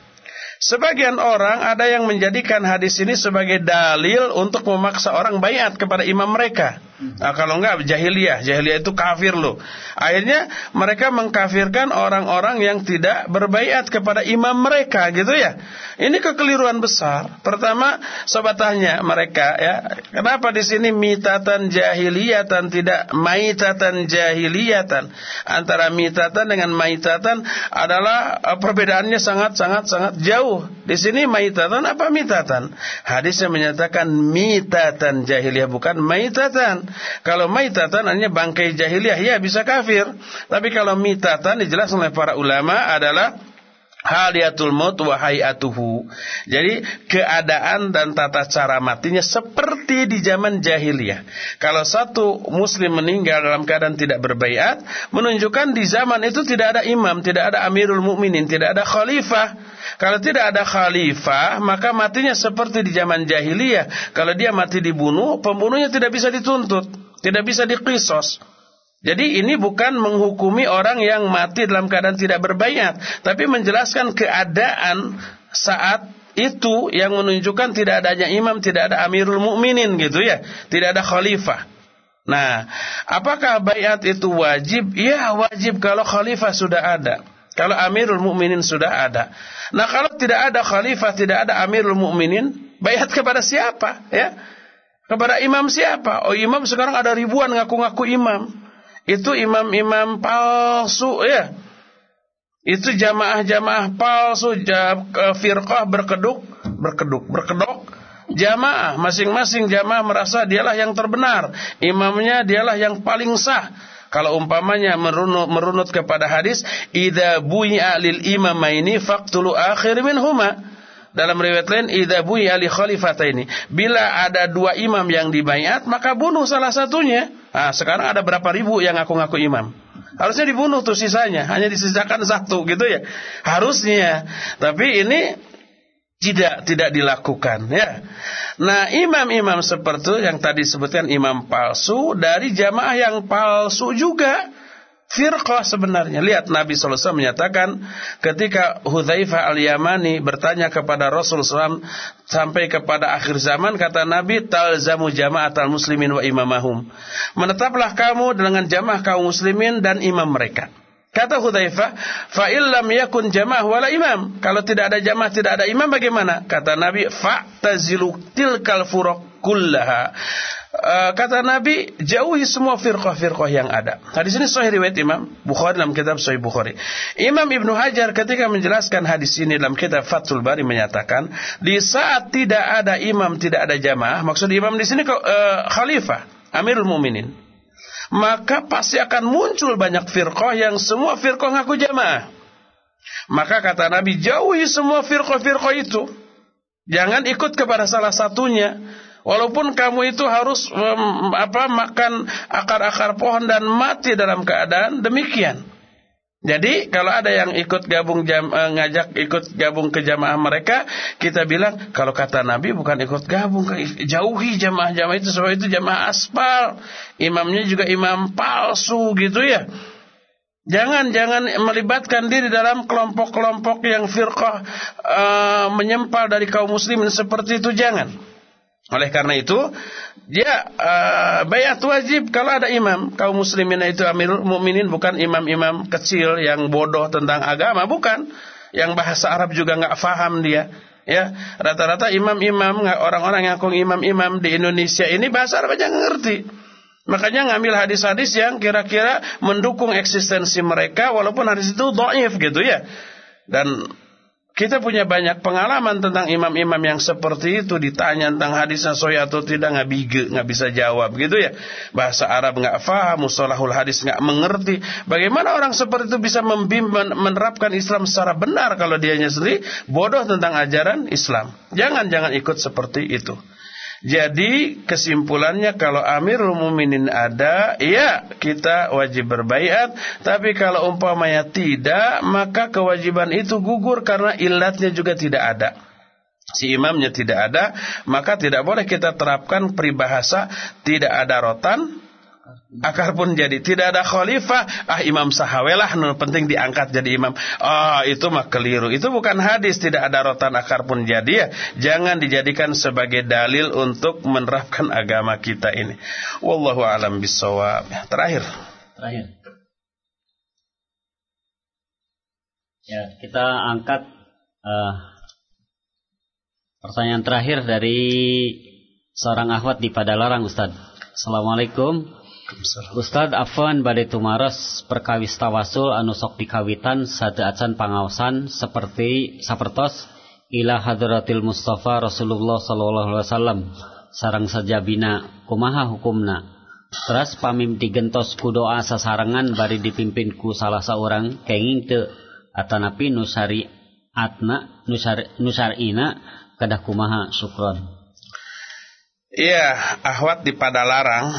Speaker 1: Sebagian orang ada yang menjadikan hadis ini sebagai dalil untuk memaksa orang bayat kepada imam mereka. Nah, kalau enggak jahiliyah, jahiliyah itu kafir loh. Akhirnya mereka mengkafirkan orang-orang yang tidak berbaiat kepada imam mereka gitu ya. Ini kekeliruan besar. Pertama, sobat tanya mereka ya, kenapa di sini mitatan jahiliyatan tidak maitatan jahiliyatan? Antara mitatan dengan maitatan adalah eh, perbedaannya sangat sangat sangat jauh. Di sini maitatan apa mitatan? Hadisnya menyatakan mitatan jahiliyah bukan maitatan. Kalau maitatan hanya bangkai jahiliyah, ya bisa kafir. Tapi kalau mitatan dijelaskan oleh para ulama adalah haliatul maut wa hayatuhu. Jadi keadaan dan tata cara matinya seperti di zaman jahiliyah. Kalau satu muslim meninggal dalam keadaan tidak berbaiat, menunjukkan di zaman itu tidak ada imam, tidak ada amirul mukminin, tidak ada khalifah. Kalau tidak ada khalifah, maka matinya seperti di zaman jahiliyah. Kalau dia mati dibunuh, pembunuhnya tidak bisa dituntut, tidak bisa dikisos. Jadi ini bukan menghukumi orang yang mati dalam keadaan tidak berbayat, tapi menjelaskan keadaan saat itu yang menunjukkan tidak adanya imam, tidak ada amirul mukminin gitu ya, tidak ada khalifah. Nah, apakah bayat itu wajib? Ya, wajib kalau khalifah sudah ada. Kalau Amirul Mukminin sudah ada. Nah, kalau tidak ada khalifah, tidak ada Amirul Mukminin, bayat kepada siapa? Ya. Kepada imam siapa? Oh, imam sekarang ada ribuan ngaku-ngaku imam. Itu imam-imam palsu ya. Itu jamaah-jamaah palsu, firqah berkeduk, berkeduk, berkedok. Jamaah masing-masing jamaah merasa dialah yang terbenar. Imamnya dialah yang paling sah. Kalau umpamanya merunut, merunut kepada hadis idza bui'a lil imamaini faqtulu akhir minhuma dalam riwayat lain idza bui'a li khalifataini. Bila ada dua imam yang dibayat maka bunuh salah satunya. Nah, sekarang ada berapa ribu yang ngaku-ngaku imam? Harusnya dibunuh tuh sisanya hanya disisakan satu gitu ya. Harusnya. Tapi ini tidak tidak dilakukan ya. Nah, imam-imam seperti yang tadi disebutkan imam palsu dari jamaah yang palsu juga firqah sebenarnya. Lihat Nabi wasallam menyatakan ketika Hudzaifah al-Yamani bertanya kepada Rasul SAW sampai kepada akhir zaman kata Nabi talzamu jama'atal muslimin wa imamahum. Menetaplah kamu dengan jamaah kaum muslimin dan imam mereka. Kata Hudzaifah, "Fa illam yakun jamaah wala imam." Kalau tidak ada jamaah, tidak ada imam bagaimana? Kata Nabi, "Fa'tazilu tilkal furuq kullaha." Uh, kata Nabi, jauhi semua firqah-firqah yang ada. Hadis ini sahih riwayat Imam Bukhari dalam kitab Sahih Bukhari. Imam Ibnu Hajar ketika menjelaskan hadis ini dalam kitab Fathul Bari menyatakan, di saat tidak ada imam, tidak ada jamaah, maksud imam di sini uh, khalifah, Amirul Muminin maka pasti akan muncul banyak firqah yang semua firqah ngaku jamaah. Maka kata Nabi, jauhi semua firqah-firqah itu. Jangan ikut kepada salah satunya. Walaupun kamu itu harus um, apa makan akar-akar pohon dan mati dalam keadaan demikian. Jadi kalau ada yang ikut gabung jam, eh, ngajak ikut gabung ke jamaah mereka, kita bilang kalau kata Nabi bukan ikut gabung, jauhi jamaah-jamaah itu sebab itu jamaah aspal. Imamnya juga imam palsu gitu ya. Jangan jangan melibatkan diri dalam kelompok-kelompok yang firqah uh, menyempal dari kaum muslimin seperti itu jangan. Oleh karena itu, dia uh, bayat wajib kalau ada imam. Kaum muslimin itu amirul mukminin bukan imam-imam kecil yang bodoh tentang agama, bukan. Yang bahasa Arab juga nggak faham dia. Ya, rata-rata imam-imam orang-orang yang ngaku imam-imam di Indonesia ini bahasa Arab aja ngerti. Makanya ngambil hadis-hadis yang kira-kira mendukung eksistensi mereka walaupun hadis itu dhaif gitu ya. Dan kita punya banyak pengalaman tentang imam-imam yang seperti itu ditanya tentang hadisnya sahih atau tidak nggak bige, nggak bisa jawab gitu ya. Bahasa Arab nggak faham, mustalahul hadis nggak mengerti. Bagaimana orang seperti itu bisa menerapkan Islam secara benar kalau dianya sendiri bodoh tentang ajaran Islam. Jangan jangan ikut seperti itu. Jadi kesimpulannya kalau Amirul Muminin ada, ya kita wajib berbaiat. Tapi kalau umpamanya tidak, maka kewajiban itu gugur karena ilatnya juga tidak ada. Si imamnya tidak ada, maka tidak boleh kita terapkan peribahasa tidak ada rotan, akar pun jadi tidak ada khalifah. Ah imam sahawelah no, penting diangkat jadi imam. Ah itu mah keliru. Itu bukan hadis tidak ada rotan akar pun jadi ya. Jangan dijadikan sebagai dalil untuk menerapkan agama kita ini. Wallahu alam bisawab terakhir.
Speaker 2: Terakhir. Ya kita angkat uh, pertanyaan terakhir dari seorang akhwat di Padalarang Ustaz Assalamualaikum Ustad Afwan badai tumaras perkawis tawasul anu sok dikawitan sadaacan pangaosan seperti sapertos ila hadratil Mustafa Rasulullah sallallahu alaihi wasallam. Sarang sajabina kumaha hukumna? Teras pamim digentos ku doa sasarangan bari dipimpin ku salah seorang kenging te. Atanapi nusari atna nusar nusarina kadah kumaha syukron?
Speaker 1: Iya, ahwat di Padalarang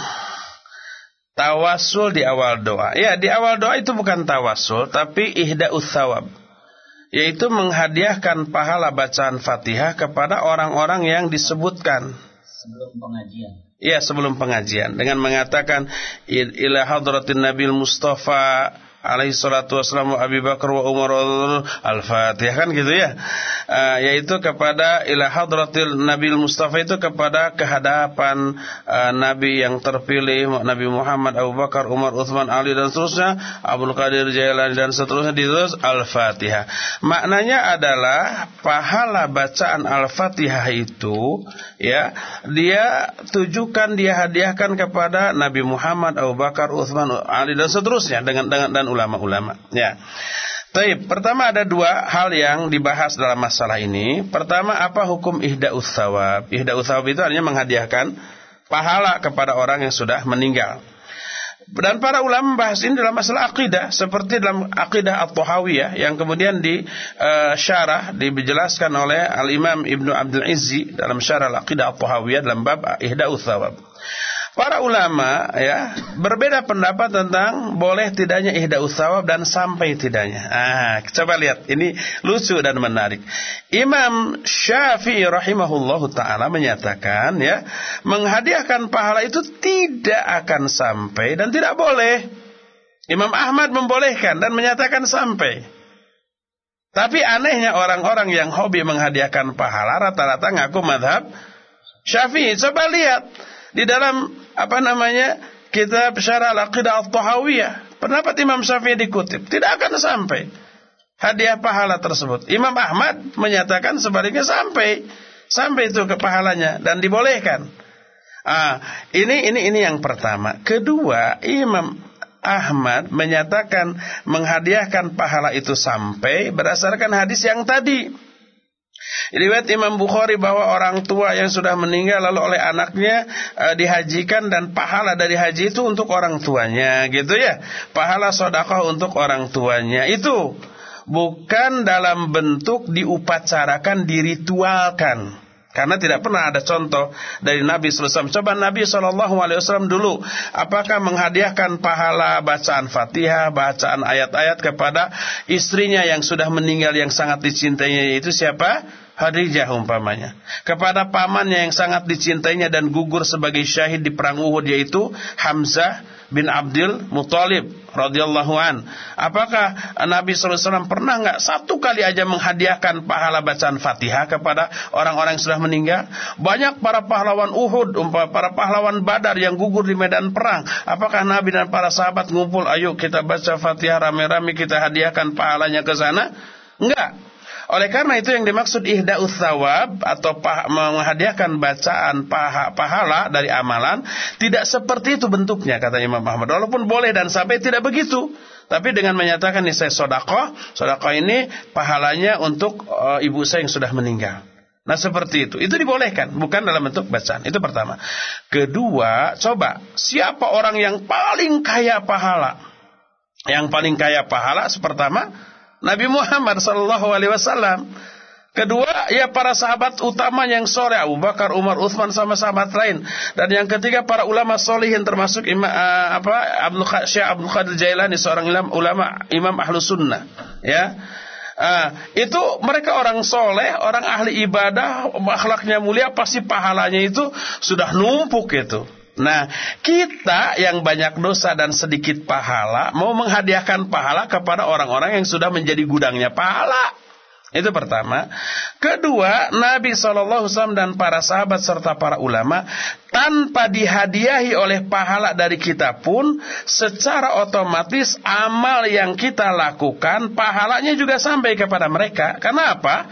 Speaker 1: tawasul di awal doa. Ya, di awal doa itu bukan tawasul, tapi ihda'us thawab. Yaitu menghadiahkan pahala bacaan Fatihah kepada orang-orang yang disebutkan.
Speaker 2: Sebelum pengajian.
Speaker 1: Iya, sebelum pengajian. Dengan mengatakan, Ila hadratin Nabil Mustafa alaihi salatu wassalamu Abi Bakar wa Umar al-Fatihah kan gitu ya. uh, yaitu kepada ila hadratil Nabi Mustafa itu kepada kehadapan uh, Nabi yang terpilih Nabi Muhammad Abu Bakar Umar Uthman Ali dan seterusnya Abdul Qadir Jailani dan seterusnya ditulis Al-Fatihah maknanya adalah pahala bacaan Al-Fatihah itu ya dia tujukan dia hadiahkan kepada Nabi Muhammad Abu Bakar Uthman Ali dan seterusnya dengan dengan dan ulama-ulama ya Taib, pertama ada dua hal yang dibahas dalam masalah ini. Pertama, apa hukum ihda'us thawab? Ihda'us thawab itu artinya menghadiahkan pahala kepada orang yang sudah meninggal. Dan para ulama membahas ini dalam masalah akidah seperti dalam akidah At-Tahawiyah yang kemudian di uh, syarah dijelaskan oleh Al-Imam Ibnu Abdul Izzi dalam syarah Al-Aqidah At-Tahawiyah dalam bab Ihda'us Thawab. Para ulama ya berbeda pendapat tentang boleh tidaknya ihda usawab dan sampai tidaknya. Ah, coba lihat ini lucu dan menarik. Imam Syafi'i rahimahullahu taala menyatakan ya, menghadiahkan pahala itu tidak akan sampai dan tidak boleh. Imam Ahmad membolehkan dan menyatakan sampai. Tapi anehnya orang-orang yang hobi menghadiahkan pahala rata-rata ngaku madhab Syafi'i. Coba lihat di dalam apa namanya kitab syarah al-aqidah al-tahawiyah. Pendapat Imam Syafi'i dikutip. Tidak akan sampai hadiah pahala tersebut. Imam Ahmad menyatakan sebaliknya sampai sampai itu ke pahalanya dan dibolehkan. Ah ini ini ini yang pertama. Kedua Imam Ahmad menyatakan menghadiahkan pahala itu sampai berdasarkan hadis yang tadi Riwayat Imam Bukhari bahwa orang tua yang sudah meninggal lalu oleh anaknya e, dihajikan dan pahala dari haji itu untuk orang tuanya gitu ya. Pahala sodakoh untuk orang tuanya itu bukan dalam bentuk diupacarakan, diritualkan. Karena tidak pernah ada contoh dari Nabi SAW. Coba Nabi SAW dulu, apakah menghadiahkan pahala bacaan fatihah, bacaan ayat-ayat kepada istrinya yang sudah meninggal yang sangat dicintainya itu siapa? Khadijah umpamanya. Kepada pamannya yang sangat dicintainya dan gugur sebagai syahid di perang Uhud yaitu Hamzah bin Abdul Muthalib radhiyallahu an. Apakah Nabi SAW pernah nggak satu kali aja menghadiahkan pahala bacaan Fatihah kepada orang-orang yang sudah meninggal? Banyak para pahlawan Uhud, para pahlawan Badar yang gugur di medan perang. Apakah Nabi dan para sahabat ngumpul, ayo kita baca Fatihah rame-rame kita hadiahkan pahalanya ke sana? Enggak. Oleh karena itu yang dimaksud ihda'us thawab atau menghadiahkan bacaan paha, pahala dari amalan tidak seperti itu bentuknya kata Imam Ahmad. Walaupun boleh dan sampai tidak begitu. Tapi dengan menyatakan ini saya sodakoh, sodakoh ini pahalanya untuk uh, ibu saya yang sudah meninggal. Nah seperti itu, itu dibolehkan, bukan dalam bentuk bacaan. Itu pertama. Kedua, coba siapa orang yang paling kaya pahala? Yang paling kaya pahala, pertama Nabi Muhammad sallallahu alaihi wasallam. Kedua, ya para sahabat utama yang sore Abu Bakar, Umar, Uthman sama sahabat lain. Dan yang ketiga para ulama solihin termasuk ima, uh, apa Abdul Syekh Abdul Qadir Jailani seorang ulama, ulama Imam Ahlus Sunnah, ya. Uh, itu mereka orang soleh, orang ahli ibadah, akhlaknya mulia, pasti pahalanya itu sudah numpuk itu. Nah, kita yang banyak dosa dan sedikit pahala mau menghadiahkan pahala kepada orang-orang yang sudah menjadi gudangnya pahala. Itu pertama. Kedua, Nabi SAW dan para sahabat serta para ulama tanpa dihadiahi oleh pahala dari kita pun secara otomatis amal yang kita lakukan pahalanya juga sampai kepada mereka. Karena apa?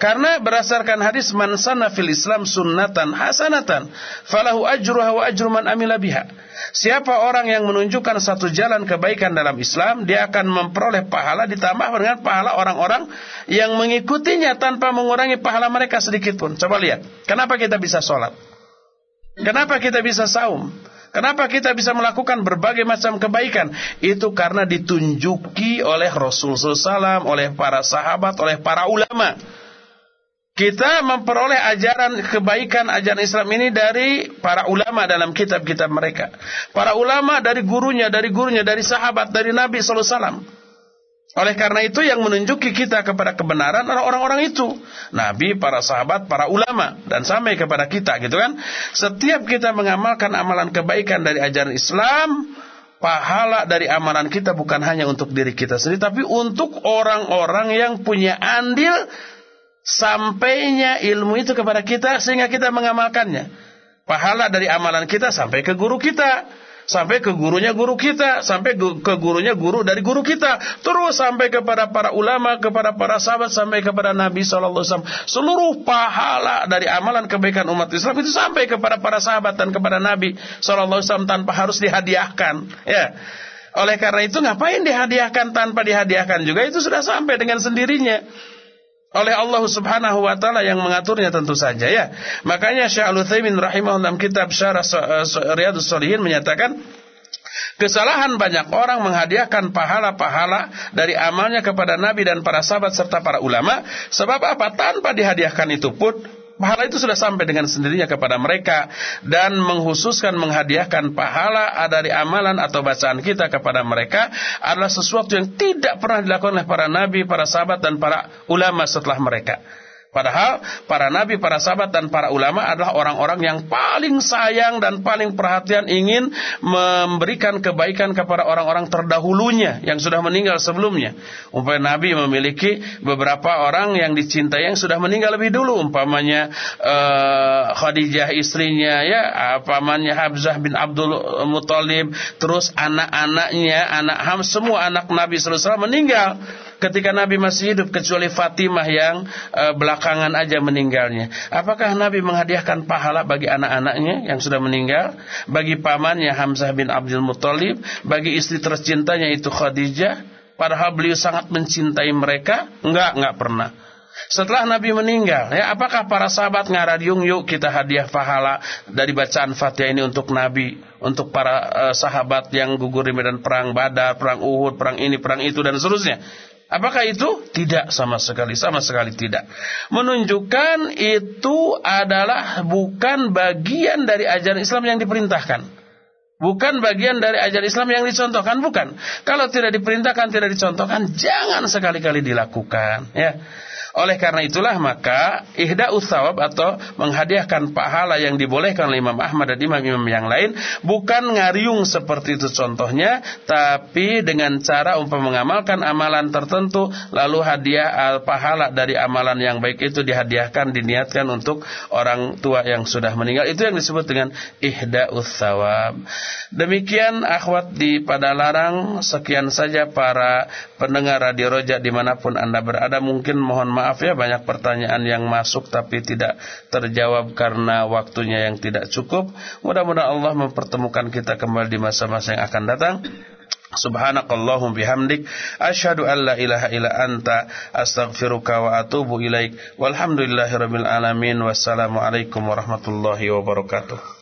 Speaker 1: Karena berdasarkan hadis man sanna fil Islam sunnatan hasanatan falahu ajruha wa ajru man amila biha. Siapa orang yang menunjukkan satu jalan kebaikan dalam Islam, dia akan memperoleh pahala ditambah dengan pahala orang-orang yang mengikutinya tanpa mengurangi pahala mereka sedikit pun. Coba lihat, kenapa kita bisa sholat? Kenapa kita bisa saum? Kenapa kita bisa melakukan berbagai macam kebaikan? Itu karena ditunjuki oleh Rasul SAW, oleh para sahabat, oleh para ulama. Kita memperoleh ajaran kebaikan ajaran Islam ini dari para ulama dalam kitab-kitab mereka. Para ulama dari gurunya, dari gurunya, dari sahabat, dari Nabi SAW. Oleh karena itu yang menunjuki kita kepada kebenaran adalah orang-orang itu. Nabi, para sahabat, para ulama. Dan sampai kepada kita gitu kan. Setiap kita mengamalkan amalan kebaikan dari ajaran Islam. Pahala dari amalan kita bukan hanya untuk diri kita sendiri. Tapi untuk orang-orang yang punya andil sampainya ilmu itu kepada kita sehingga kita mengamalkannya. Pahala dari amalan kita sampai ke guru kita sampai ke gurunya guru kita, sampai ke gurunya guru dari guru kita, terus sampai kepada para ulama, kepada para sahabat, sampai kepada Nabi Shallallahu Alaihi Wasallam. Seluruh pahala dari amalan kebaikan umat Islam itu sampai kepada para sahabat dan kepada Nabi Shallallahu Alaihi Wasallam tanpa harus dihadiahkan. Ya. Oleh karena itu ngapain dihadiahkan tanpa dihadiahkan juga itu sudah sampai dengan sendirinya oleh Allah Subhanahu wa taala yang mengaturnya tentu saja ya. Makanya Syekh Al-Utsaimin rahimahullah dalam kitab Syarah eh, Riyadhus Shalihin menyatakan Kesalahan banyak orang menghadiahkan pahala-pahala dari amalnya kepada Nabi dan para sahabat serta para ulama. Sebab apa? Tanpa dihadiahkan itu pun pahala itu sudah sampai dengan sendirinya kepada mereka dan menghususkan menghadiahkan pahala dari amalan atau bacaan kita kepada mereka adalah sesuatu yang tidak pernah dilakukan oleh para nabi, para sahabat dan para ulama setelah mereka. Padahal para nabi, para sahabat dan para ulama adalah orang-orang yang paling sayang dan paling perhatian ingin memberikan kebaikan kepada orang-orang terdahulunya yang sudah meninggal sebelumnya. Umpamanya nabi memiliki beberapa orang yang dicintai yang sudah meninggal lebih dulu, umpamanya uh, Khadijah istrinya ya, umpamanya Habzah bin Abdul Muthalib, terus anak-anaknya, anak Ham semua anak Nabi sallallahu meninggal ketika Nabi masih hidup kecuali Fatimah yang e, belakangan aja meninggalnya. Apakah Nabi menghadiahkan pahala bagi anak-anaknya yang sudah meninggal, bagi pamannya Hamzah bin Abdul Muthalib, bagi istri tercintanya itu Khadijah, padahal beliau sangat mencintai mereka? Enggak, enggak pernah. Setelah Nabi meninggal, ya apakah para sahabat ngaradiung yuk kita hadiah pahala dari bacaan Fatihah ini untuk Nabi, untuk para uh, sahabat yang gugur di medan perang Badar, perang Uhud, perang ini, perang itu dan seterusnya. Apakah itu? Tidak sama sekali, sama sekali tidak. Menunjukkan itu adalah bukan bagian dari ajaran Islam yang diperintahkan. Bukan bagian dari ajaran Islam yang dicontohkan, bukan. Kalau tidak diperintahkan, tidak dicontohkan, jangan sekali-kali dilakukan, ya. Oleh karena itulah maka ihda usawab atau menghadiahkan pahala yang dibolehkan oleh Imam Ahmad dan imam-imam yang lain bukan ngariung seperti itu contohnya, tapi dengan cara umpam mengamalkan amalan tertentu lalu hadiah al pahala dari amalan yang baik itu dihadiahkan diniatkan untuk orang tua yang sudah meninggal. Itu yang disebut dengan ihda usawab. Demikian akhwat di pada larang sekian saja para pendengar radio Roja di mana pun anda berada mungkin mohon maaf ya banyak pertanyaan yang masuk tapi tidak terjawab karena waktunya yang tidak cukup. Mudah-mudahan Allah mempertemukan kita kembali di masa-masa yang akan datang. Subhanakallahum bihamdik asyhadu an la ilaha illa anta astaghfiruka wa atubu ilaik walhamdulillahirabbil alamin wassalamu alaikum warahmatullahi wabarakatuh